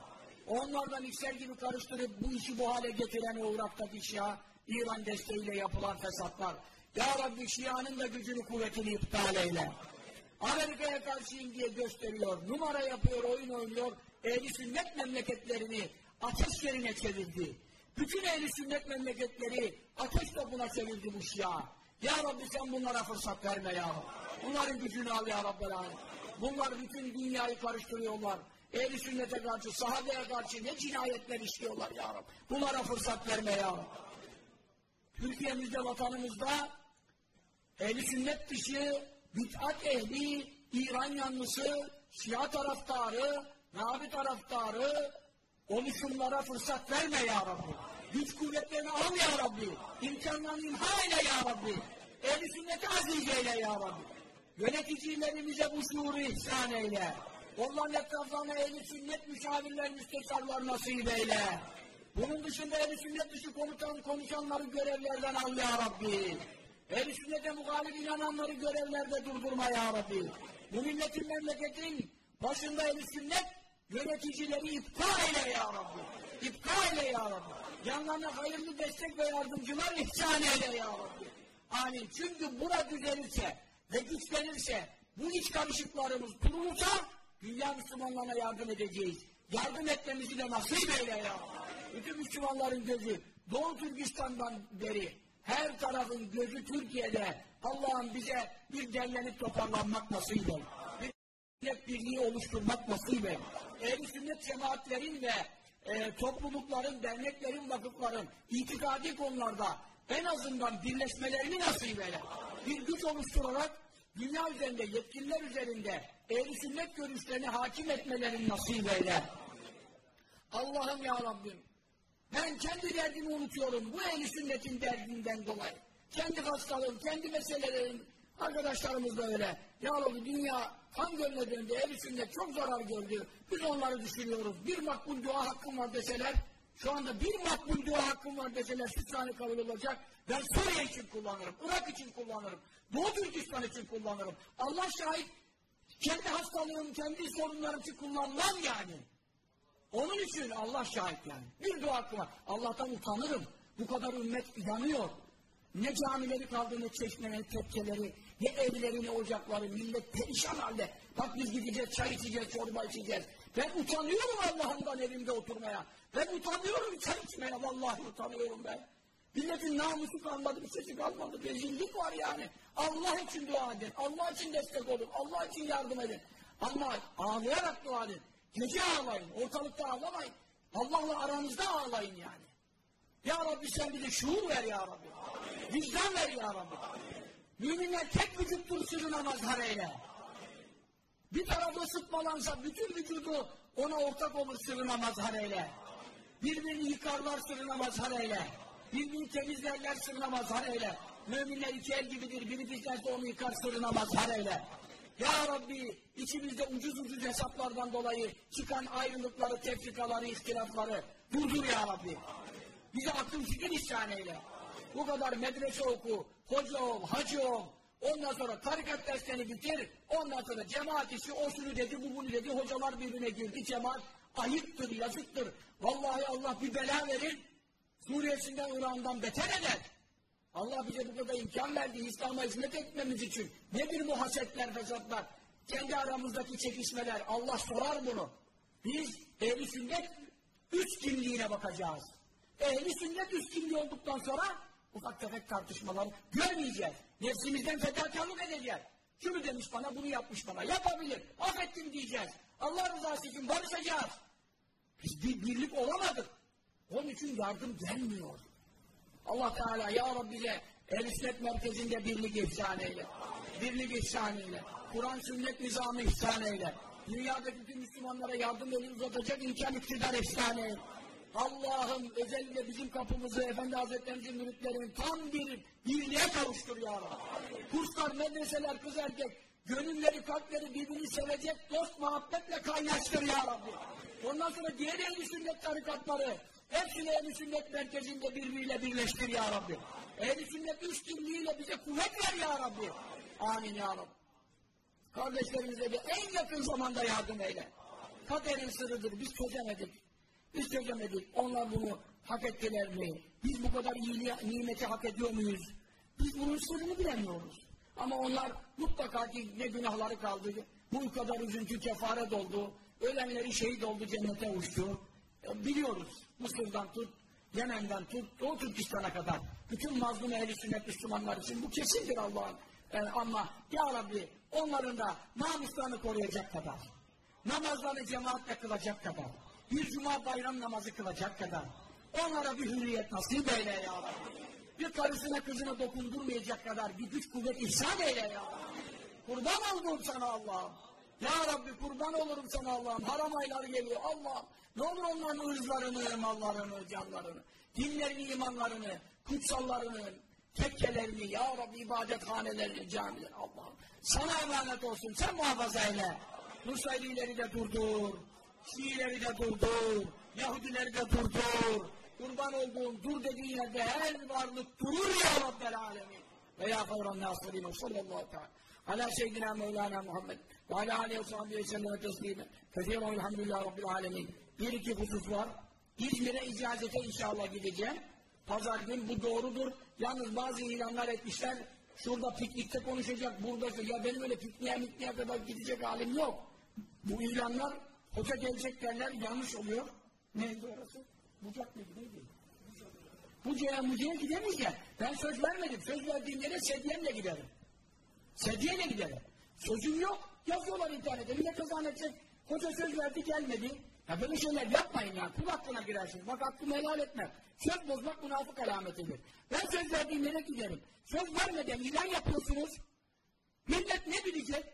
A: Onlardan mikser gibi karıştırıp bu işi bu hale getiren o Irak'taki Şia, İran desteğiyle yapılan fesatlar. Ya Rabbi Şia'nın da gücünü kuvvetini iptal eyle. Amerika'ya karşıyım diye gösteriyor, numara yapıyor, oyun oynuyor, ehli sünnet memleketlerini ateş yerine çevirdi. Bütün ehli sünnet memleketleri ateş topuna çevirdi bu Şia. Ya Rabbi sen bunlara fırsat verme ya. Bunların gücünü al ya Rabbi. Bunlar bütün dünyayı karıştırıyorlar. Ehli sünnete karşı, sahabeye karşı ne cinayetler işliyorlar ya Rabbi. Bunlara fırsat verme ya Rabbi. Türkiye'mizde, vatanımızda ehli sünnet dışı, bid'at ehli, İran yanlısı, Şia taraftarı, Nabi taraftarı oluşumlara fırsat verme ya Rabbi. Güç kuvvetlerini al ya Rabbi. İmkanlarını imha eyle ya Rabbi. Ehl-i sünneti aziz ya Rabbi. Yöneticilerimize bu şuuru ihsan eyle. Onların etraflarına ehl-i sünnet müşavirler, müsteşarlar nasip eyle. Bunun dışında ehl-i sünnet dışı komutan, konuşanları görevlerden al ya Rabbi. Ehl-i sünnete muhalif inananları görevlerde durdurma ya Rabbi. Bu milletin memleketin başında ehl-i sünnet yöneticileri iptal eyle ya Rabbi. İptal eyle ya Rabbi. Yanlarına hayırlı destek ve yardımcılar ihsan eyle ya Rabbi. Amin. Çünkü bura düzelirse ve güçlenirse bu iç karışıklarımız durulursa Dünya Müslümanlarına yardım edeceğiz. Yardım etmemizi de nasip eyle ya. Bütün Müslümanların gözü Doğu Türkistan'dan beri her tarafın gözü Türkiye'de. Allah'ım bize bir derlenip toparlanmak nasip eyle. Bir millet birliği oluşturmak nasip eyle. Ehl-i sünnet cemaatlerin ve e, toplulukların, derneklerin, vakıfların itikadi konularda en azından birleşmelerini nasip eyle. Bir güç oluşturarak dünya üzerinde, yetkililer üzerinde ehl sünnet görüşlerini hakim etmelerini nasip eyle. Allah'ım ya Rabbim ben kendi derdimi unutuyorum bu ehl sünnetin derdinden dolayı. Kendi hastalığım, kendi meselelerim, arkadaşlarımız da öyle. Ya Rabbi dünya kan gölüne döndü, ehl sünnet çok zarar gördü. Biz onları düşünüyoruz. Bir makbul dua hakkım var deseler, şu anda bir makbul dua hakkım var deseler şu tane kabul olacak. Ben Suriye için kullanırım, Irak için kullanırım, Doğu Türkistan için kullanırım. Allah şahit, kendi hastalığım, kendi sorunlarım için kullanmam yani. Onun için Allah şahit yani. Bir dua hakkı var. Allah'tan utanırım. Bu kadar ümmet inanıyor. Ne camileri kaldı, ne çeşmeleri, tepkeleri, ne evleri, ne ocakları, millet perişan halde. Bak biz gideceğiz, çay içeceğiz, çorba içeceğiz. Ben utanıyorum Allah'ımdan evimde oturmaya. Ben utanıyorum çay içmeye, vallahi utanıyorum ben. Milletin namusu kalmadı, bir sesi kalmadı, rezillik var yani. Allah için dua edin, Allah için destek olun, Allah için yardım edin. Ama ağlayarak dua edin. Gece ağlayın, ortalıkta ağlamayın. Allah'la aranızda ağlayın yani. Ya Rabbi sen bize şuur ver ya Rabbi. Vicdan ver ya Rabbi. Müminler tek vücuttur sırrına mazhar eyle. Bir tarafı sıtmalansa bütün vücudu ona ortak olur sırrına mazhar eyle. Birbirini yıkarlar sırrına mazhar eyle. Birbirini temizlerler sırrına mazhar eyle. Müminler iki el gibidir. Biri bizlerse onu yıkar sırrına mazhar eyle. Ya Rabbi içimizde ucuz ucuz hesaplardan dolayı çıkan ayrılıkları, tefrikaları, ihtilafları durdur ya Rabbi. Bize akıl fikir ihsan eyle. Bu kadar medrese oku, hoca ol, hacı ol. Ondan sonra tarikat derslerini bitir. Ondan sonra cemaat işi, o şunu dedi, bu bunu dedi. Hocalar birbirine girdi. Cemaat ayıptır, yazıktır. Vallahi Allah bir bela verir. Suriye'sinden, Irak'ından beter eder. Allah bize bu kadar imkan verdi İslam'a hizmet etmemiz için. Nedir bu hasetler, fesatlar? Kendi aramızdaki çekişmeler. Allah sorar bunu. Biz ehli sünnet üç kimliğine bakacağız. Ehli sünnet üç kimliği olduktan sonra ufak tefek tartışmalar görmeyeceğiz. Nefsimizden fedakarlık edeceğiz. Şunu demiş bana, bunu yapmış bana. Yapabilir. Affettim diyeceğiz. Allah rızası için barışacağız. Biz bir birlik olamadık. Onun için yardım gelmiyor. Allah Teala ya Rabbi el merkezinde birlik ihsan eyle. Birlik ihsan eyle. Kur'an sünnet nizamı ihsan eyle. Dünyadaki bütün Müslümanlara yardım eli uzatacak imkan iktidar ihsan eyle. Allah'ım özellikle bizim kapımızı Efendi Hazretlerimizin müritlerinin tam bir birliğe kavuştur ya Rabbi. Kurslar, medreseler, kız erkek, gönülleri, kalpleri birbirini sevecek dost muhabbetle kaynaştır ya Rabbi. Ondan sonra diğer ehli sünnet tarikatları, Hepsini ehl sünnet merkezinde birbiriyle birleştir ya Rabbi. ehl sünnet üç birliğiyle bize kuvvet ver ya Rabbi. Amin ya Rabbi. Kardeşlerimize de en yakın zamanda yardım eyle. Kaderin sırrıdır. Biz çözemedik. Biz çözemedik. Onlar bunu hak ettiler mi? Biz bu kadar iyiliği, nimeti hak ediyor muyuz? Biz bunun sırrını bilemiyoruz. Ama onlar mutlaka ki ne günahları kaldı. Bu kadar üzüntü kefaret oldu. Ölenleri şehit oldu, cennete uçtu. Biliyoruz. Mısır'dan tut, Yemen'den tut, Doğu Türkistan'a kadar. Bütün mazlum ehli sünnet Müslümanlar için bu kesindir Allah'ın. Yani ama Ya Rabbi onların da namuslarını koruyacak kadar, namazlarını cemaatle kılacak kadar, bir cuma bayram namazı kılacak kadar, onlara bir hürriyet nasip eyle Ya Rabbi. Bir karısına kızına dokundurmayacak kadar bir güç kuvvet ihsan eyle Ya Rabbi. Kurban oldum sana Allah'ım. Ya Rabbi kurban olurum sana Allah'ım. Haram aylar geliyor Allah'ım. Ne olur onların ırzlarını, mallarını, canlarını, dinlerini, imanlarını, kutsallarını, tekkelerini, Ya Rabbi ibadethanelerini, camileri Allah'ım. Sana emanet olsun, sen muhafaza eyle. Nusayrileri de durdur, Şiileri de durdur, Yahudileri de durdur. Kurban olduğun dur dediğin yerde her varlık durur ya Rabbel alemin. Ve ya kavran nasirin sallallahu teala. Ala seyyidina Mevlana Muhammed ve ala aleyhi ve sahibi ve sellem teslime. Kesiren elhamdülillah Rabbil alemin bir iki husus var. İzmir'e icazete inşallah gideceğim. Pazar gün bu doğrudur. Yalnız bazı ilanlar etmişler. Şurada piknikte konuşacak, burada ya benim öyle pikniğe mikniğe kadar gidecek halim yok. Bu ilanlar hoca gelecek derler yanlış oluyor. Neydi orası? Bucak mıydı neydi? Buca'ya Muca'ya gidemeyeceğim. Ben söz vermedim. Söz verdiğim yere sedyemle giderim. Sedyeyle giderim. Sözüm yok. Yazıyorlar internette. Millet kazan edecek. Hoca söz verdi gelmedi. Ya böyle şeyler yapmayın ya. Kul hakkına girersiniz. Bak hakkımı helal etme. Söz bozmak münafık alametidir. Ben söz verdiğim yere giderim. Söz vermeden ilan yapıyorsunuz. Millet ne bilecek?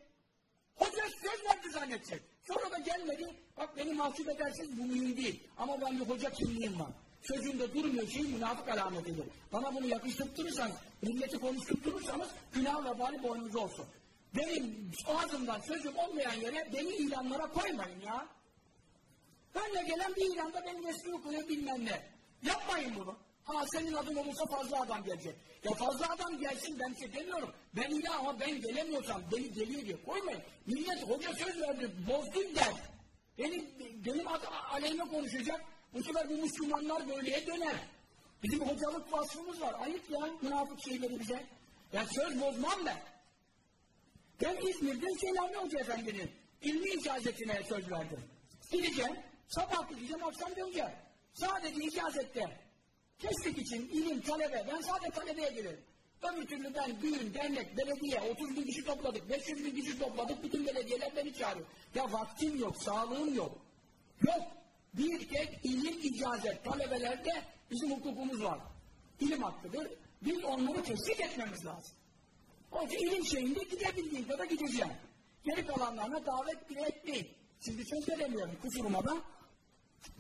A: Hoca söz verdi zannedecek. Sonra da gelmedi. Bak beni mahcup edersiniz bu mühim değil. Ama ben bir hoca kimliğim var. Sözünde durmuyor şey münafık alametidir. Bana bunu yakıştırtırırsanız, milleti konuşturturursanız günah ve bari boynunuza olsun. Benim ağzımdan sözüm olmayan yere beni ilanlara koymayın ya. Önüne gelen bir ilanda benim resmimi koyuyor bilmem ne. Yapmayın bunu. Ha senin adın olursa fazla adam gelecek. Ya fazla adam gelsin ben şey demiyorum. Ben ilah ama ben gelemiyorsam beni geliyor diye koymayın. Millet hoca söz verdi bozdun der. Benim, benim adım aleyhime konuşacak. Bu sefer bu Müslümanlar böyleye döner. Bizim hocalık vasfımız var. Ayıp ya münafık şeyleri bize. Ya söz bozmam ben. Ben İzmir'de Selami Hoca Efendi'nin ilmi icazetine söz verdim. Gideceğim, sabah gideceğim, akşam döneceğim. Sadece icazette, kestik için ilim, talebe, ben sadece talebeye girerim. Öbür türlü ben düğün, dernek, belediye, 30 bin kişi topladık, 500 bin kişi topladık, bütün belediyeler beni çağırıyor. Ya vaktim yok, sağlığım yok. Yok. Bir tek ilim icazet, talebelerde bizim hukukumuz var. İlim hakkıdır. Biz onları teşvik etmemiz lazım. Onun için ilim şeyinde gidebildiğin kadar gideceğim. Geri kalanlarına davet bile etmeyin. Şimdi söz veremiyorum kusuruma da.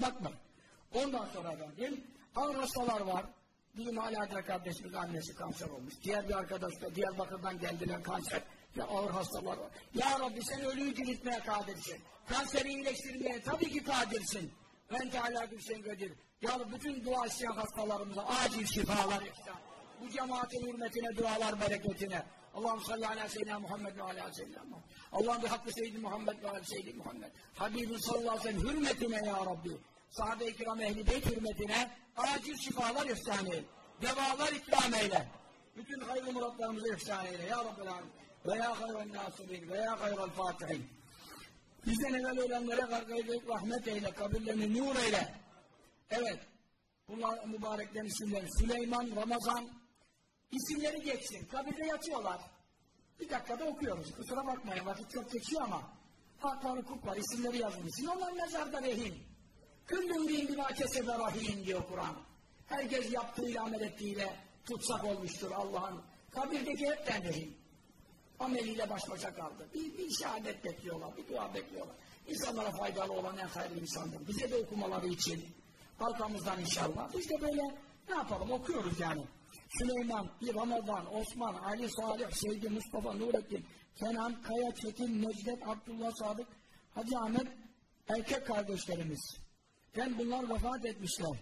A: Bakmayın. Ondan sonra efendim ağır hastalar var. Bizim hala kardeşimiz annesi kanser olmuş. Diğer bir arkadaş da Diyarbakır'dan geldiler kanser. Ya ağır hastalar var. Ya Rabbi sen ölüyü diriltmeye kadirsin. Kanseri iyileştirmeye tabii ki kadirsin. Ben Teala Gülşen Kadir. Ya Rabbi bütün dua isteyen hastalarımıza acil şifalar ihsan. Bu cemaatin hürmetine, dualar bereketine. Allah'ım salli ala seyyidina Muhammed ve ala seyyidina Muhammed. Allah'ım bir hakkı seyyidi Muhammed ve ala seyyidi Muhammed. Habibin sallallahu aleyhi ve sellem hürmetine ya Rabbi. Sahabe-i kiram ehli beyt hürmetine acil şifalar ihsan eyle. Devalar ikram eyle. Bütün hayırlı muratlarımızı ihsan eyle. Ya Rabbi alemin. Ve ya hayran nasirin ve ya hayral fatihin. Bizden evvel ölenlere gargaylık rahmet eyle, kabirlerini nur eyle. Evet, bunlar mübareklerin isimleri. Süleyman, Ramazan, isimleri geçsin. Kabirde yatıyorlar. Bir dakikada okuyoruz. Kusura bakmayın, vakit çok geçiyor ama. Hak var, hukuk var, isimleri yazılmışsın. Onlar mezarda rehin. Küllüm bin bima kesebe rahim diyor Kur'an. Herkes yaptığıyla, amel ettiğiyle tutsak olmuştur Allah'ın. Kabirdeki hepten rehin ameliyle baş başa kaldı. Bir, bir şehadet bekliyorlar, bir dua bekliyorlar. İnsanlara faydalı olan en hayırlı insandır. Bize de okumaları için halkamızdan inşallah. Biz de böyle ne yapalım okuyoruz yani. Süleyman, bir Osman, Ali Salih, Seydi Mustafa, Nurettin, Kenan, Kaya, Çetin, Necdet, Abdullah Sadık, Hacı Ahmet, erkek kardeşlerimiz. Ben bunlar vefat etmişler.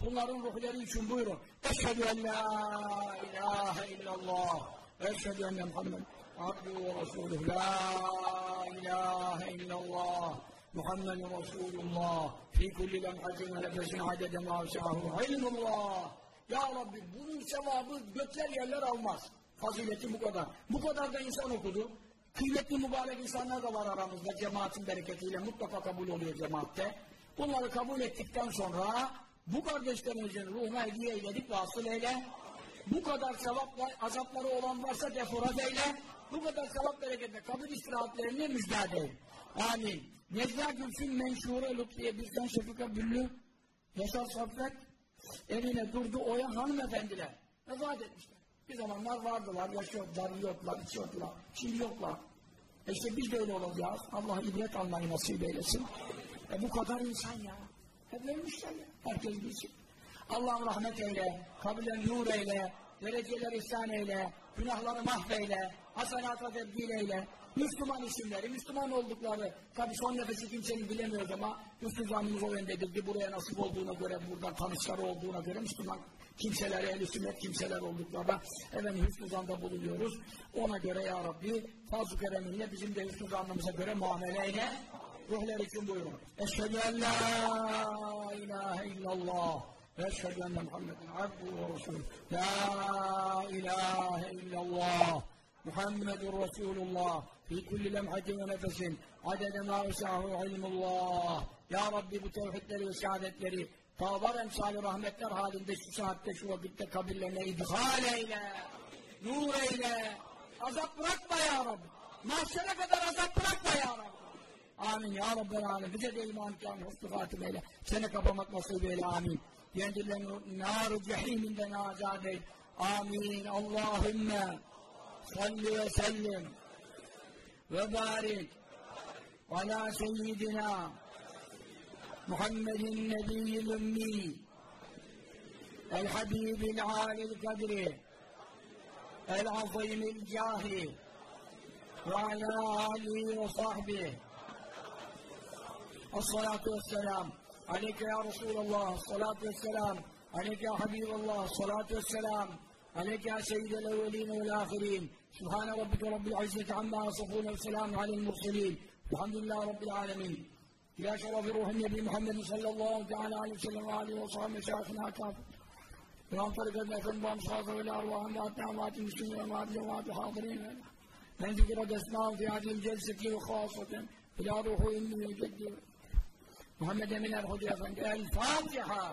A: Bunların ruhları için buyurun. Eşhedü en la ilahe illallah. Eşhedü enne Muhammed abduhu ve resuluhu. La ilahe illallah. Muhammed Resulullah. Fi kulli lemhatin ve nefesin adede mavşahu. İlmullah. Ya Rabbi bunun sevabı gökler yerler almaz. Fazileti bu kadar. Bu kadar da insan okudu. Kıymetli mübarek insanlar da var aramızda cemaatin bereketiyle mutlaka kabul oluyor cemaatte. Bunları kabul ettikten sonra bu kardeşlerimizin ruhuna hediye eyledik ve asıl eyle. Bu kadar sevapla azapları olan varsa deforat eyle. Bu kadar sevap bereketle kabir istirahatlerini müjdat eyle. Amin. Necla Gülsün Menşure Lütfiye bizden Şefika Büllü Yaşar Saffet evine durdu oya hanımefendiler vefat etmişler. Bir zamanlar vardılar, yaşıyordular, yiyordular, içiyordular. Şimdi yoklar. E işte biz de öyle olacağız. Allah ibret almayı nasip eylesin. E bu kadar insan ya. Hep ölmüşler ya. Herkes bilsin. Allah'ım rahmet eyle, kabirler nur eyle, dereceler ihsan eyle, günahları mahveyle, hasenata tebdil eyle, Müslüman isimleri, Müslüman oldukları, tabi son nefesi kimsenin bilemiyoruz ama Hüsnü zannımız o yöndedirdi. Buraya nasip olduğuna göre, buradan tanışları olduğuna göre Müslüman kimseler, ehl sünnet kimseler olduklarına efendim hüsnü zanda bulunuyoruz. Ona göre ya Rabbi fazl-ı kereminle bizim de hüsnü zannımıza göre muameleyle ruhlar için buyurun. Eşhedü en la ilahe illallah eşhedü enne Muhammeden abduhu ve resulü. La ilahe illallah Muhammedun Resulullah fi kulli lemhatin ve nefesin adede ma usahu ilmullah Ya Rabbi bu tevhidleri ve şehadetleri tağlar emsali rahmetler halinde şu saatte şu vakitte kabirlerine idhal eyle nur eyle azap bırakma ya Rabbi mahşere kadar azap bırakma ya Rabbi Amin ya Rabbel Alem. Bize de iman kan husnü hatimeyle. Seni kapamak nasip eyle. Amin. Kendilerini nar-ı cehiminden eyle. Amin. Allahümme salli ve sellim وبارك على سيدنا محمد النبي الأمي الحبيب العالي القدر العظيم الجاه وعلى آله وصحبه. الصلاة والسلام عليك يا رسول الله الصلاة والسلام عليك يا حبيب الله الصلاة والسلام عليك يا سيد الأولين والآخرين. سبحان ربك رب العزة عما يصفون والسلام على المرسلين. الحمد لله رب العالمين. إلى شرف روح النبي محمد صلى الله تعالى عليه وسلم وآله وصحبه مشايخنا كافر وعن طريق الأثم وأمصاصه إلى أرواح أموات أموات المسلمين وأموات جماعة الحاضرين من ذكر أسماء في هذه الجلسة وخاصة إلى روح إني محمد من الهدى الفاتحة.